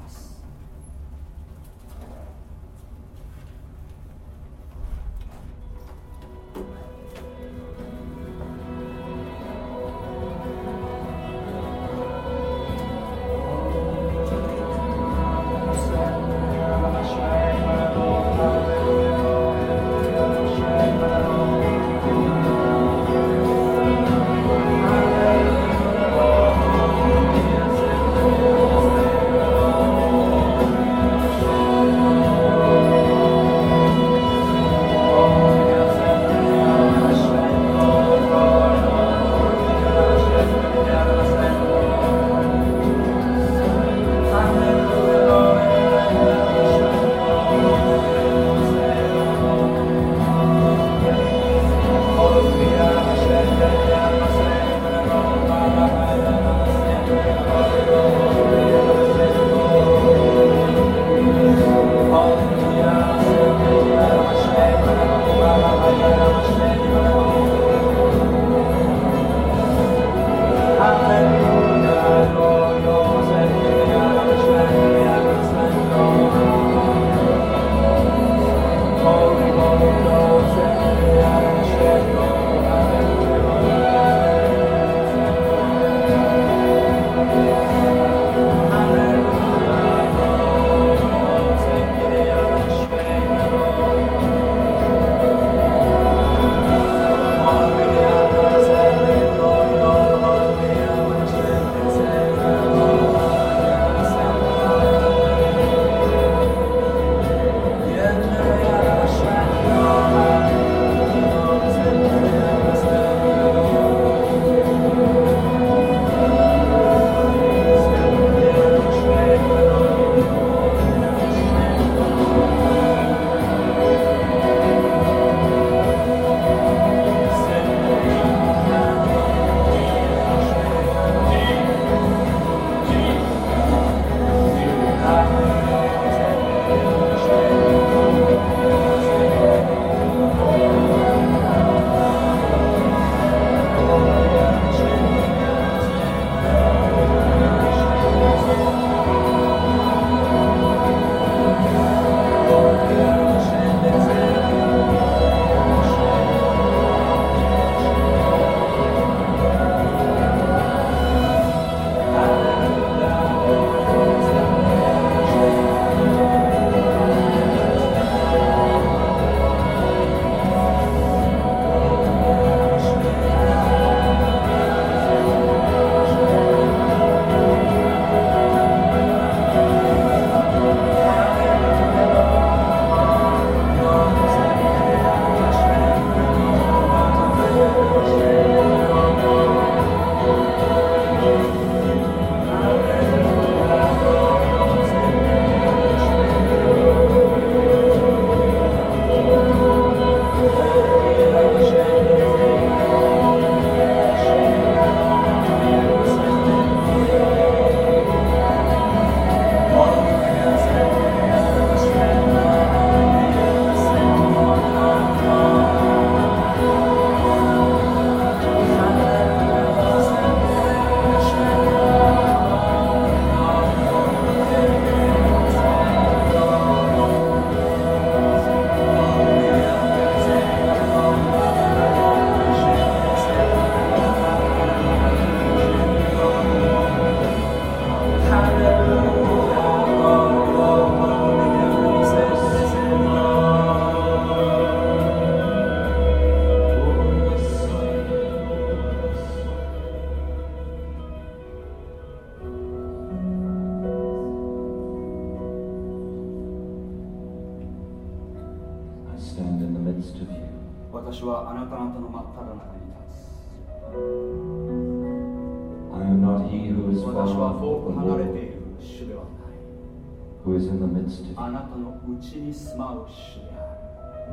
なたのうちに住まう主であ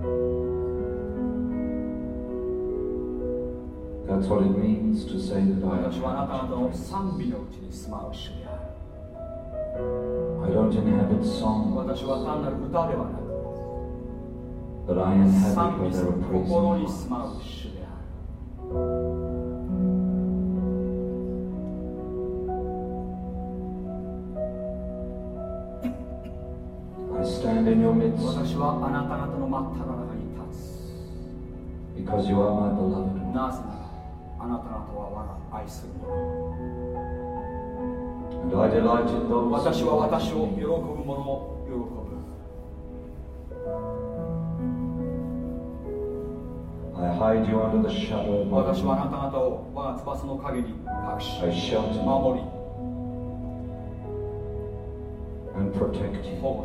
る。私はあなたの賛美のうちに住まう主である私は単なる歌ではなくた方の中に立つ because you are my beloved. なぜならあなた方は我が愛する者 And I delight in those 私は私を喜.ぶ者を喜ぶ I hide you under the shadow of my 私はあな.た方を我が翼の陰に隠し I shelter 守り and protect you. 保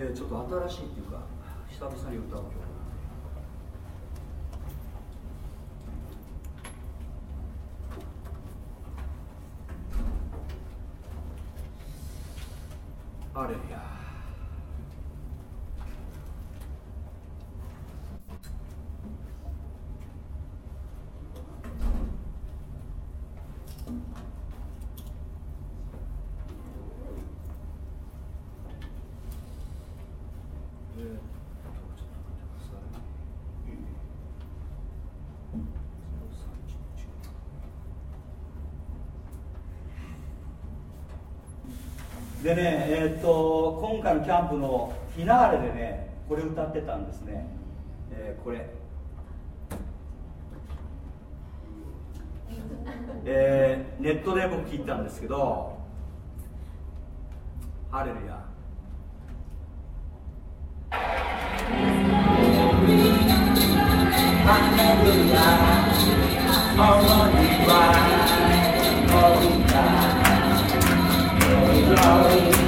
えーちょっと新しいっていうか久々に歌う曲。なんであれやえーっとちょっと待ってくださいでね、えーっと今回のキャンプのフィナーレでねこれ歌ってたんですね、えーこれ。えーネットで僕聞いたんですけどハレルヤ「ハレ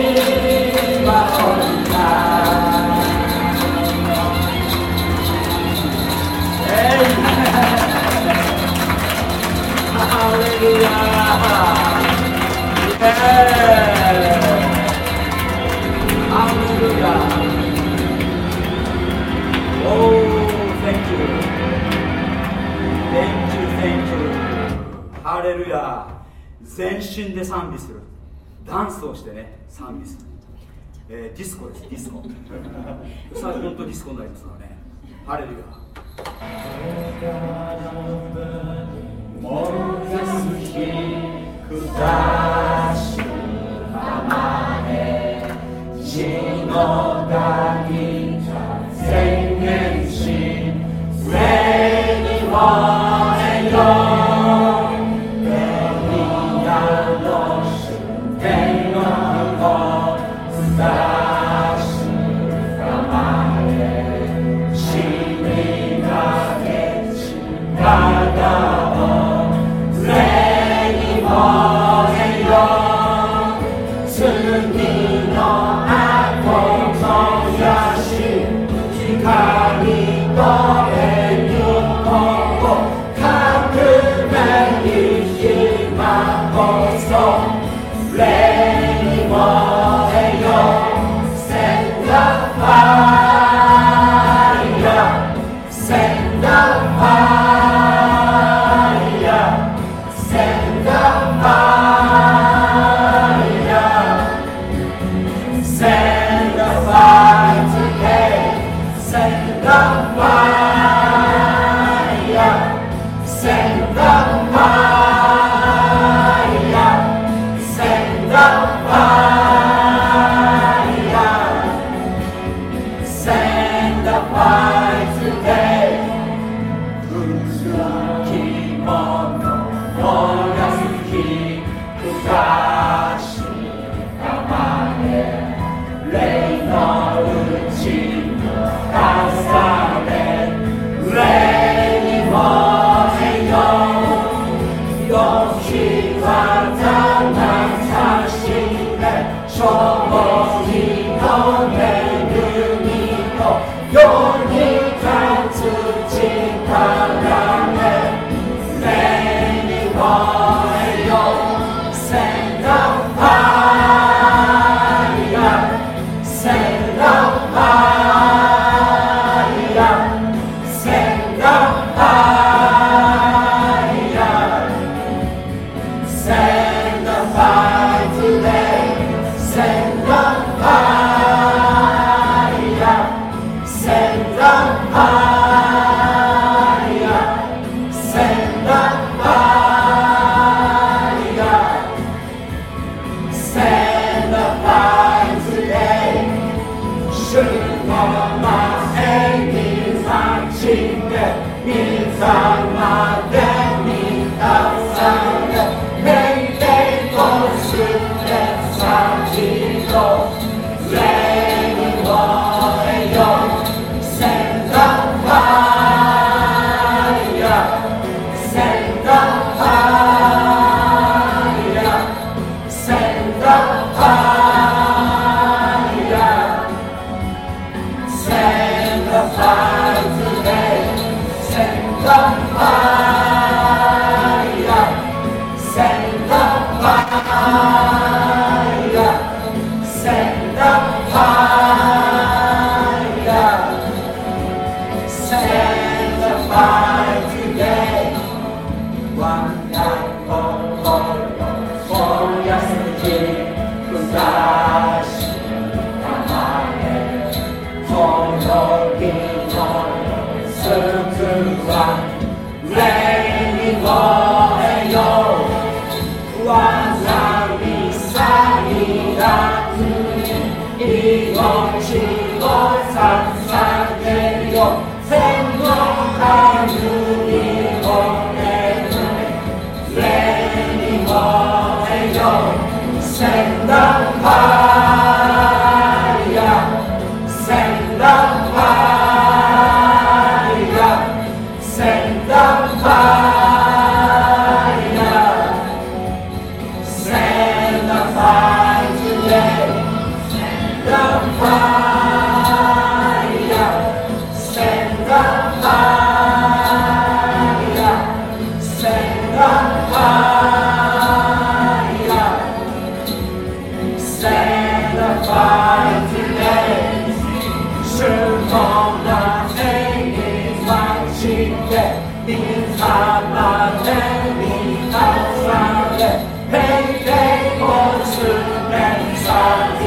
全身で賛美するダンスをしてね賛美する、えー、ディスコですディスコさあ本当ディスコになりますからねハレルヤ More than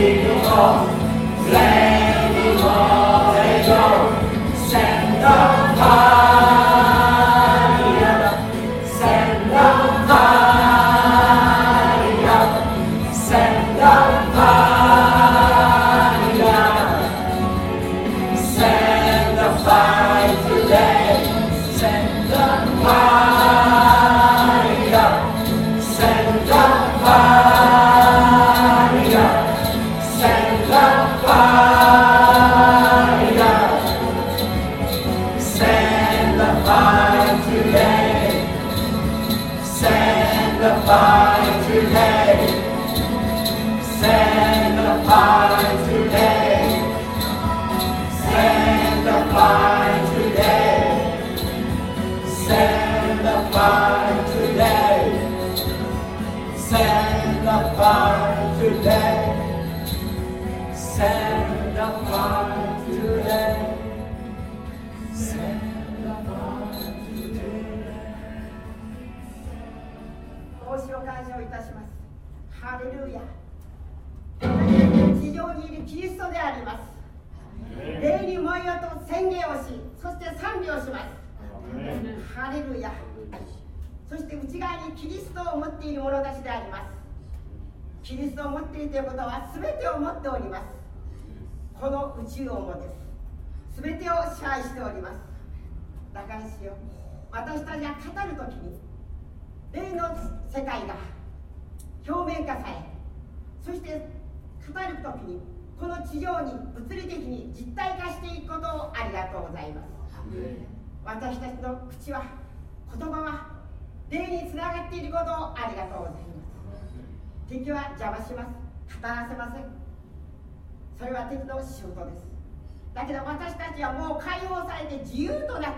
Sing along,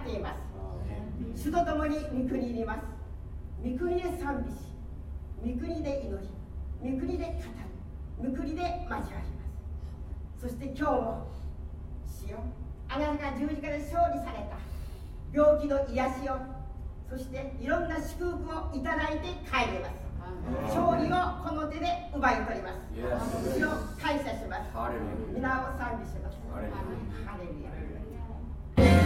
っています。主と共に御国にいます。御国で賛美し御国で祈り御国で語り御国で交わります。そして今日も主よあなたが十字架で勝利された病気の癒しをそしていろんな祝福をいただいて帰ります。勝利をこの手で奪い取ります。主を感謝します。皆を賛美します。ハレルヤ。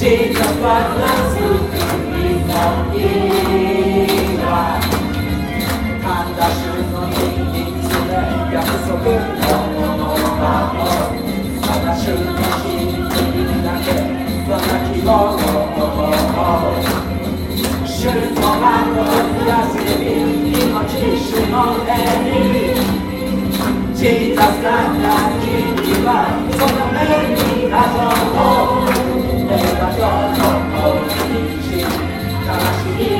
Jesus padł na stóp i zabiła. Kanda szybko dzięki cudze, jak sobie pokonowa Kanda szybko dzięki nake, zanaki pokonowa. Szybko mamy odjazdy, mimo ciszy modeli. Jesus, God, God, give you up, so the man, he's a ればどうに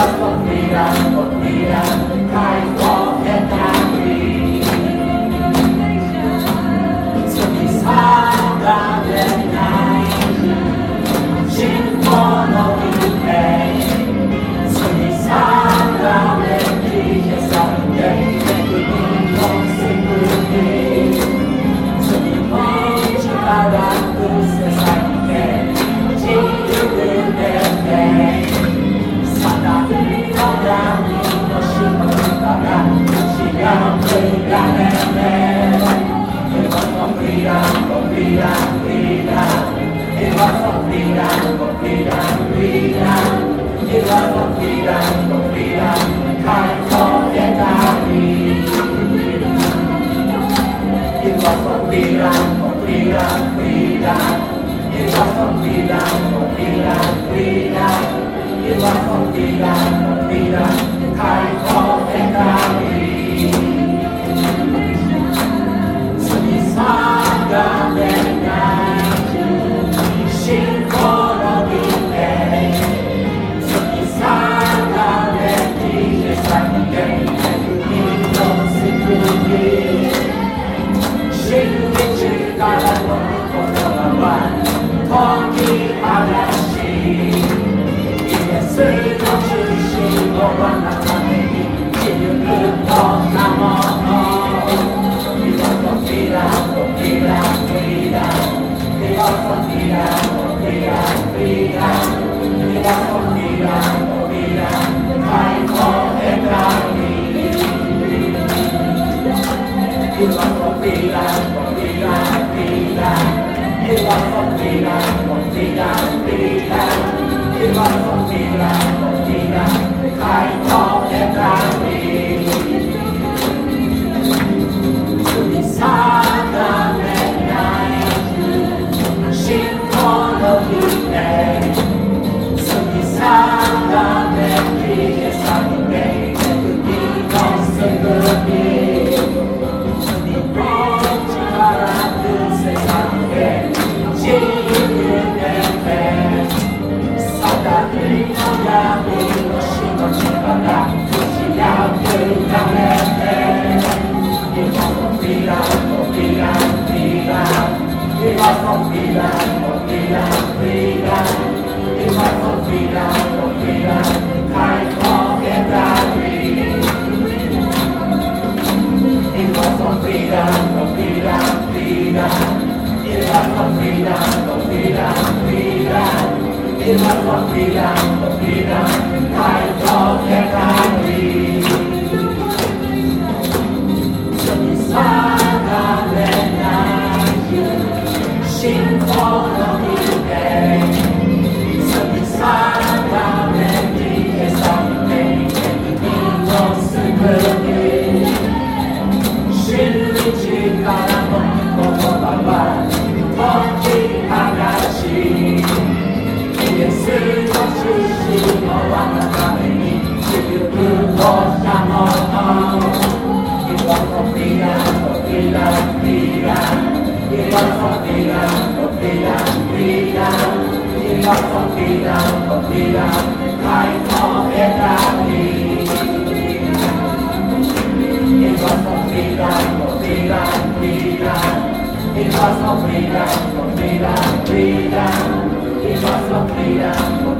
Potmira, Potmira, Potmira. I freedom, freedom, freedom. It was for freedom, for freedom. Give us freedom, freedom, freedom. Give us freedom, freedom.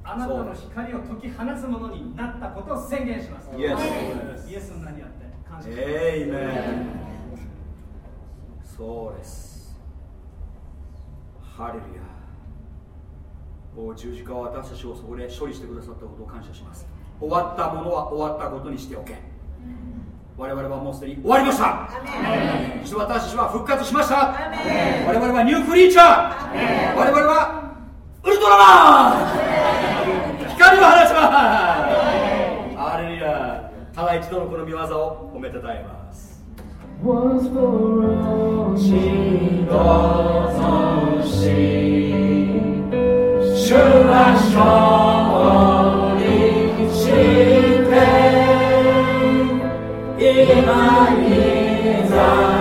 あなたの光を解き放つものになったことを宣言します。イエス。イエスの名にあって感謝します。エイメンそうです。ハレルヤ。お十字架は私たちをそこで処理してくださったことを感謝します。終わったものは終わったことにしておけ。我々はもうすでに終わりました。そして私たちは復活しました。我々はニュークリーチャー。我々はウルトラマン光を放ちますハレルヤただ一度のこの見業を褒めたたえます Once for all 地とし主は勝利して今に座に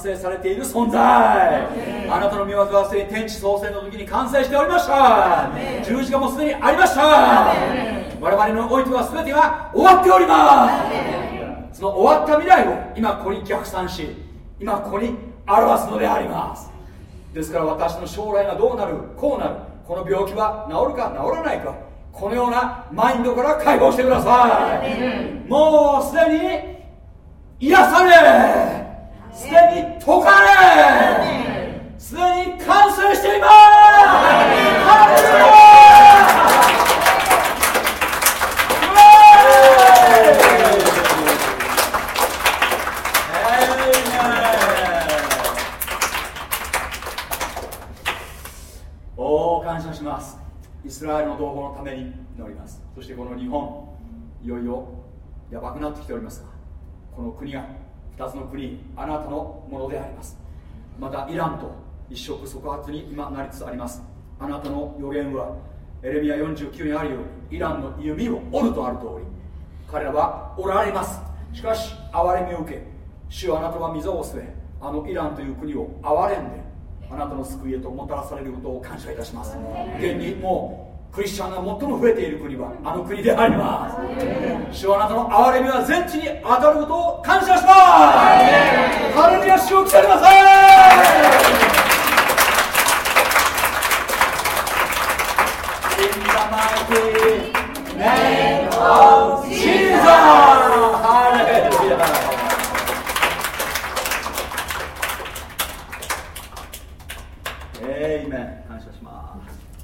成されている存在。あなたの御業はすでに天地創生の時に完成しておりました。十字架もすでにありました。我々のおいては全てが終わっております。その終わった未来を今ここに逆算し今ここに表すのであります。ですから私の将来がどうなるこうなるこの病気は治るか治らないかこのようなマインドから解放してください。もうすでに癒されすでに解かれすでに完成していますハレルヤおお感謝しますイスラエルの同胞のために祈りますそしてこの日本いよいよやばくなってきておりますがこの国が2つの国あなたのものであります。またイランと一触即発に今なりつつあります。あなたの予言はエレミア49にあるようにイランの弓を折るとある通り彼らはおられます。しかし憐れみを受け主よあなたは溝を据えあのイランという国を憐れんであなたの救いへともたらされることを感謝いたします。現にもうクリスチャンが最も増えている国はあの国であります主よあなたの憐れみは全地に当たることを感謝しますハレルヤ主を来てください In the mighty name of Jesus! Hallelujah!